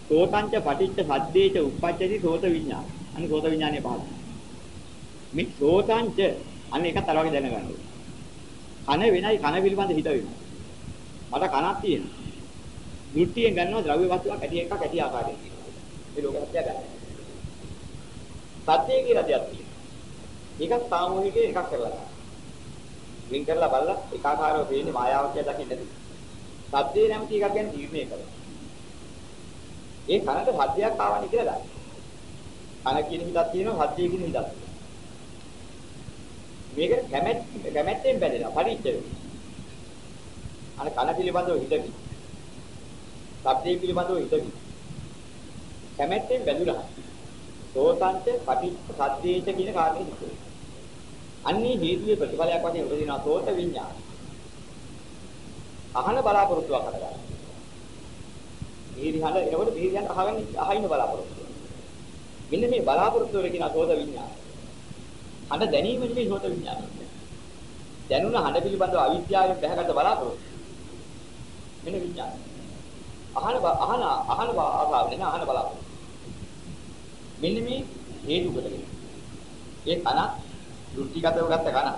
සෝතංච පටිච්ච සද්දේච උප්පච්චති සෝත විඥාන. අනේ සෝත විඥානය පහළ. මේ සෝතංච අන්න ඒකත් අර වගේ දැනගන්න ඕනේ. කන වෙනයි කන පිළිබඳ හිත වෙනයි. මට කනක් තියෙනවා. දෘෂ්ටියෙන් ගන්නවා ද්‍රව්‍ය වස්තුවක් ඇටි එකක් ඇටි ආකාරයෙන් තියෙනවා. මේ ලෝක සත්‍යය ගන්න. සත්‍යය කියලා දෙයක් තියෙනවා. ඒකත් සාමූහිකේ එකක් කරලා ගන්න. වින් කරලා බලලා ඒකාකාරව පේන්නේ මායාවක් කියලා දකින්න ඇති. සත්‍යය නැමැති එකක් ගැන තීරණය කරනවා. ඒ කනට සද්දයක් ආවනේ කියලා ගන්න. කන කියන හිතක් තියෙනවා සද්දේ කියන හිතක්. මේක කැමැත් කැමැත්තෙන් බැඳෙනවා පරිච්ඡ වෙනවා. අර කන පිළිබඳව හිතවි. ශබ්දේ පිළිබඳව හිතවි. කැමැත්තෙන් බැඳුලා. සෝතංච පටිච්ච සද්දේච කියන කාරණේ හිතේ. අන්නේ හේතුවේ ප්‍රතිඵලයක් වශයෙන් උපදිනා සෝත විඤ්ඤාණ. අහන බලාපොරොත්තුවක් හදගන්න. මිහිරි හඬ එනකොට මිහිරි හඬ අහගෙන අහින්න බලාපොරොත්තු. මෙන්න මේ බලාපොරොත්තු වල කියන සෝත විඤ්ඤාණ. හඬ දැනීම නෙමෙයි සෝත විඤ්ඤාණය. දැනුණ හඬ පිළිබඳව අවිද්‍යාවෙන් බැහැගත් බලාපොරොත්තු. මෙන්න විඥානය. අහන අහන අහන ආසාව නෙමෙයි අහන බලාපොරොත්තු. මෙන්න මේ හේතු කොටගෙන. ඒ කන දෘෂ්ටිගතව ගත්ත කන.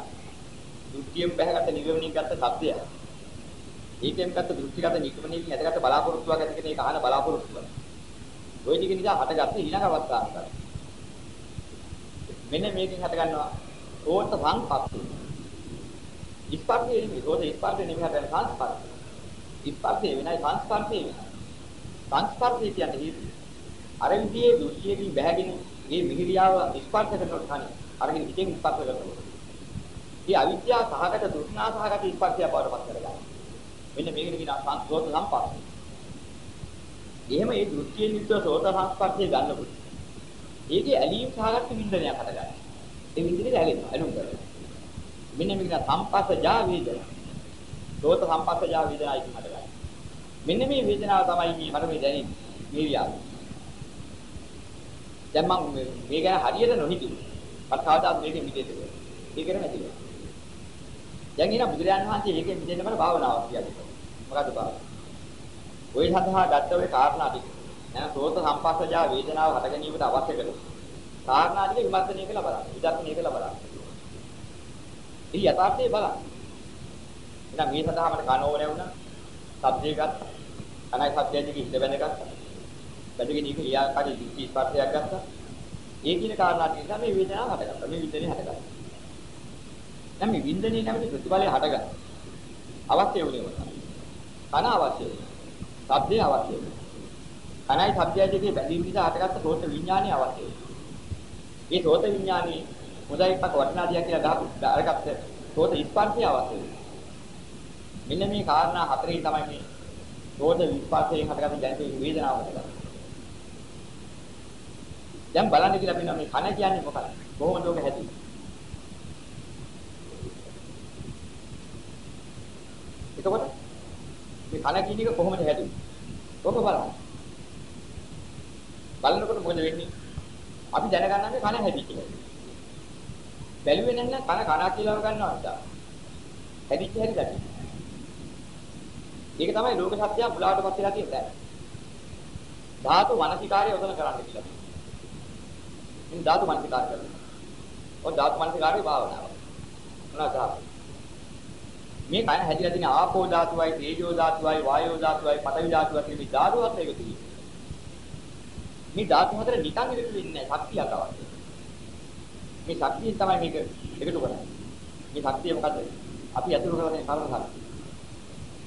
දෘෂ්ටියෙන් බැහැගත්ත නිගමනයෙන් ගත්ත සත්‍යය. ඒකෙන් ගත්ත දෘෂ්ටිගත නිගමනයෙන් ඇදගත්ත බලාපොරොත්තුවක් ඇති කෙනෙක් ඒක අහන බලාපොරොත්තුවක්. ওই ටික නිසා හටගත්ත ඊළඟ අවස්ථාවක්. මෙන්න මේකෙන් හට ගන්නවා ඕත සංපත්ති. ස්පර්ශය නෙමෙයි, ඕත ස්පර්ශය නෙමෙයි හටගන්න සංස්පර්ශය. ස්පර්ශය වෙනයි සංස්පර්ශය වෙනයි. සංස්පර්ශය කියන්නේ හේතු. අර විදිහේ දෘෂ්ටියකින් බැහැගෙන මේ මිහිරියාව ස්පර්ශ කරනකොට කන්නේ අරගෙන හිතෙන් ස්පර්ශ කරනවා. මේ අවිද්‍යාව සහගත දුෂ්ණා සහගත ස්පර්ශය බවට පත් කරගන්නවා. මෙන්න මේකට කියනවා සංස්කෘත සම්පර්ශය. එහෙම මේ දෘෂ්ටියෙන් යුක්ත සෝත සංස්පර්ශය ගන්නකොට ඒකේ ඇලීම් සහගත වින්දනයක් හටගන්නවා. ඒ වින්දනේ ඇලෙනවා ඇලුම් කරනවා. මෙන්න මේක සම්පස්සජා වේදනා. සෝත සම්පස්සජා වේදනායි කියන හටගන්නවා. මෙන්න මේ වේදනාව තමයි මේ මට මේ දැනෙන්නේ. මේ වියාව. දැන් මම මේ ගැන හරියට නොහිතුවා. මට කවදාවත් මේකෙ මිදෙන්නේ. ඒකේ නැතිව. දැන් ඊන බුදුරජාණන් වහන්සේ මේකෙ මිදෙන්න බල භාවනාවක් කියන්නේ. මොකද භාවනාව? ඔය සඳහා ගත්ත ඔය කාරණා ටික. නෑ සෝත සම්පස්සජා වේදනාව හට ගැනීමට අවශ්‍ය කරන කාරණා ටික විමර්ශනය කළ බලන්න. විදර්ශනය කළ බලන්න. ඉතින් යථාර්ථය බලන්න. එහෙනම් මේ සඳහා මට කනෝව නැවුණා. සබ්ජේ ගත්තා. අනයි සබ්ජේ ටික ඉඳ බැඳ ගත්තා. ඉක ඊයාකාරී දිට්ඨි ස්පර්ශයක් ගත්තා. ඒ කියන කාරණා ටික නිසා මේ වේදනාව හටගත්තා. මේ විඳිනේ හටගත්තා. දැන් මේ විඳිනේ නැමැති ප්‍රතිඵලය හටගත්තා. අවශ්‍ය වුණේ මොකක්ද? කන අවශ්‍ය වුණා. සබ්දේ අවශ්‍ය වුණා. කනයි සබ්දයයි දෙකේ බැඳීම නිසා හටගත්ත සෝත විඥානය අවශ්‍ය වුණා. මේ සෝත විඥානේ මුදයි පක වටිනා දියා කියලා දාපු අරගත්ත සෝත ස්පර්ශය අවශ්‍ය වුණා. මෙන්න මේ කාරණා හතරේ තමයි මේ රෝධ විස්පාසයෙන් හටගන්න ජනිත වේදනාව හටගන්නේ. දැන් බලන්න කියලා අපි මේ කන කියන්නේ මොකක්ද? කොහොමද ඔක හැදෙන්නේ? එතකොට මේ කන කියන එක කොහොමද හැදෙන්නේ? ඔක බලන්න. බලනකොට මොකද වෙන්නේ? අපි දැනගන්නන්නේ කන හැදිච්ච එක. බැලුවේ නැත්නම් කන කන කියලා ගන්නවා. හැදිච්ච හැටි දැක්කේ. ඒක තමයි ලෝක සත්‍යය මුලාවටපත් වෙලා තියෙන තැන. ධාතු මනසිකාරය යොදන කරන්න කියලා. ඉතින් ධාතු මනසිකාරය කරනවා. ඔය ධාතු මනසිකාරයේ භාවනාව. මොනවාද ධාතු? මේ කන හැදිලා තියෙන ආපෝ ධාතුවයි, තේජෝ ධාතුවයි, වායෝ ධාතුවයි, පඨවි ධාතුවයි කියන මේ ධාතු හතර එකතු වෙනවා. මේ ධාතු හතර නිකන් එකතු වෙන්නේ නැහැ. ශක්තියක් අවශ්‍යයි. මේ ශක්තිය තමයි මේක එකතු කරන්නේ. මේ ශක්තිය මොකද? අපි අතුරු කරන්නේ කර්ම ශක්තිය.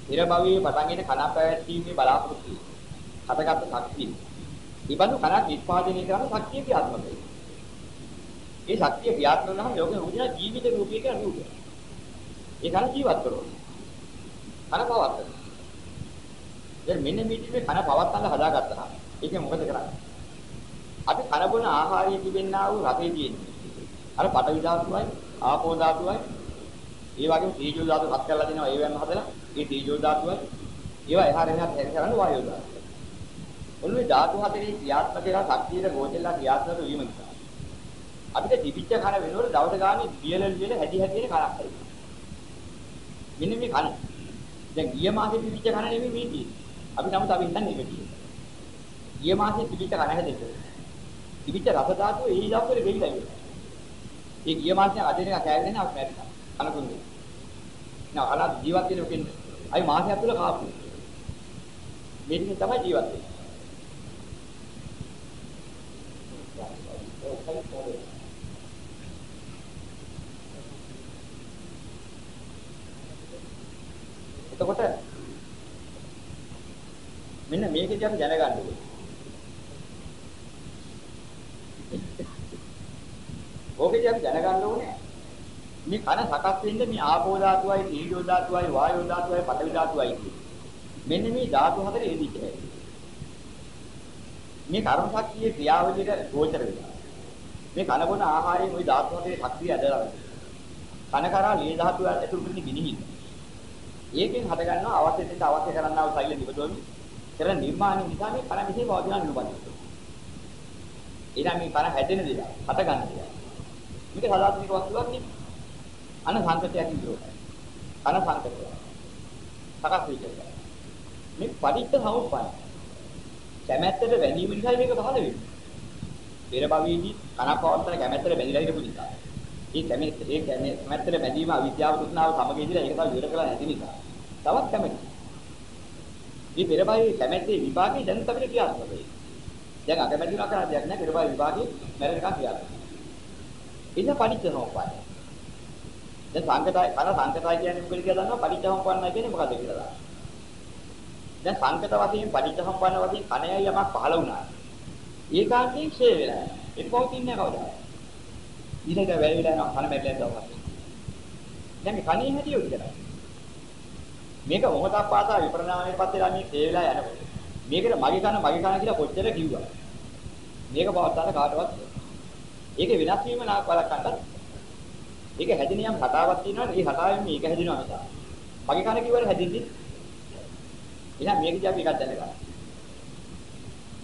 පෙර භවයේ පටන් ගෙන කන පැවැත්ීමේ බලාපොරොත්තු හටගත් ශක්තිය. ඊබඳු කනක් නිෂ්පාදනය කරන ශක්තිය ක්‍රියාත්මකයි. ඒ ශක්තිය ක්‍රියාත්මක වුණාම ලෝකේ උදින ජීවිත රූපයක රූපය. ඒ කන ජීවත් කරනවා. කන පවත්තන. දැන් මෙන්න මේ කන පවත්තන්න හදාගත්තා. ඒක මොකද කරන්නේ? අපි කන බොන ආහාරයේ තිබෙනා වූ රසය තියෙන්නේ. අර පඨවි ධාතුවයි, ආපෝ ධාතුවයි, ඒ වගේම තීජෝ ධාතු හත් කරලා දෙනවා ඒවෙන් හදලා. ඒ තීජෝ ධාතුවයි ඒවා එහා රෙහාට හැරි කරන්නේ වායෝ ධාතුව. ඔන්නේ ධාතු හතරේ ක්‍රියාත්මක වෙන ශක්තියේ ගෝචෙල්ලා ක්‍රියාත්මක වීම නිසා. අපිට තිබිච්ච කන වෙනකොට දවස ගානේ වියල වියල හැදි හැදි වෙන කනක් හරි. මෙන්න මේ කන. දැන් ගිය මාසේ තිබිච්ච කන නෙමෙයි මේ තියෙන්නේ. අපි නමුත් අපි හිතන්නේ ඒක තියෙන්නේ. ගිය මාසේ තිබිච්ච කන හැදෙන්නේ. තිබිච්ච රස ධාතුව ඒ දවස්වල වෙයිලා ඉන්නේ. ඒ ගිය මාසේ අදින එක කෑගෙන අපි මැරිලා. කනකුන්නේ. නා අලා ජීවත් වෙන කෙනෙක්. අයි මාසයක් තුල කාපු. මේකෙන් තමයි ජීවත් වෙන්නේ. එතකොට මෙන්න මේකදී අපි දැනගන්න ඕනේ. ඕකේදී අපි දැනගන්න ඕනේ මේ කන සකස් වෙන්නේ මේ ආපෝ ධාතුවයි, තීජෝ ධාතුවයි, වායෝ ධාතුවයි, පඨවි ධාතුවයි කියන්නේ. මෙන්න මේ ධාතු හතර එදිච්ච හැටි. මේ කර්ම ශක්තියේ ක්‍රියාවලියට ගෝචර වෙනවා. මේ කන බොන ආහාරයෙන් ওই ධාතු හතරේ ශක්තිය ඇදලා කන කරා ලී ධාතුව ඇතුළු වෙන ගිනිහින්. ඒකෙන් හට ගන්නවා අවශ්‍ය දෙයට අවශ්‍ය කරන්නා වූ සෛල නිබදෝමි. කරන නිර්මාණය නිසා මේ කන විශේෂ පවතින නුබන්නේ. ඊළඟ මේ කන හැදෙන දේ, හට ගන්න දේ. මේක සදාත්මික වස්තුවක් නෙමෙයි. අන සංකතයක් විදියට. අන සංකතය. සකස් වෙච්ච මේ පරිත්ත සමුප්පාද. කැමැත්තට වැඳීම නිසා මේක පහළ වෙන්නේ. පෙර භවයේදී කනපවත්තන කැමැත්තට බැඳිලා හිටපු නිසා. ඒ කැමැත්ත ඒ කැමැත්තට බැඳීම අවිද්‍යාව තෘෂ්ණාව සමගියදලා ඒක තමයි විතර කරලා නැති නිසා. තවත් කැමැත්ත. මේ පෙර භවයේ කැමැත්තේ විපාකේ දැන් තමයි ක්‍රියාත්මක වෙන්නේ. දැන් අකමැති වෙනවා කරා දෙයක් නැහැ පෙර භවයේ විපාකේ මැරෙනකන් ක්‍රියාත්මක. ඉතින් පරිත්ත සමුප්පාද. දැන් සංකතය කන සංකතය කියන්නේ මොකද කියලා දන්නවා පටිච්චසමුප්පන්නයි කියන්නේ මොකද්ද කියලා දන්නවා. දැන් සංකත වශයෙන් පටිච්චසමුප්පන්න වශයෙන් කණයයි යමක් පහළ වුණා. ඒකාන්තයෙන් ක්ෂය වෙලා. ඒක පවතින්නේ කවදාද? ඊළඟ වැය වෙලා යනවා කන මැරිලා යනවා. දැන් මේ කණේ හැටි ඔය විතරයි. මේක මොහොතක් පාසා විපරණාමයට පත් වෙලා මේ ක්ෂය වෙලා යනකොට මේකට මගේ කන මගේ කන කියලා කොච්චර කිව්වා. මේක පවත්තන්න කාටවත් ඒක වෙනස් වීම නා බලකටත් ඒක හැදෙන යම් හටාවක් තියෙනවනේ ඒ හටාවෙන් මේක හැදෙනවා මිස. මගේ කන කිව්වර හැදෙන්නේ. එහෙනම් මේකදී අපි එකක් දැනගන්න.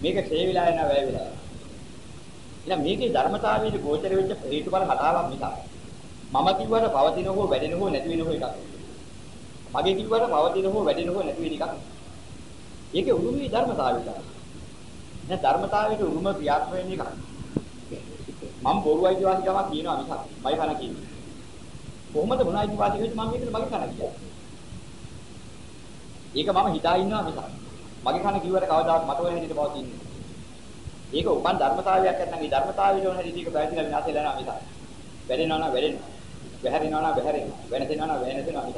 මේක ක්ෂය වෙලා යනවා වැය වෙලා. එහෙනම් මේකේ ධර්මතාවයේ ගෝචර වෙච්ච හේතුඵල හටාවක් මිස. මම කිව්වට පවතින හෝ වැඩෙන හෝ නැති වෙන හෝ එකක්. මගේ කිව්වට පවතින හෝ වැඩෙන හෝ නැති වෙන එකක්. ඒකේ උරුමී ධර්මතාවය තමයි. දැන් ධර්මතාවයේ උරුම ක්‍රියාත්මක වෙන එකක්. මම බොරුවයි කියලා කියනවා කියනවා මිස මයි කන කියන්නේ. කොහොමද මොනවයි වාදී වෙච්ච මම මේකට මගේ කන කියන්නේ. ඒක මම හිතා ඉන්නවා මිස. මගේ කන කිව්වට කවදාවත් මට වෙන හැටියට පවතින්නේ. ඒක උපන් ධර්මතාවයක් නැත්නම් ඒ ධර්මතාවය වල හැටියට ඒක පැහැදිලිව විනාශ වෙලා යනවා මිස. වැඩෙනවා නම් වැඩෙනවා. වැහැරෙනවා නම් වැහැරෙනවා. වෙනසෙනවා නම් වෙනසෙනවා මිස.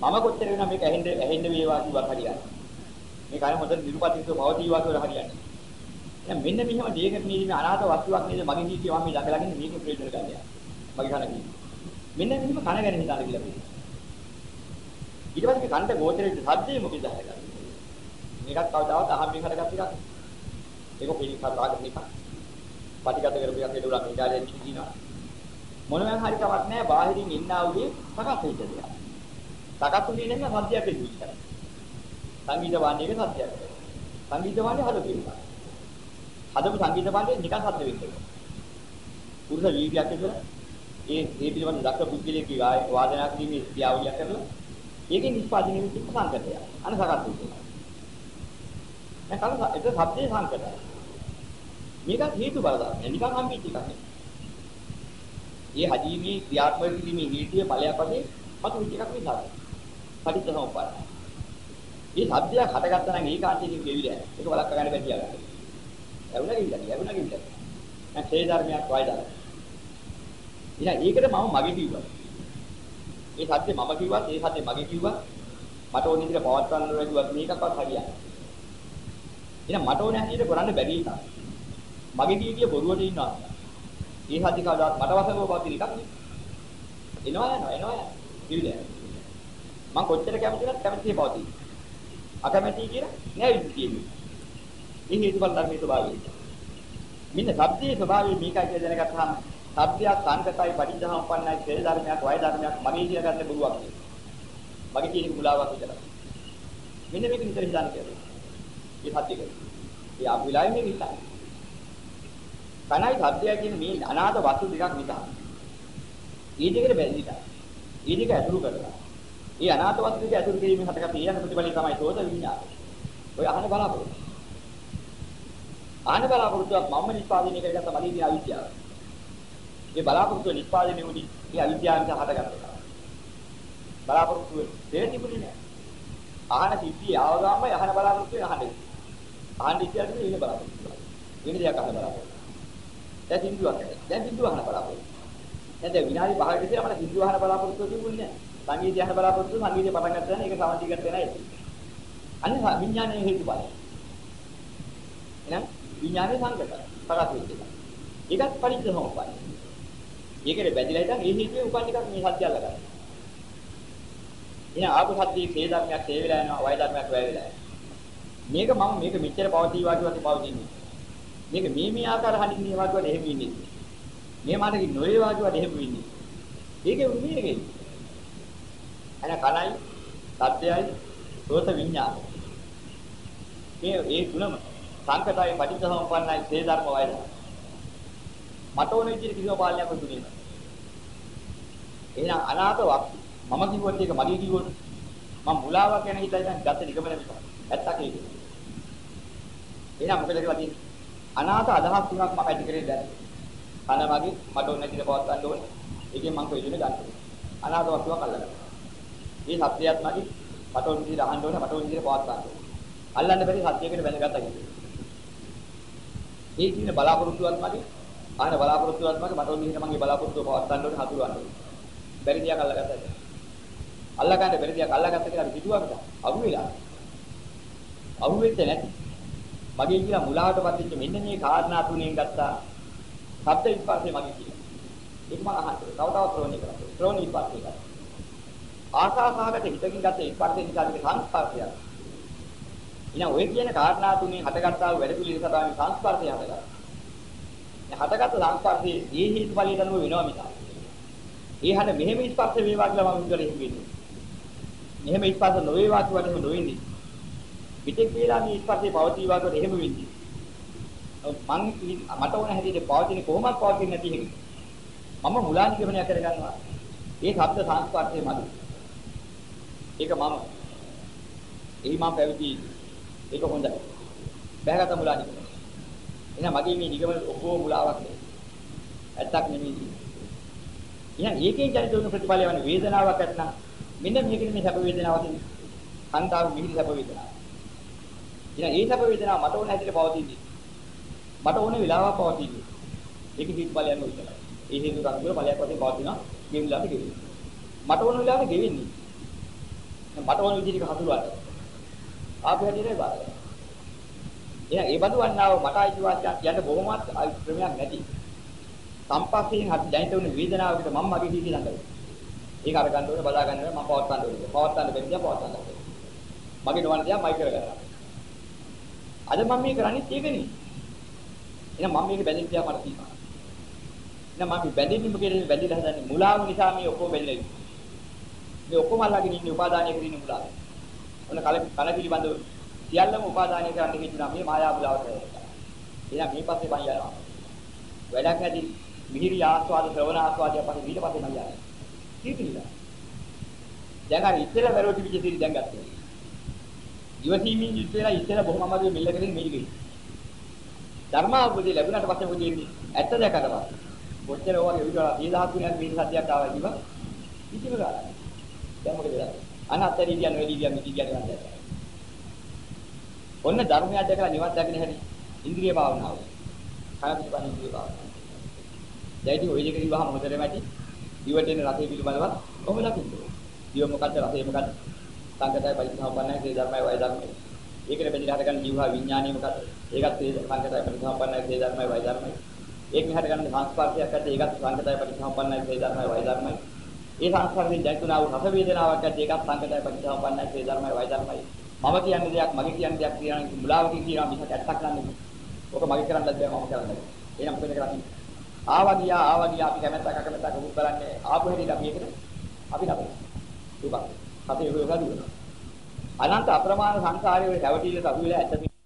මම කොච්චර වෙනා මේක ඇහෙන්න ඇහෙන්න වේවා කිව්වක් හරියන්නේ. මේ කන හොඳට නිරුපතිත්ව පවතිවා කියලා හරියන්නේ. දැන් මෙන්න මෙහෙම දෙයකට මේ අනාථ වස්තුවක් නේද මගේ ජීවිතේ මම මේ ළඟ ළඟින් මේක ප්‍රයෝජන ගන්නවා. මගේ කන කියන්නේ. මෙන්න මෙහෙම කන ගැන හිතාලා කියලා කියනවා. ඊට පස්සේ මේ කන්ට ගෝචරෙච්ච සද්දේ මොකද හදගන්නේ? මේකත් කවදාවත් අහම්බෙන් හදගත්ත එකක්. ඒක පිළිකත් ආගම එකක්. පටිගත කරපු එකක් ඒකට උලක් ඉඩාලේ කියනවා. මොනවාන් හරි කමක් නැහැ බාහිරින් ඉන්නා වූ සකස් වෙච්ච දෙයක්. සකස් වුණේ නැත්නම් සද්දයක් එන්නේ. සංගීත වාණ්‍යයේ සද්දයක්. සංගීත වාණ්‍ය හදපු එකක්. හදපු සංගීත වාණ්‍යය නිකන් සද්ද වෙන්නේ. පුරුෂ වීර්යයක් කියලා ඒ ඒ පිළිබඳ දක්ෂ පුද්ගලයෙක් වාදනා කිරීමේ ක්‍රියාවලියක් කරලා ඒකෙන් නිෂ්පාදනය වෙච්ච සංකතය. අනසකත් වෙනවා. දැන් කල ඒක සබ්දේ සංකතය. මේක හේතු බල දාන්න. නිකන් හම්බෙච්ච එකක් නෙවෙයි. මේ හදීමේ ක්‍රියාත්මක කිරීමේ නීතිය ඵලයක් වශයෙන් මතු වෙච්ච එකක් නිසා. පටිච්චසමුප්පාදයි. මේ සබ්දයක් හටගත්තා නම් ඒකාන්තයෙන් ගෙවිලා ඒක බලක් ගන්න බැහැ කියලා. ඇවුනා ගිහිල්ලා ඇවුනා ගිහිල්ලා. දැන් ඡේ ධර්මයක් වයි ධර්මයක්. ඉතින් ඒකට මම මගේ කිව්වා. ඒ සත්‍ය මම කිව්වත් ඒ සත්‍ය මගේ කිව්වත් මට ඕන විදිහට පවත්වන්න ඕන කිව්වත් මේකක්වත් හරියන්නේ. එහෙනම් මට ඕන හැටියට කරන්න බැරි එකක්. මගේ කීකිය බොරුවට ඉන්නවා. ඒ සත්‍ය කවදාවත් මට වසඟව පවතින එකක් නෙවෙයි. එනවා යනවා එනවා යනවා. කිවිද? මම කොච්චර කැමතිද කැමතියි පවතී. අකමැති කියලා නෑ විදිහේ. මේ හේතුඵල ධර්මයේ ස්වභාවය. මෙන්න සබ්දයේ ස්වභාවය මේකයි කියලා දැනගත්තාම සබ්දයක් සංකතයි පටිච්චසමුප්පන්නයි ක්ෂේත්‍ර ධර්මයක් වය ධර්මයක් මගේ කියලා ගන්න බොරුවක් නෙවෙයි. මගේ කියන මුලාවක් විතරයි. මෙන්න මේක විතර හිතන්න කියලා. මේ සත්‍යක. ඒ ආපු වෙලාවේ මේක හිතන්න. කණයි සබ්දය කියන මේ අනාථ වස්තු දෙකක් නිසා. ඒ දෙකට බැඳිලා. ඒ දෙක ඇතුළු කරලා. ඒ අනාථ වස්තු දෙක ඇතුළු කිරීමෙන් හටගත් ඊයන ප්‍රතිඵලය තමයි සෝත විඤ්ඤාණය. ඔය අහන බලාපොරොත්තු. අහන බලාපොරොත්තුවක් මම නිෂ්පාදනය කරගත්ත මගේ තියෙන අවිද්‍යාව. මේ බලාපොරොත්තු නිෂ්පාදනය වුණේ මේ අවිද්‍යාවෙන් හටගත්තා. බලාපොරොත්තු දෙන්නේ තිබුණේ නෑ. අහන සිද්ධිය ආවගාම අහන බලාපොරොත්තු අහන්නේ. අහන්න ඉස්සරහට ඉන්න බලාපොරොත්තු. වෙන දෙයක් අහන බලාපොරොත්තු. දැන් සින්දුවක් දැන් සින්දුව අහන බලාපොරොත්තු. දැන් දැන් විනාඩි 5කට ඉස්සෙල්ලා මට සින්දුව අහන බලාපොරොත්තු තිබුණේ නෑ. සංගීතය අහන බලාපොරොත්තු සංගීතය පටන් ගත්තා නම් ඒක සමාධිගත වෙන එක. අනිත් විඥානයේ හේතුඵලයි. එහෙනම් විඥානයේ සංකත පරාත් වෙච්ච එක. ඒකත් පරිච්ඡේදෝපාය. ඒකේ බැඳිලා ඉතින් ඒ හේතුවේ උපන් එකක් මේ සත්‍ය අල්ලගන්න. එහෙනම් ආපු සත්‍යයේ හේ ධර්මයක් හේ වෙලා යනවා වය ධර්මයක් වැය වෙලා යනවා. මේක මම මේක මෙච්චර පවතිවා කියලාත් පවතින්නේ. මේක මේ මේ ආකාර හදින් මේ වාක්‍යවල එහෙම ඉන්නේ. මේ මාතක නොවේ වාක්‍යවල එහෙම ඉන්නේ. ඒකේ මේකේ. අන කලයි සත්‍යයයි සෝත විඥාන. මේ ඒ තුනම සංකතයි පටිච්චසමුප්පන්නයි සේ ධර්ම වයද. මට ඕන විදිහට කිසිම පාලනයක් දුන්නේ නැහැ. එහෙනම් අනාථ වස්තු මම කිව්වොත් ඒක මගේ කිව්වොත් මම මුලාවක් ගැන හිතලා ඉතින් ගත්ත නිගමන විතරයි. ඇත්තක් ඒක. එහෙනම් මොකද කියලා තියෙන්නේ? අනාථ අදහස් තුනක් මම ඇති කරේ දැන්. කන මගේ මට ඕන නැතිව පවත් ගන්න ඕනේ. ඒකෙන් මම කොයි දෙන්නේ ගන්න. අනාථ වස්තුවක් අල්ලගන්න. මේ සත්‍යයත් මගේ මට ඕන විදිහට අහන්න ඕනේ මට ඕන විදිහට පවත් ගන්න ඕනේ. අල්ලන්න බැරි සත්‍යයකට බැඳගත්තා කියන්නේ. ඒ කියන බලාපොරොත්තුවක් මගේ ආන බලාපොරොත්තුවක් මගේ මට ඕන විදිහට මගේ බලාපොරොත්තුව පවත් ගන්න ඕනේ හතුරවන්න ඕනේ. බැරි දෙයක් අල්ලගත්තා. අල්ලගන්න බැරි දෙයක් අල්ලගත්ත කියලා පිටුවකට අහු වෙලා. අහු වෙච්ච නැති. මගේ කියලා මුලාවටපත් වෙච්ච මෙන්න මේ කාරණා තුනෙන් ගත්තා. සත්‍ය විස්පර්ශය මගේ කියලා. ඒක මම අහන්නේ. තව තවත් ශ්‍රවණය කරා. ශ්‍රවණ විස්පර්ශය කරා. ආසාසහගත හිතකින් ගත්ත විස්පර්ශය නිසා මේක සංස්පර්ශයක්. එහෙනම් ඔය කියන කාරණා තුනෙන් හටගත්තා වූ වැඩ පිළිවෙල තමයි සංස්පර්ශය හටගත්තා. මේ හටගත්ත සංස්පර්ශයේ ඒ හේතුඵලයට අනුව වෙනවා මිසක්. ඒ හන මෙහෙම ස්පර්ශ වේවා කියලා මම හිතුවා එහෙම වෙන්නේ. මෙහෙම ස්පර්ශ නොවේවා කියවට එහෙම නොවෙන්නේ. පිටෙක් වේලා මේ ස්පර්ශේ පවතිවා කියවට එහෙම වෙන්නේ. මං මට ඕන හැටියට පවතින කොහොමද පවතින්නේ නැති එක. මම මුලාන් නිගමනය කරගන්නවා. ඒ ශබ්ද සංස්පර්ශය මදි. ඒක මම. එහි මම පැවිදි. ඒක හොඳයි. බෑගත මුලාන් නිගමනය. එහෙනම් මගේ මේ නිගමන ඔක්කොම මුලාවක් නෙවෙයි. ඇත්තක් නෙමෙයි. එහෙනම් ඒකෙන් ජනිත වුණු ප්‍රතිඵලය වන වේදනාවක් ඇත්නම් මෙන්න මේකනේ මේ සැප වේදනාව තියෙන්නේ. කාන්තාව මිහිරි සැප වේදනාව. එහෙනම් ඒ සැප වේදනාව මට ඕන හැටියට පවතින්නේ. මට ඕන වෙලාවක පවතින්නේ. ඒක හිත් බලයන් විතරයි. ඒ හේතු රංගවල බලයක් වශයෙන් පවතිනවා. ගෙවිලාට ගෙවෙන්නේ. මට ඕන වෙලාවට ගෙවෙන්නේ. මට ඕන විදිහට හසුරුවන්න. ආපු හැටියට බාරයි. එහෙනම් ඒ බඳු වන්නාව මට අයිතිවාසිකම් යන්න බොහොමත් ක්‍රමයක් නැති. සම්පස්යෙන් හරි දැනිට උන වේදනාවකට මම මගේ කීකී ළඟයි. ඒක අර ගන්න ඕනේ බලා ගන්න ඕනේ මම පවත් ගන්න ඕනේ. පවත් ගන්න බැරි දිහා පවත් ගන්න ඕනේ. මගේ නොවන දිහා මයි කරගන්නවා. අද මම මේ කරන්නේ ඒකනේ. එහෙනම් මම මේක බැඳින්න තියා මට තියෙනවා. එහෙනම් මම බැඳින්න මොකේද බැඳිලා හදන්නේ මුලාව නිසා මේ ඔක්කොම බැඳිලා ඉන්නේ. මේ ඔක්කොම අල්ලගෙන ඉන්නේ උපාදානය කරගෙන ඉන්න මුලාව. ඔන්න කල කල පිළිබඳව සියල්ලම උපාදානය කරන්න හිතුණා මේ මායා මුලාවට. එහෙනම් මේ පස්සේ මම යනවා. වැඩක් නැති මිහිරි ආස්වාද ශ්‍රවණ ආස්වාදය පස්සේ ඊට පස්සේ මම යනවා. කීපිලා. දැන් අර ඉස්සෙල්ලා වැරෝටි පිට සිරි දැන් ගත්තා. ඉවසීමෙන් ඉස්සෙල්ලා ඉස්සෙල්ලා බොහොම අමාරුවෙන් මෙල්ල කරගෙන මේක ගිහින්. ධර්ම අවබෝධය ලැබුණාට පස්සේ මොකද වෙන්නේ? ඇත්ත දැකලා පස්සේ. කොච්චර ඕවා විතර 2000 තුනක් මේ සත්‍යයක් ආවා කිව්වා. කිසිම ගානක්. දැන් මොකද වෙන්නේ? අනත්තර ඉදියා නොඑලිදියා මිදියා නිවන් දැක්කා. ඔන්න ධර්මය දැකලා නිවන් දකින්න හැටි ඉන්ද්‍රිය භාවනාව. කය පිළිබඳ ඉන්ද්‍රිය භාවනාව. දැන් ඉතින් ওই දෙක කිව්වහම හොඳටම ඇති. දිවට එන රසය පිළිබඳව කොහොමද දකින්න? දිව මොකද්ද රසය මොකද්ද? සංකතය පරිසම්පන්නයි ඒ ධර්මයි වය ධර්මයි. ඒකනේ බෙදලා හදගන්න ජීවහා විඥානීය මොකද්ද? ඒකත් ඒ සංකතය පරිසම්පන්නයි ඒ ධර්මයි වය ධර්මයි. ඒකනේ හදගන්න සංස්පර්ශයක් ඇද්ද ඒකත් සංකතය පරිසම්පන්නයි ඒ ධර්මයි වය ධර්මයි. ඒ සංස්කාරයෙන් දැක්ුණා වූ රස වේදනාවක් ඇද්ද ඒකත් සංකතය පරිසම්පන්නයි ඒ ධර්මයි වය ධර්මයි. මම කියන්නේ දෙයක් මගේ කියන්නේ දෙයක් කියන මුලාවකින් කියනවා මිසක් ඇත්තක් නන්නේ. ඕක මගේ කරන්නත් බෑ මම කරන්නේ. එහෙනම් මොකද කරන්නේ? ආවා ගියා ආවා ගියා අපි කැමැත්තක් අකමැත්තක් උත් කරන්නේ ආපු හැටියට අපි ඒකට අපි නබන. දුක. අපි ඒක දුවනවා. අනන්ත අප්‍රමාණ සංසාරයේ රැවටිල්ලට අහු වෙලා ඇත්ත